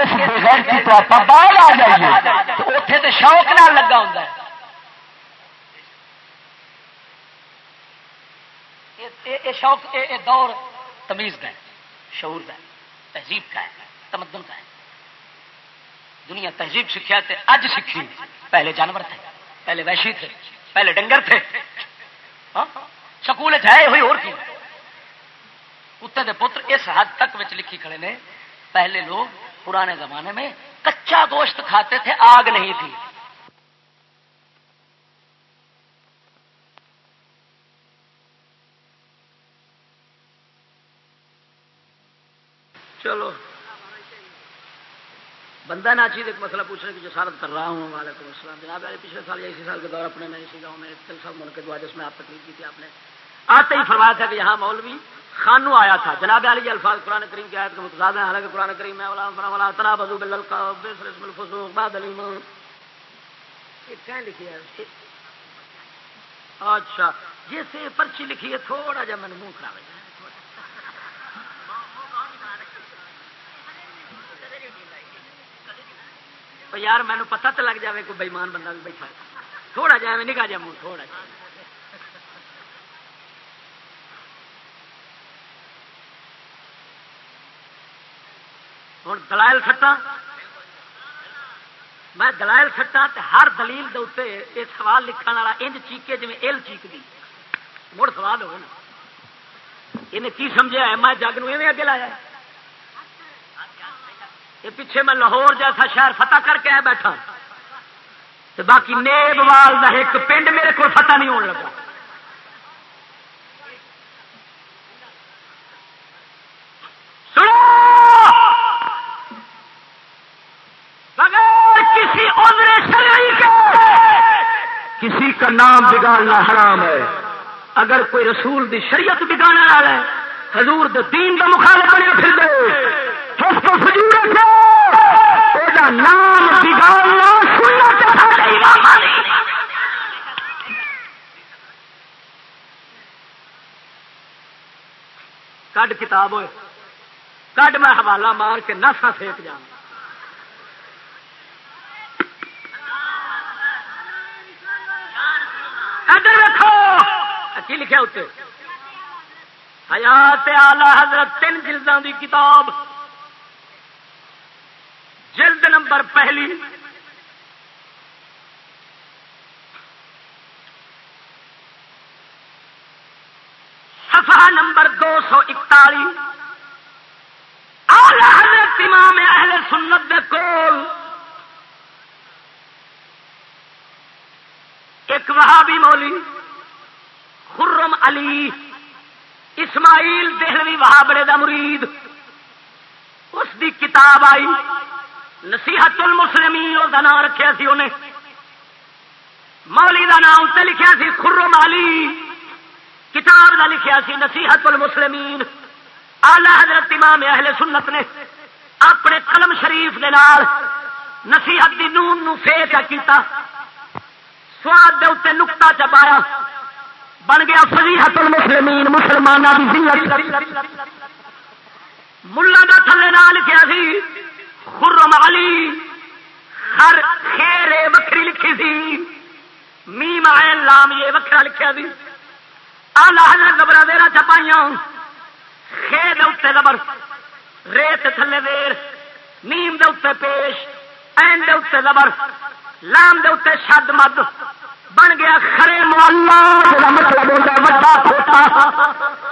اس بغیر کی تو آپ باہر آ جائیے۔ اتنے تو شوق نہ لگا ہوں شوق یہ دور تمیز کا شعور کا تہذیب کا ہے، تمدن کا ہے۔ دنیا تہذیب سیکھا تھے اج سیکھی پہلے جانور تھے، پہلے ویشی تھے، پہلے ڈنگر تھے۔ ہاں، سکول ہے، ہوئی اور کی۔ کتے دے پتر اس حد تک لکھی کھڑے نے، پہلے لوگ پرانے زمانے میں کچا گوشت کھاتے تھے، آگ نہیں تھی۔ چلو۔ بندہ ناچیز ایک مسئلہ پوچھنے کی جو سارت کر رہا ہوں۔ وعلیکم السلام۔ جناب علی پچھلے سال یا اسی سال کے دور اپنے میں اسی گاؤں میں تل سال ملک کے دعا جس میں آپ تکلیف کی تھی۔ آپ نے آتے ہی فرمایا تھا کہ یہاں مولوی خانو آیا تھا۔ جناب علی جی الفاظ قرآن کریم کی آیت کے متضاد ہیں۔ حالانکہ قرآن کریم میں ولا تنا بزو بالفسوق بعد یہ کہیں لکھی ہے؟ اچھا جیسے پرچی لکھی ہے، تھوڑا جا میں نے منہ خراب ہے۔ یار مینو پتا تو لگ جائے کوئی بےمان بندہ بھی بیٹھا تھوڑا جا میں نکا جا منہ تھوڑا جا ہوں دلائل کھٹا میں دلائل کھٹا ہر دلیل دے یہ سوال لکھن والا انج چیکے جی ایل چیک دی مڑ سوال ہو انہیں کی سمجھا ہے میں جگ نو اگے لایا یہ پیچھے میں لاہور جیسا شہر فتح کر کے بیٹھا۔ تو باقی نیب وال کا ایک پنڈ میرے کو فتح نہیں ہونے لگا۔ کسی کسی کا نام بگاڑنا حرام ہے۔ اگر کوئی رسول دی شریعت بگاڑنے والا ہے، حضور دے دین کا مخالف بنے پھر دے۔ نام کڈ کتاب ہوئے۔ کڈ میں حوالہ مار کے نسا سیک جا ادھر رکھو۔ کی لکھا اتنے؟ حیات آلہ حضرت تین جلدوں کی کتاب۔ نمبر پہلی. صفحہ نمبر دو سو اکتالی. امام اہل سنت کول ایک وہابی مولی، خرم علی اسماعیل دہلوی وہابڑے دا مرید، اس دی کتاب آئی نصیحت المسلمین اس کا نام رکھا سی انہیں۔ مولی دا نام اتنے لکھا سی خرم علی کتاب دا لکھا سی، نصیحت المسلمین۔ آلہ حضرت امام اہل سنت نے اپنے قلم شریف دے نال نصیحت دی نون نو فیک کیتا۔ سواد دے اتنے نکتا چپایا بن گیا فضیحت المسلمین مسلمانوں کی زینت ملا دا تھلے نال لکھیا سی خرم علی، ہر خیر وکری لکھی سی۔ میم عین لام یہ وکرا لکھیا سی۔ آلہ حضرت گبرا دیرا چپائیاں خیر دے اتنے زبر، ریت تھلے دیر نیم دے اتنے پیش، این دے اتنے زبر۔ لام دے اتنے شد مد۔ بن گیا خرے محلہ مطلب ہوتا ہے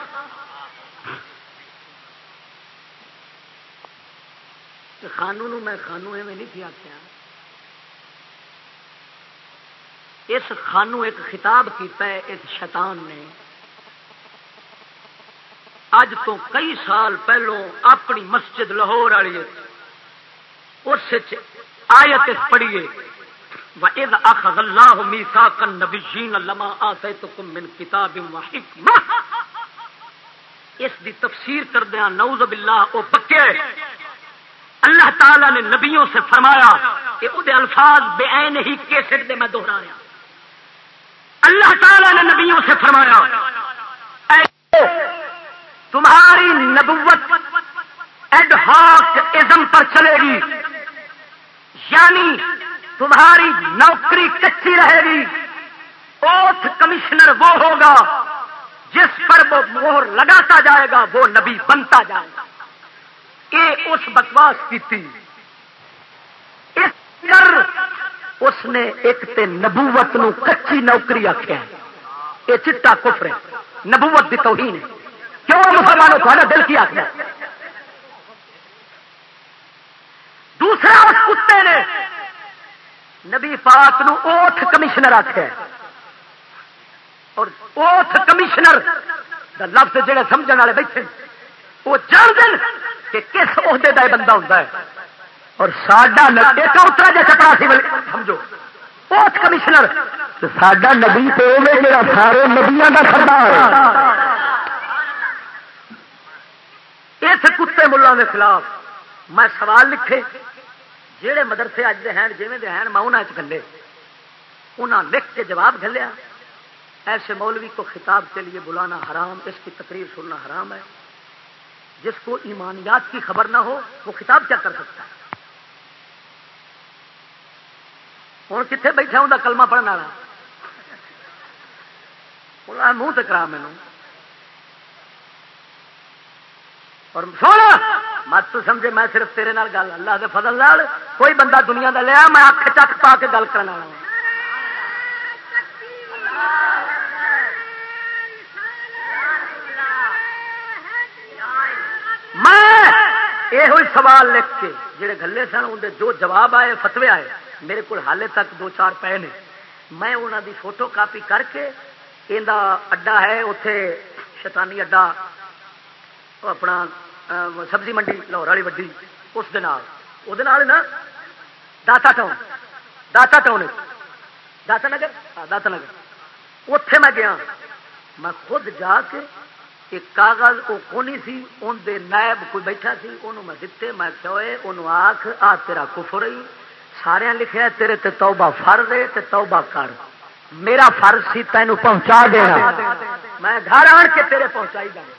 بڑا کھوتا خانو نو میں خانو ایویں نہیں تھی آخیا اس خانو ایک خطاب کیتا ہے، ایک شیطان نے۔ اج تو کئی سال پہلو اپنی مسجد لاہور والی اس آیت پڑھیے وَإِذْ أَخَذَ اللَّهُ مِيثَاقَ النَّبِيِّينَ لَمَا آتَيْتُكُم مِّن كِتَابٍ وَحِكْمَةٍ۔ اس دی تفسیر کر دیا نعوذ باللہ، او پکے۔ اللہ تعالی نے نبیوں سے فرمایا کہ وہ الفاظ بے عین ہی کیسٹ دے میں دوہرایا اللہ تعالی نے نبیوں سے فرمایا، اے تمہاری نبوت ایڈ ہاک ازم پر چلے گی یعنی تمہاری نوکری کچی رہے گی، اوتھ کمشنر وہ ہوگا جس پر وہ مہر لگاتا جائے گا، وہ نبی بنتا جائے گا۔ یہ اس بکواس کی اس نے ایک تے نبوت نو کچی نوکری آخیا یہ چٹا کفر ہے۔ نبوت کی توہین ہے۔ کیوں مسلمانوں تھوڑا دل کی آخر دوسرا اس کتے نے نبی پاک نو اوتھ کمشنر آخیا اور اوتھ کمشنر دا لفظ جڑے سمجھنے والے بیٹھے وہ جان دن کہ کس عہدے کا بندہ ہوتا ہے۔ اور ساڈا ایک اترا جا چپڑا سی سمجھو۔ اوتھ کمشنر ساڈا نبی تو میرا سارے نبیا کا سردار اس کتے ملوں کے خلاف میں سوال لکھے جہے مدرسے اج دے ہیں، جیویں دے ہیں، میں انہوں گلے انہاں لکھ کے جواب گلیا ایسے مولوی کو خطاب کے لیے بلانا حرام، اس کی تقریر سننا حرام ہے۔ جس کو ایمانیات کی خبر نہ ہو، وہ خطاب کیا کر سکتا ہے؟ ہوں کتنے بیٹھا ہوں کلمہ پڑھنے والا؟ منہ تکرا مینو اور سونا، مت تو سمجھے میں صرف تیرے نال گل، اللہ دے فضل نال کوئی بندہ دنیا دا لیا، میں اکھ چک پا کے گل کرنا میں یہ سوال لکھ کے جڑے گلے سن اندر جو جواب آئے، فتوے آئے، میرے کو حالے تک دو چار پے نے۔ میں انہوں دی فوٹو کاپی کر کے یہ اڈا ہے اتے شیطانی اڈا اپنا سبزی منڈی لاہور والی وڈی، اس وہ داتا ٹاؤن داتا ٹاؤن داتا نگر؟ ہاں، داتا نگر۔ اتے میں گیا۔ میں خود جا کے ایک کاغذ وہ کونی سی ان دے نائب کوئی بیٹھا سی انہوں میں دیتے میں کہوئے انہوں آخ آ تیرا کفر ہی سارے لکھے تیرے تے توبہ فرض ہے، تے توبہ کر۔ میرا فرض سی تینوں پہنچا دینا۔ میں گھر آن کے تیرے پہنچائی جانا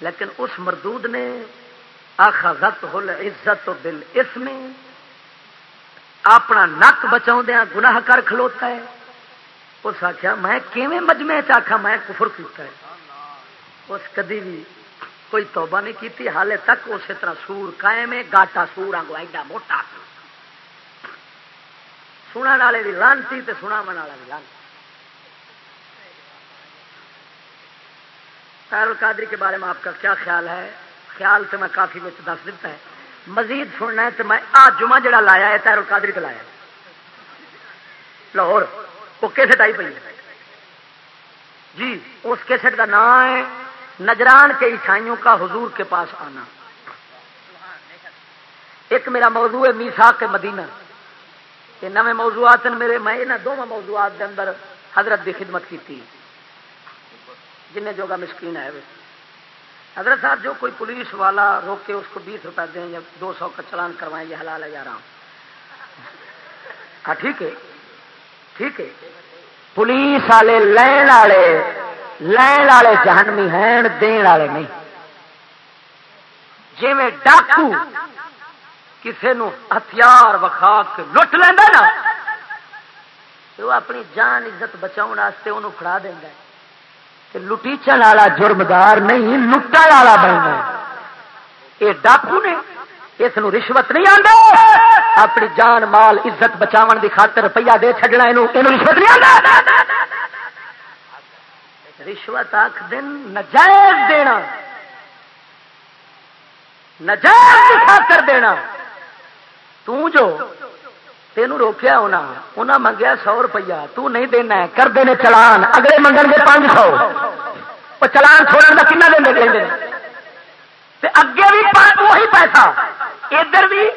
لیکن اس مردود نے اخذت ہل عزت بل اس میں اپنا نک بچاؤ دیا گناہ کر کھلوتا ہے۔ اس آخیا میں کیویں مجمے چاخا میں کفر کیتا ہے؟ اس کدی بھی کوئی توبہ نہیں کیتی، حالے تک اسی طرح سور قائم ہے، گاٹا سور آگو ایڈا موٹا سنا والے بھی لانتی سنا من والا بھی لانتی۔ القادری کے بارے میں آپ کا کیا خیال ہے؟ خیال تو میں کافی دس دیتا ہے۔ مزید سننا ہے تو میں آ جمعہ جڑا لایا ہے تیر القادری کا لایا لاہور، وہ کیسٹ آئی پی جی اس کیسٹ کا نام ہے نجران کے عیسائیوں کا حضور کے پاس آنا۔ ایک میرا موضوع ہے میسا کے مدینہ۔ یہ نئے موضوعات میرے، میں یہاں دونوں موضوعات کے اندر حضرت کی خدمت کی جن جوگا مسکین ہے۔ حضرت صاحب، جو کوئی پولیس والا روک کے اس کو بیس روپئے دیں یا دو سو کا چلان کروائیں، یہ حلال ہے جا رہا ہوں ہاں ٹھیک ہے۔ ٹھیک ہے۔ پولیس والے لین والے لین والے جہنمی ہیں، دین والے نہیں۔ جی میں ڈاکو کسی ہتھیار وکھا کے لٹ لینا نا وہ اپنی جان عزت بچاؤ واسطے انہوں فڑا دینا لٹیچن والا جرمدار نہیں لٹا والا بننا یہ ڈاکو نے اس رشوت نہیں آتا اپنی جان، مال، عزت بچاؤ کی خاطر روپیہ دے چڈنا یہ رشوت نہیں آتا رشوت آخ دن نجائز دینا۔ نجائز خاطر دینا۔ تو جو تینوں روکیا ہونا انہیں منگیا سو روپیہ۔ تو نہیں دینا کرتے ہیں چلان۔ اگلے منگن گے پانچ سو۔ وہ چلان چھوڑنے کا کنا دیں دیں اگے بھی وہی پیسہ۔ ادھر بھی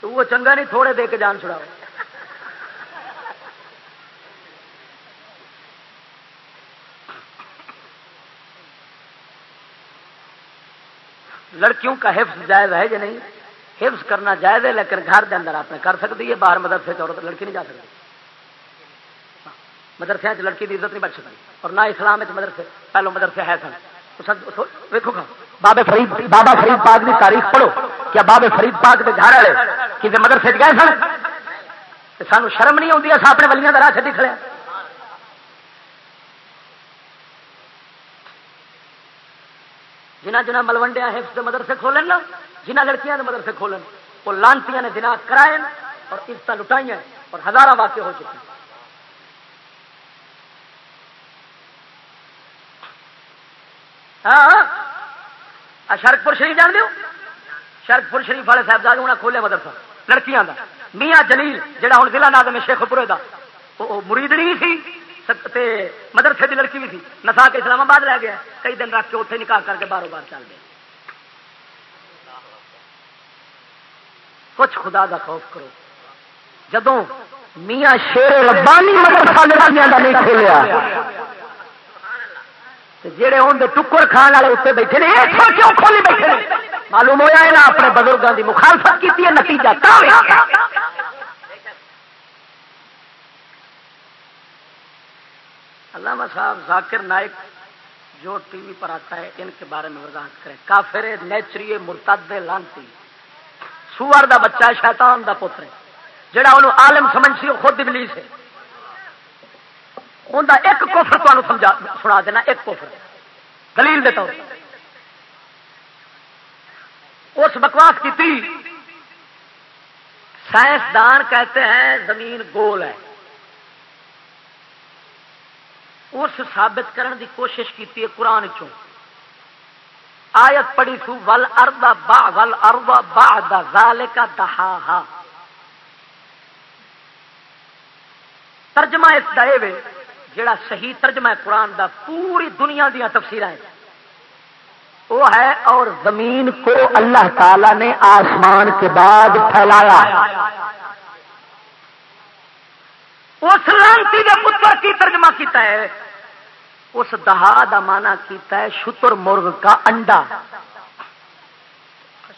تو وہ چنگا نہیں، تھوڑے دے کے جان چھڑاؤ۔ لڑکیوں کا حفظ جائز ہے یا نہیں؟ حفظ کرنا جائز ہے، لیکن گھر کے اندر آپ نے کر سکتی ہے، باہر مدرسے عورت لڑکی نہیں جا سکتی۔ ہاں، مدرسے لڑکی کی عزت نہیں بچ سکتی، اور نہ اسلام مدرسے، پہلو مدرسے ہے سن۔ ویکو گا بابے فرید، بابا فرید پاک کی تاریخ پڑھو، کیا بابے فرید پاک کے گھر والے کسی مدرسے گئے سن؟ سانو شرم نہیں آتی اپنے ولیاں کا راہ چی کھڑے جنہ جنہ ملوڈیا حفظ مدرسے کھولن نا، جنہ لڑکیاں مدرسے کھولن، وہ لانتی نے دن کرائے اور عزت لٹائی اور ہزارہ واقع ہو چکی ہاں شرک پور شریف جان دو شرک پور شریف والے صاحب انہیں کھولے مدرسہ، لڑکیاں دا۔ میاں جلیل جہاں ہوں ضلع ناد میں شیخ پورے کا وہ مرید نہیں سی؟ مدرسے کی لڑکی بھی تھی نسا کے اسلام آباد رہ گیا، کئی دن رکھ کے اتنے نکاح کر کے باروں بار چل گئے۔ کچھ خدا دا خوف کرو۔ جدو میاں شیر ربانی نہیں کھولیا جہے ہوں ٹکر کھان والے اتنے بیٹھے نے کیوں کھولی بیٹھے معلوم ہوا ہے اپنے بزرگوں کی مخالفت کی نتیجہ علامہ صاحب ذاکر نائک جو ٹی وی پر آتا ہے، ان کے بارے میں وضاحت کرے کافر نیچری مرتد لانتی۔ سور دا بچہ شیطان دا پتر ہے۔ جڑا انہوں عالم سمجھ سی وہ خود ابلیس ہے۔ ان ایک کوفر تمہیں سمجھا، سنا دینا، ایک کوفر دلیل دیتا ہوں اس بکواس کی تھی، سائنسدان کہتے ہیں، زمین گول ہے۔ اس ثابت کرنے کی کوشش کی قرآن چوں۔ آیت پڑی سو ول اردا با ول اردا با دا زال کا دہا ترجمہ اس دے وے جڑا صحیح ترجمہ ہے قرآن دا، پوری دنیا دیا تفصیل ہے وہ ہے، اور زمین کو اللہ تعالی نے آسمان کے بعد پھیلایا اس لانتی کے پتر کی ترجمہ کیتا ہے۔ اس دہا دا مانا کیتا ہے شتر مرغ کا انڈا۔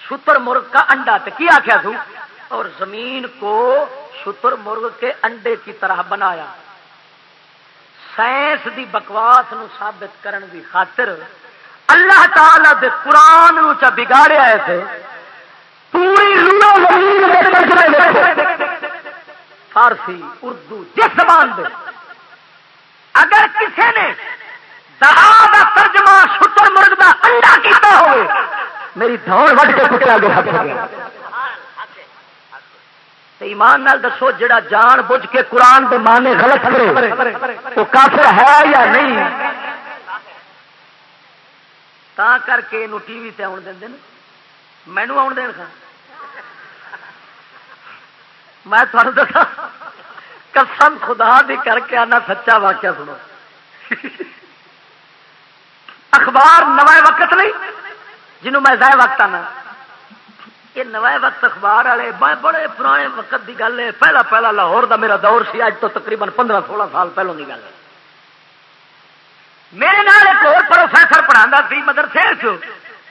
شتر مرغ کا انڈا تو کیا کیا تھو اور زمین کو شتر مرغ کے انڈے کی طرح بنایا۔ سائنس دی بکواس نو ثابت کرن دی خاطر اللہ تعالی دے قرآن نو چا بگاڑیا ہے تھے پوری فارسی، اردو جس زبان دے۔ اگر کسی نے ترجمہ شتر مرغ کا انڈا کیتا ہوئے، میری دوڑ وٹ کے کتنا گیا ایمان نال دسو، جڑا جان بوجھ کے قرآن دے مانے غلط کرے، وہ کافر ہے یا نہیں؟ تا کر کے ٹی وی تے آن دیں مینو آن دین خان میں تمہیں دسا قسم خدا بھی کر کے آنا، سچا واقعہ سنو۔ اخبار نوائے وقت نہیں، جنہوں میں ضائع وقت آنا۔ یہ نوائے وقت اخبار والے بڑے پرانے وقت کی گل ہے۔ پہلا پہلا لاہور دا میرا دور سی، اج تو تقریباً پندرہ سولہ سال پہلوں کی گل ہے۔ میرے نال ایک اور پروفیسر پڑھا سی مدرسے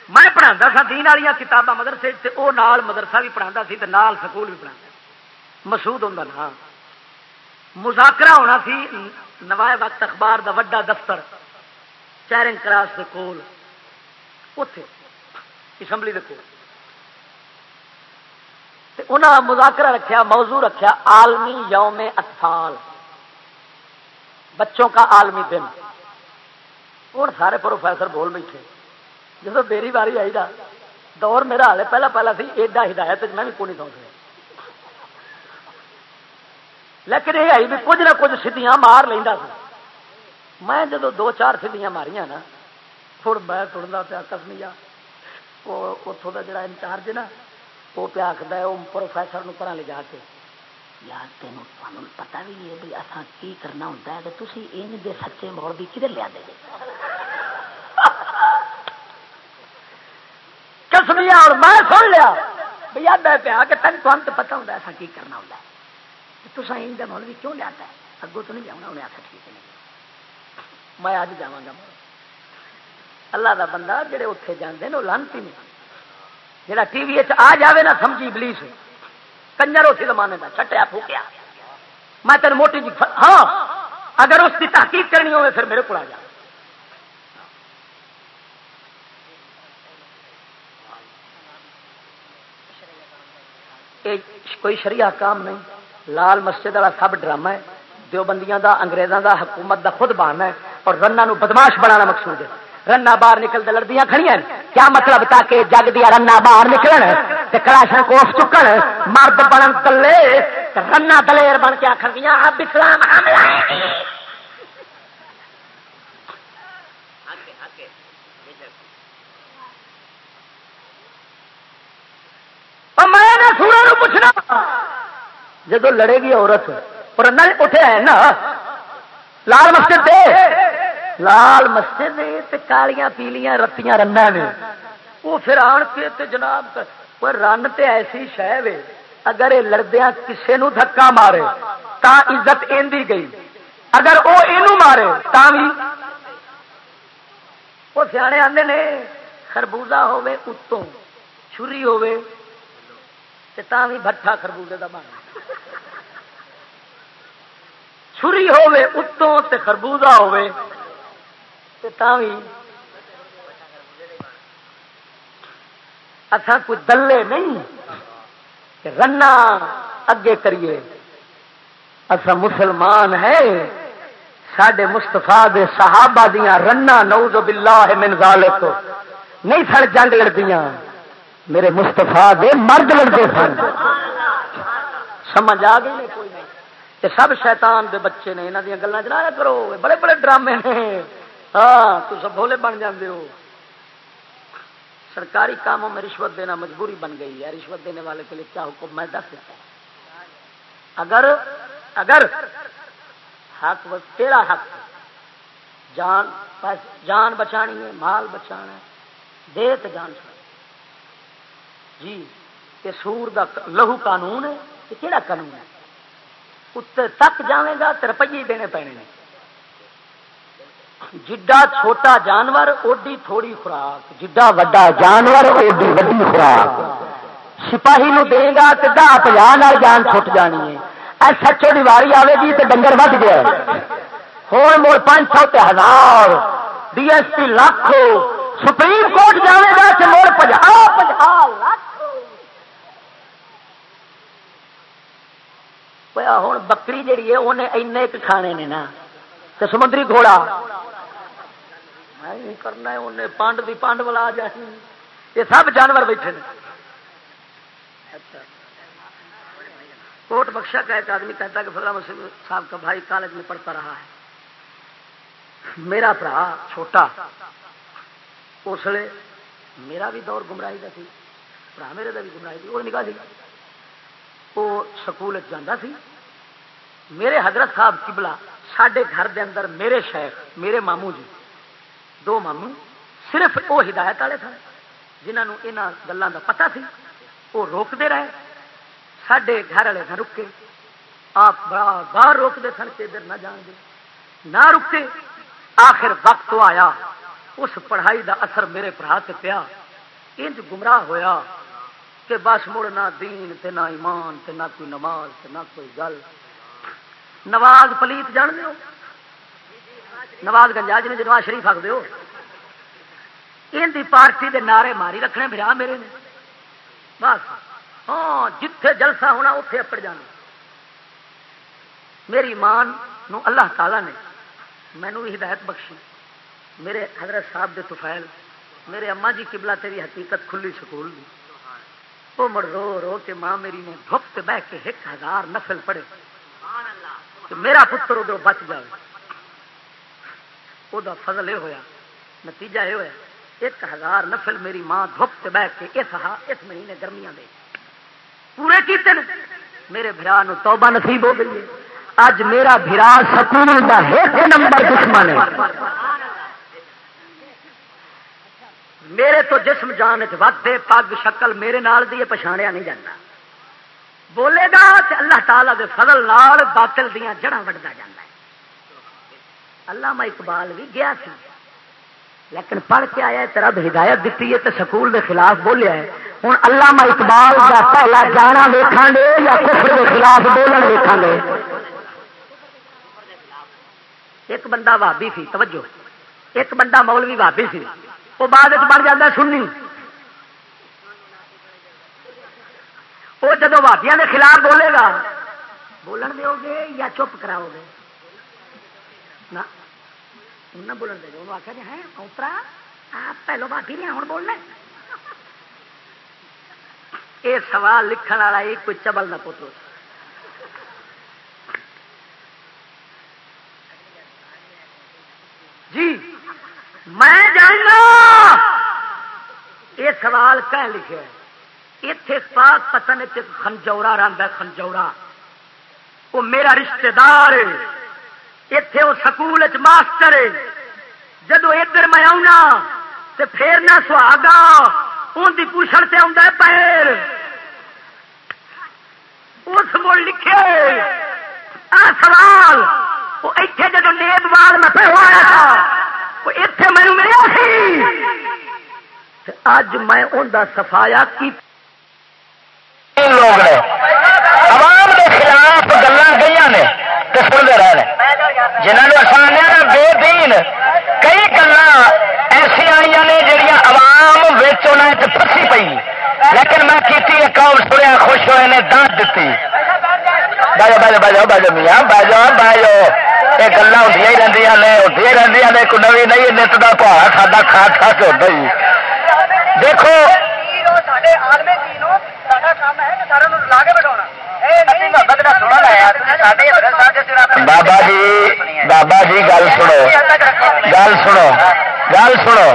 میں پڑھا سا دین والی کتاباں مدرسے وہ مدرسہ بھی پڑھا سی نال سکول بھی پڑھا مسود ہوں نا۔ مذاکرہ ہونا سی نوائے وقت اخبار دا وڈا دفتر چیرنگ کراس کے کول۔ اتے اسمبلی کے کول۔ انہوں مذاکرہ رکھا موضوع رکھا عالمی یوم اطفال۔ بچوں کا عالمی دن۔ ہوں سارے پروفیسر بول بیٹھے۔ جب میری باری آئی دا دور میرا حال پہلا پہلا سی ایڈا ہدایت میں بھی کون نہیں سوچ رہا لیکن یہ آئی بھی کچھ نہ کچھ سیدیاں مار لینا سا میں جب دو چار سیدیاں ماریاں نا، تھوڑ میں سنتا پیا کسمیا اتوں کا جڑا انچارج نا، وہ پیا آخر وہ پروفیسر پرا لے جا کے۔ یار تین پتا بھی ہے بھی اصا کی کرنا ہوتا ہے تو تھی ان دے سچے موڑ بھی کدھر لیا دے کسمیا اور میں سن لیا۔ بھائی یاد ہے پیا کہ تین تو تو پتا ہوتا ہے ایسا کی کرنا ہوتا ہے۔ تو ان کا مول بھی کیوں لیا ہے؟ اگوں تو نہیں جاؤں انہیں آخر ٹھیک نہیں۔ میں اج جا اللہ کا بندہ جہے اتنے جانے وہ لانتی نہیں جا ٹی وی آ جائے نا سمجھی بلیس کنجر اسی زمانے کا چھٹیا پھوکیا۔ میں تین موٹی جی ہاں اگر اس کی تحقیق کرنی ہوئے پھر میرے کو آ جا۔ کوئی شریعہ کام نہیں۔ لال مسجد والا سب ڈرامہ ہے۔ دیوبندیاں دا، انگریزاں دا، حکومت دا خود باننا ہے۔ اور رنا بدماش بنانا مقصود ہے۔ رنا باہر نکلتے لڑدیاں کھڑی کیا مطلب تاکہ جگ دیا رنا باہر نکل کلاشن کوف چکن؟ مرد بن تلے رنا دلیر بن کے آخر دیا اب اسلام میں نے سورا پوچھنا۔ جب لڑے گی عورت اور اٹھے ہے نا۔ لال مسجد دے۔ لال مسجد کالیاں پیلیاں رتیاں رنا نے۔ وہ پھر آن کے جناب رن تے ایسی شہ وے۔ اگر یہ لڑدیا کسی نو دھکا مارے، تا عزت اندی گئی۔ اگر وہ یہ مارے، تا بھی وہ سیانے آتے نے، خربوزہ ہوے اتوں، چھری ہوے تا بھی بٹھا خربوزے کا بن چھری ہوے اتوں تے خربوزہ ہوے اچھا کوئی دلے نہیں رنا اگے کریے۔ اچھا مسلمان ہے سڈے مستفا دے صحابہ دیا رنا نوز باللہ من ذالک۔ نہیں سڑ جنگ لڑدیاں۔ میرے مستفا دے مرد لڑتے سن۔ سمجھ آ گئی کوئی؟ سب شیطان دے بچے نے یہاں دیا گلیں چلایا کرو بڑے بڑے ڈرامے نے۔ ہاں تو سب بھولے بن جاندے ہو۔ سرکاری کاموں میں رشوت دینا مجبوری بن گئی ہے۔ رشوت دینے والے کے لیے کیا حکم؟ میں دس دیتا اگر اگر حق تیرا حق، جان جان بچانی ہے، مال بچانا ہے، دے تو جان جی یہ سور دا لہو قانون ہے، یہ کہڑا قانون ہے؟ اتنے تک جائے گا تو روپیے دینے پینے جڈا چھوٹا جانور اوڈی تھوڑی خوراک جڈا وڈا جانور اوڈی وڈی خوراک سپاہی نو دے گا تو دہ پناہ جان چھٹ جانی ہے ایس سچو دیواری آئے گی تو ڈنگر ود گیا ہوں مڑ پانچ سو ہزار D S P lakh supreme court جائے گا تو مڑ ہوں بکری جیڑی ہے انہیں این کھانے نے نا تو سمندری گھوڑا کرنا انہیں پانڈ بھی پانڈ والا جائے یہ سب جانور بیٹھے کوٹ بخشا کا ایک آدمی کہتا کہ فضلہ مسلم صاحب کا بھائی کالج میں پڑھتا رہا ہے میرا برا چھوٹا اس لیے میرا بھی دور گمراہی کا تھی برا میرے کا بھی گمراہ سی وہ نکاح سی وہ سکول جانا سی میرے حضرت صاحب کبلا سڈے گھر دے اندر میرے شیخ، میرے ماموں جی۔ دو ماموں صرف وہ ہدایت والے سن جنہوں یہاں گلوں کا پتا سی وہ روکتے رہے۔ سڈے گھر والے سن رکے، آپ باہر روکتے سن کہ ادھر نہ جان دے۔ نہ رکتے آخر وقت تو آیا، اس پڑھائی دا اثر میرے برا سے پیا۔ انج گمراہ ہویا کہ بس مڑ نہ دین تے نہ ایمان تے نہ کوئی نماز تے نہ کوئی گل۔ نواز پلیت جان دو نواز گنجا جی نواز شریف آخ دو ان دی پارٹی دے نعرے ماری رکھنے برا میرے نے۔ بس۔ ہاں جتھے جلسہ ہونا اتے اپڑ جانا۔ میری مان نو اللہ تعالی نے مینو بھی ہدایت بخشی۔ میرے حضرت صاحب دے توفیل میرے اما جی قبلہ تیری حقیقت کھلی سکول دی۔ وہ مڑ رو رو کے ماں میری نے دھپ بہ کے ایک ہزار نفل پڑے کہ میرا پتر ادھر بچ جائے۔ وہ فضل یہ ہویا، نتیجہ یہ ہوا ایک ہزار نفل میری ماں دھپ بہ کے اس ہا، اس مہینے گرمیاں دے۔ پورے کیتے میرے برا توبہ نصیب ہو گئی اج میرا برا سکون کا ایک نمبر دشمن ہے میرے تو جسم جان چے پگ شکل میرے نال دی پچھاڑیا نہیں جاتا بولے گا تو اللہ تعالی دے فضل نال باطل دیا جڑا وڈتا جانا ہے۔ اللہ میں اقبال بھی گیا سی۔ لیکن پڑھ کے آیا تیرا ہدایت دیتی ہے تو سکول دے خلاف بولیا ہے۔ ہوں اللہ میں اقبال کا پہلا جانا ویکھا گے یا کفر دے خلاف بولن ویکھا گے؟ ایک بندہ بھابی سی، توجہ۔ ایک بندہ مولوی بھابی سی۔ وہ بعد بن جاتا سننی وہ جب بھابیا کے خلاف بولے گا، بولن دو گے یا چپ کراؤ گے؟ نہ بولن دے گا آخر جی ہاں، ہے اوترا آپ پہلو بھابی نے ہوں بولنا یہ سوال لکھن والا یہ کوئی چبل نہ پوتو جی میں جاننا یہ سوال کہ لکھے۔ اتے پاک پتن خنجورا رنگ ہے خنجورا وہ میرا رشتہ دار اتے وہ سکول ماسٹر جدو ادھر میں آنا تو پھر نہ سہاگا ان کی پوچھڑ سے آتا پیر۔ اس مڑ لکھے آ سوال، وہ اتنے جب نیب وال میں پہوایا تھا، وہ اتنے مینو ملیا سی۔ اج میں ان کا سفایا کی لوگ نے عوام کے خلاف گلا گئی نے تو سنتے رہے جنہوں نے آسانیا نا بے دین، کئی گلا ایسا آئی نے جہیا عوام پسی پی لیکن میں کی قوم سنیا، خوش ہوئے نے دانت دیتی بجو بجو بجو بجو میاں بجو بجو یہ گلا ہوں ہی رہی نے ہوتی رہی نے، کوئی نوی نہیں، نت کا پہاڑ ساڈا کھا کھا کے ہوتا ہی۔ دیکھو بابا جی بابا جی گل سنو گل سنو گل سنو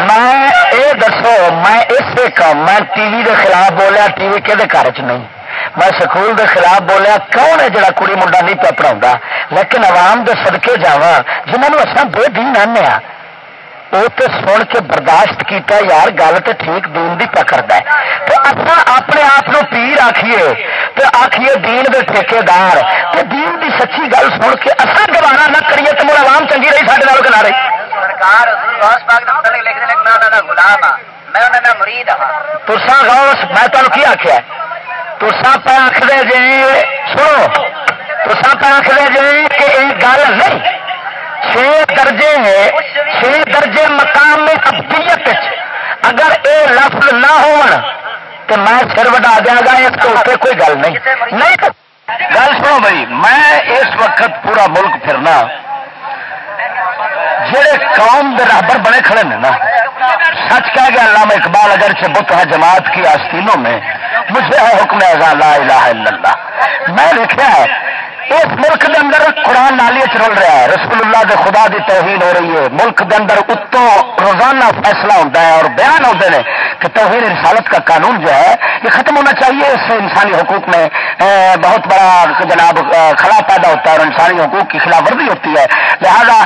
میں یہ دسو میں اس کام میں ٹی وی کے خلاف بولیا ٹی وی کہ گھر چ نہیں میں سکول کے خلاف بولیا کون ہے جڑا کڑی منڈا نہیں پہ پڑھا لیکن عوام دے سدکے جا جنہوں اصل بے دین آنے وہ تو سن کے برداشت کیتا یار گل تو ٹھیک دین دی پکڑتا ہے تو اصا اپنے آپ پیر آخیے تو آخیے دین دے ٹھیکے دار تو دین دی سچی گل سن کے اصا گوارا نہ کریے تو مڑ عوام چنگی رہی سارے نال کنارے ترسا غوث میں تمہیں کی آخیا ترسا پہ آخر جی سنو ترسا پہ آخر جی کہ یہ گل نہیں چھ درجے ہیں، چھ درجے مقام میں ابدیت اگر اے لفظ نہ ہو تو میں سر وڈا دیا گا، اس کے اتنے کوئی گل نہیں۔ نہیں گل سنو بھائی، میں اس وقت پورا ملک پھرنا۔ جڑے قوم کے رابر بڑے کھڑے ہیں نا، سچ کہہ گیا، علامہ اقبال اگر سے بت ہے جماعت کی آستینوں میں، مجھے ہے حکم لا الہ الا اللہ۔ میں لکھا ہے اس ملک دے اندر قرآن نالی چل رہا ہے۔ رسول اللہ دے خدا دی توہین ہو رہی ہے۔ ملک دے اندر اتوں روزانہ فیصلہ ہوتا ہے اور بیان ہوتے ہیں کہ توہین رسالت کا قانون جو ہے، یہ ختم ہونا چاہیے۔ اس سے انسانی حقوق میں بہت بڑا جناب خلا پیدا ہوتا ہے اور انسانی حقوق کی خلاف ورزی ہوتی ہے۔ لہذا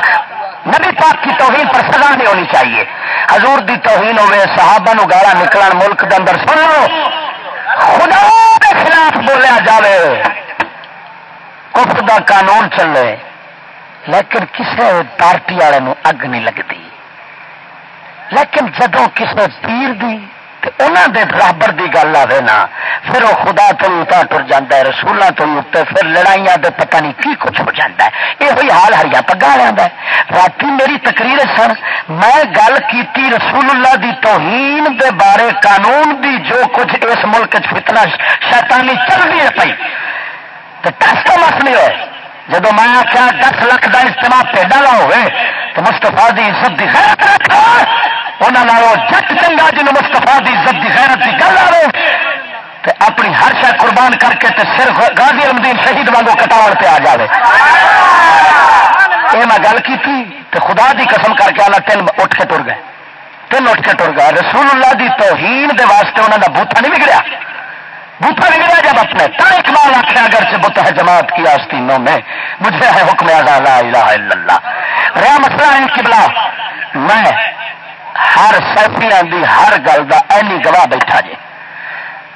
نبی پاک کی توہین پر سزا نہیں ہونی چاہیے۔ حضور دی توہین ہوئے، صحابہ نو گالا نکلن، ملک دے اندر سن لو خدا کے خلاف بولیا جائے کفر دا قانون چلے، لیکن کسی پارٹی والے اگ نہیں لگتی۔ لیکن جدو کسی پیر دی انہوں دے برابر دی گل آئے نا، پھر وہ خدا تو اتا ٹر جا رسولوں تو اتنے پھر لڑائیاں دے پتہ نہیں کی کچھ ہو جاتا ہے۔ یہ حال ہریا پگا ہے۔ رات میری تقریر سن، میں گل کی رسول اللہ دی توہین دے بارے قانون دی، جو کچھ اس ملک فتنہ شیطانی چل رہی ہے پی تو ٹس تو مس نہیں ہوئے جب میں آخیا دس لاکھ کا اجتماع پیڈا کا ہوئے تو مستفا دی عزت کی خیرت رکھا انہوں جٹ چنگا جن مستفا دی عزت کی خیرت کی گل آئے تو اپنی ہر شہ قربان کر کے صرف غازی المدین شہید وانگو کٹاوڑ پہ آ جائے یہ میں گل کی تو خدا دی قسم کر کے آنا تین اٹھ کے ٹر گئے تین اٹھ کے ٹر گئے رسول اللہ دی توہین دے واسطے انہوں کا بوٹا نہیں بگڑیا بوٹا نکلا جب اپنے تا اقبال آخر اگر سے بت ہے جماعت کی آستینوں میں، مجھے ہے حکم لا الہ الا اللہ۔ رہا مسئلہ ان قبلہ میں ہر سیفیاں دی، ہر گل کا ایلی گواہ بیٹھا جی۔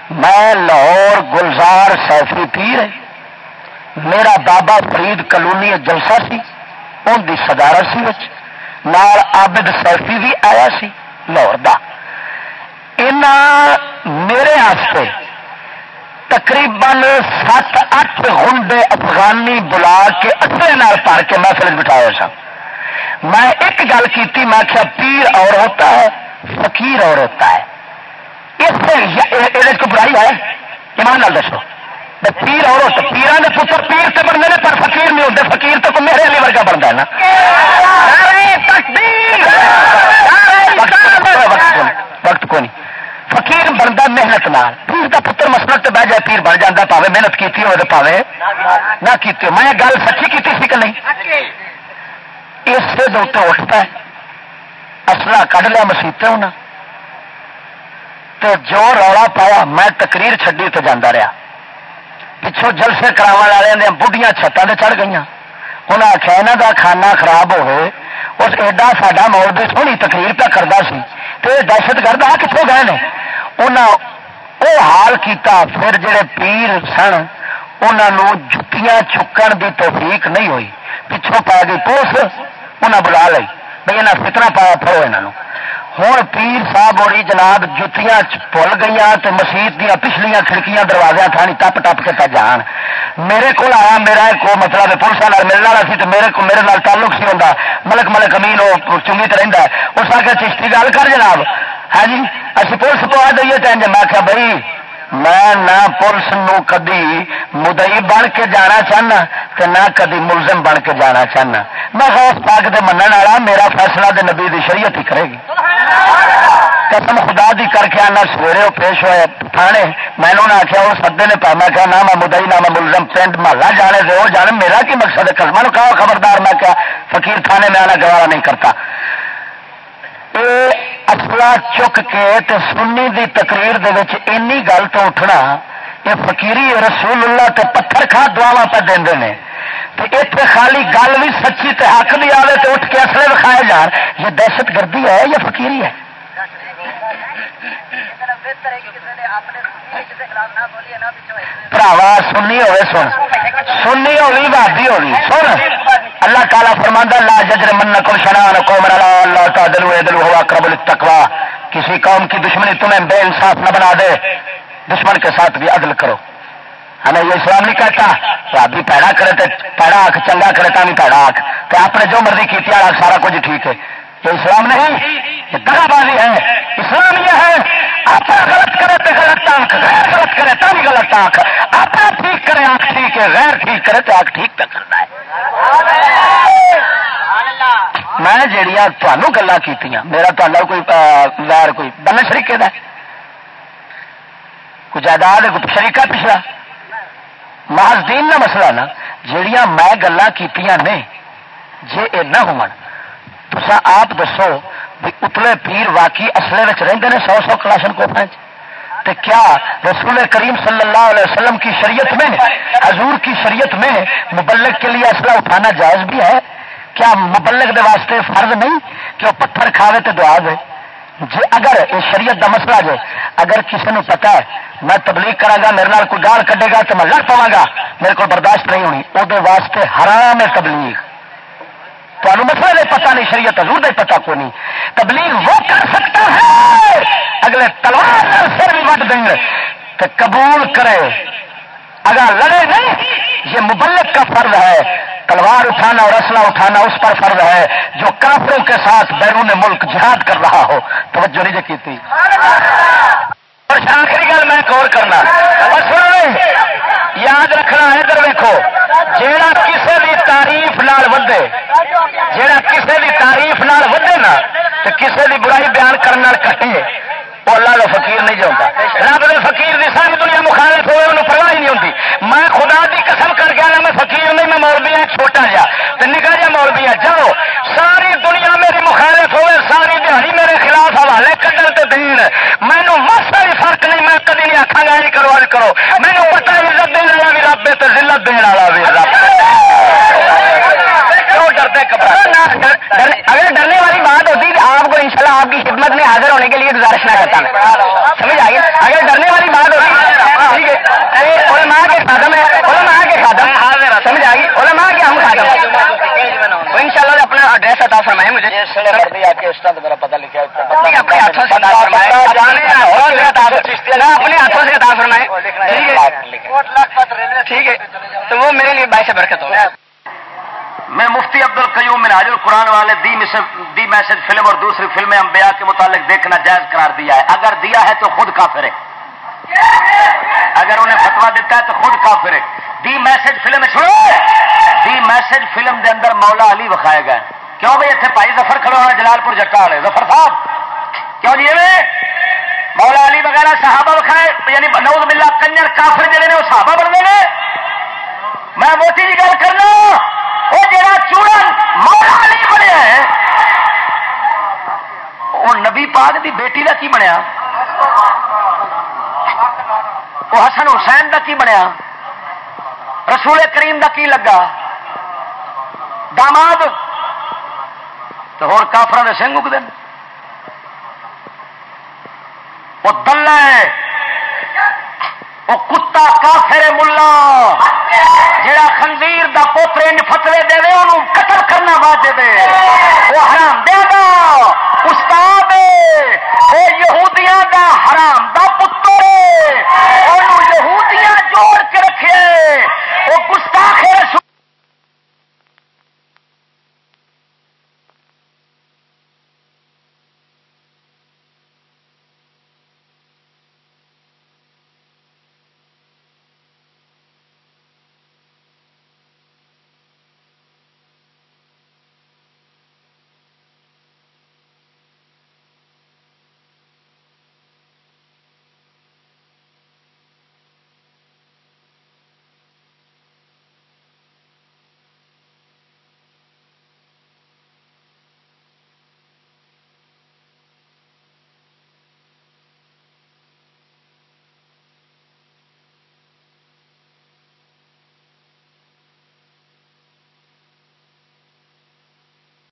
میں لاہور گلزار سیفی پیر میرا بابا فرید کلونی جلسہ سی، ان دی صدارت سی وچ۔ نال عابد سیفی بھی آیا سی، لاہور دا۔ میرے آستے تقریباً سات اٹھ گنڈے افغانی بلا کے اصل نال پڑھ کے محفل بٹھایا سا میں ایک گل کی میں کیا پیر اور ہوتا ہے فقیر اور ہوتا ہے۔ اس سے کو برائی ہے ایمان نال دسو۔ پیر اور ہوتا پیران کے پتر پیر سے بنتے ہیں پر فقیر نہیں ہوتے۔ فقیر تو میرے علی ورگا بنتا ہے نا۔ وقت کو نہیں۔ فقیر بنتا محنت نال۔ پیر کا پتر مسلط بہ جائے، پیر بن جاتا پاوے، محنت کی ہو پاوے۔ نہ کی میں گل سچی کی سی کہ نہیں؟ اس سے اٹھتا ہے اصلا کھ لیا مسیطے ہونا تو جو رولا پایا، میں تقریر چڈی تو جانا رہا۔ پچھوں جلسے کرا والے بڑھیا چھتوں سے چڑھ گئی انہیں آخیا یہاں کا کھانا خراب ہوئے اس ایڈا ساڈا مول بھی سونی تقریر پہ کرتا سی تو دہشت گرد آ کتوں گئے انہوں وہ حال کیتا پھر جڑے پیر سن انہوں جتیاں چکن دی توفیق نہیں ہوئی پچھوں پا گئی پوس انہیں بلا لی بھائی یہاں فتنا پایا پھرو یہاں ہوں پیر صاحب ہوئی جناب جتیاں پل گئی تو مسیت دیا پچھلیاں کھڑکیاں دروازے تھانی ٹپ ٹپ کے پہ جان میرے کو آیا میرا کو مطلب پولیس والا ملنے والا سی تو میرے کو میرے نال تعلق سی ہوتا ملک ملک امین وہ چنگی تو رہتا ہے اس آ کے چشتی گل کر جناب ہاں جی اچھی پولیس پوا دئیے ٹائم میں آخیا بھائی میں نہ پولیس نو کدی مدئی بن کے جانا چاہنا کہ نہ کدی ملزم بن کے جانا چاہنا۔ میں غوث پاک دے منن والا، میرا فیصلہ دے نبی دی شریعت ہی کرے گی۔ قسم خدا دی کر کے آنا، سویرے وہ پیش ہوئے تھانے۔ میں نے آخیا وہ سدے نے پا میں کہا، نہ، میں مدئی نہ، میں ملزم پنڈ محلہ جانے دے جانے۔ میرا کی مقصد ہے؟ قسم کہا خبردار، میں کیا فقیر تھانے میں آنا، گوارا نہیں کرتا۔ اصلا چک کے سنی دی تقریر اینی گل تو اٹھنا یہ فقیری رسول اللہ تے پتھر کھا دعوا پہ دے اتنے خالی گل بھی سچی تے حق بھی آئے تو اٹھ کے اصلے دکھائے جان یہ دہشت گردی ہے یا فقیری ہے پراوا سنی ہوئے سن سنی ہوگی بھابی ہوگی سن اللہ تعالیٰ فرماندہ، لا ججر من کو شنان اللہ تعالی دل ہوا کرب تکوا کسی قوم کی دشمنی تمہیں بے انصاف نہ بنا دے، دشمن کے ساتھ بھی عدل کرو۔ ہمیں یہ اسلام نہیں کہتا بھابی پیڑا کرے تو پیڑا آخ چنگا کرے تو نہیں پیڑا آخ تو آپ نے جو مرضی کی سارا کچھ ٹھیک ہے۔ یہ اسلام نہیں یہ دگا بازی ہے اسلام یہ ہے آپ غلط کرے تو غلط آنکھ، غیر غلط کرے تو بھی غلط آنکھ۔ آپ ٹھیک کرے، آنکھ ٹھیک ہے، غیر ٹھیک کرے تو آنکھ ٹھیک پہ کرنا ہے۔ میں جہیا تمہوں گلا کی میرا تا کوئی ویر کوئی بن شریقے کا کوئی جائیداد کوئی شریقہ پچھلا۔ محض دین کا مسئلہ نا جہیا میں گلا کی نے، جے اے نہ ہون۔ ہو آپ دسو بھی اتلے پیر واقعی اصلے میں رہتے ہیں سو سو کلاشن کو تو کیا رسول کریم صلی اللہ علیہ وسلم کی شریعت میں حضور کی شریعت میں مبلک کے لیے اسلحہ اٹھانا جائز بھی ہے کیا مبلک دے واسطے فرض نہیں کہ وہ پتھر کھاوے تو دعا دے جی اگر یہ شریعت کا مسئلہ جو اگر کسی نے پتا ہے میں تبلیغ کرا گا میرے نال کوئی گال کٹے گا تو میں لڑ پوا گا میرے کو برداشت نہیں ہونی وہ واسطے حرام ہے تبلیغ تو مسئلہ نہیں پتا نہیں، شریعت حضور نہیں پتا کو نہیں۔ تبلیغ وہ کر سکتا ہے، اگلے تلوار سر بھی وٹ دیں تو قبول کرے۔ اگر لڑے نہیں، یہ مبلک کا فرض ہے۔ تلوار اٹھانا اور اسلحہ اٹھانا اس پر فرض ہے۔ جو کافروں کے ساتھ بیرون ملک جہاد کر رہا ہو، توجہ نہیں جی کی تھی۔ اور آخری گل میں غور کرنا۔ یاد رکھنا ادھر دیکھو جیڑا کسی بھی تعریف نال ودے جیڑا کسی بھی تعریف نال ودے نا تو کسی بھی برائی بیان کرنے کٹے وہ اللہ کا فقیر نہیں جاتا رب کے فقیر کی ساری دنیا مخالف ہوئے، انہوں پرواہ نہیں ہوتی میں خدا کی قسم کر کے میں فقیر نہیں، میں مولوی ہوں چھوٹا جا۔ تو نکا جا مولوی ہے جاؤ۔ ساری دنیا میری مخالف ہوئے، ساری دیہی میرے خلاف حوالے کٹن تو دین۔ مینو مسا بھی فرق نہیں، میں کدی نہیں آخا گا نہیں کرو کرو۔ مینو ضلعت دینے والا بھی رب ڈرتے اگر ڈرنے والی بات ہوتی تو آپ کو انشاءاللہ آپ کی خدمت میں حاضر ہونے کے لیے گزارش نہ کرتا میں۔ سمجھ آئیے اگر ڈرنے والی بات ہوتی ہے ماں کے خادم ہے ماں کے خادم۔ سمجھ آئیے ماں کے ہم خادم ان شاء اللہ اپنا ایڈریس عطا فرمائے مجھے میرا پتا لکھا اپنے ہاتھوں سے اپنے ہاتھوں سے عطا فرمائے ٹھیک ہے۔ تو وہ میرے لیے باعث برکت ہو میں مفتی عبد القیوم مناج القرآن والے دی دی میسج فلم اور دوسری فلم انبیاء کے متعلق دیکھنا جائز قرار دیا ہے۔ اگر دیا ہے تو خود کافر ہے۔ اگر انہیں فتوا دیتا ہے تو خود کافر ہے۔ دی میسج فلم سنو! دی میسج فلم دے اندر مولا علی وکھائے گئے۔ کیوں بھائی اتنے پائی ظفر کھڑے ہونا جلال پور جٹا والے؟ ظفر صاحب! کیوں جی مولا علی وغیرہ صحابہ وکھائے یعنی نوز ملا کنجر کافر جڑے نے، وہ صحابہ بنتے ہیں میں موٹی جی گل کرنا، وہ جڑا چوڑا مولا نہیں بنیا ہے، وہ نبی پاک دی بیٹی کا کی بنیا؟ وہ حسن حسین کا کی بنیا؟ رسول کریم کا کی لگا؟ داماد۔ تو ہو کافر سنگ اگتے وہ دلہ وہ کتا کافر ملا۔ جڑا خنزیر دا کوپرے فتوے دے انہوں قتل کرنا واجب ہے۔ وہ حرام دے دا۔ استاد وہ یہودیاں دا حرام دا پتر انہوں یہودیاں جوڑ کے رکھے۔ وہ گستاخ رسول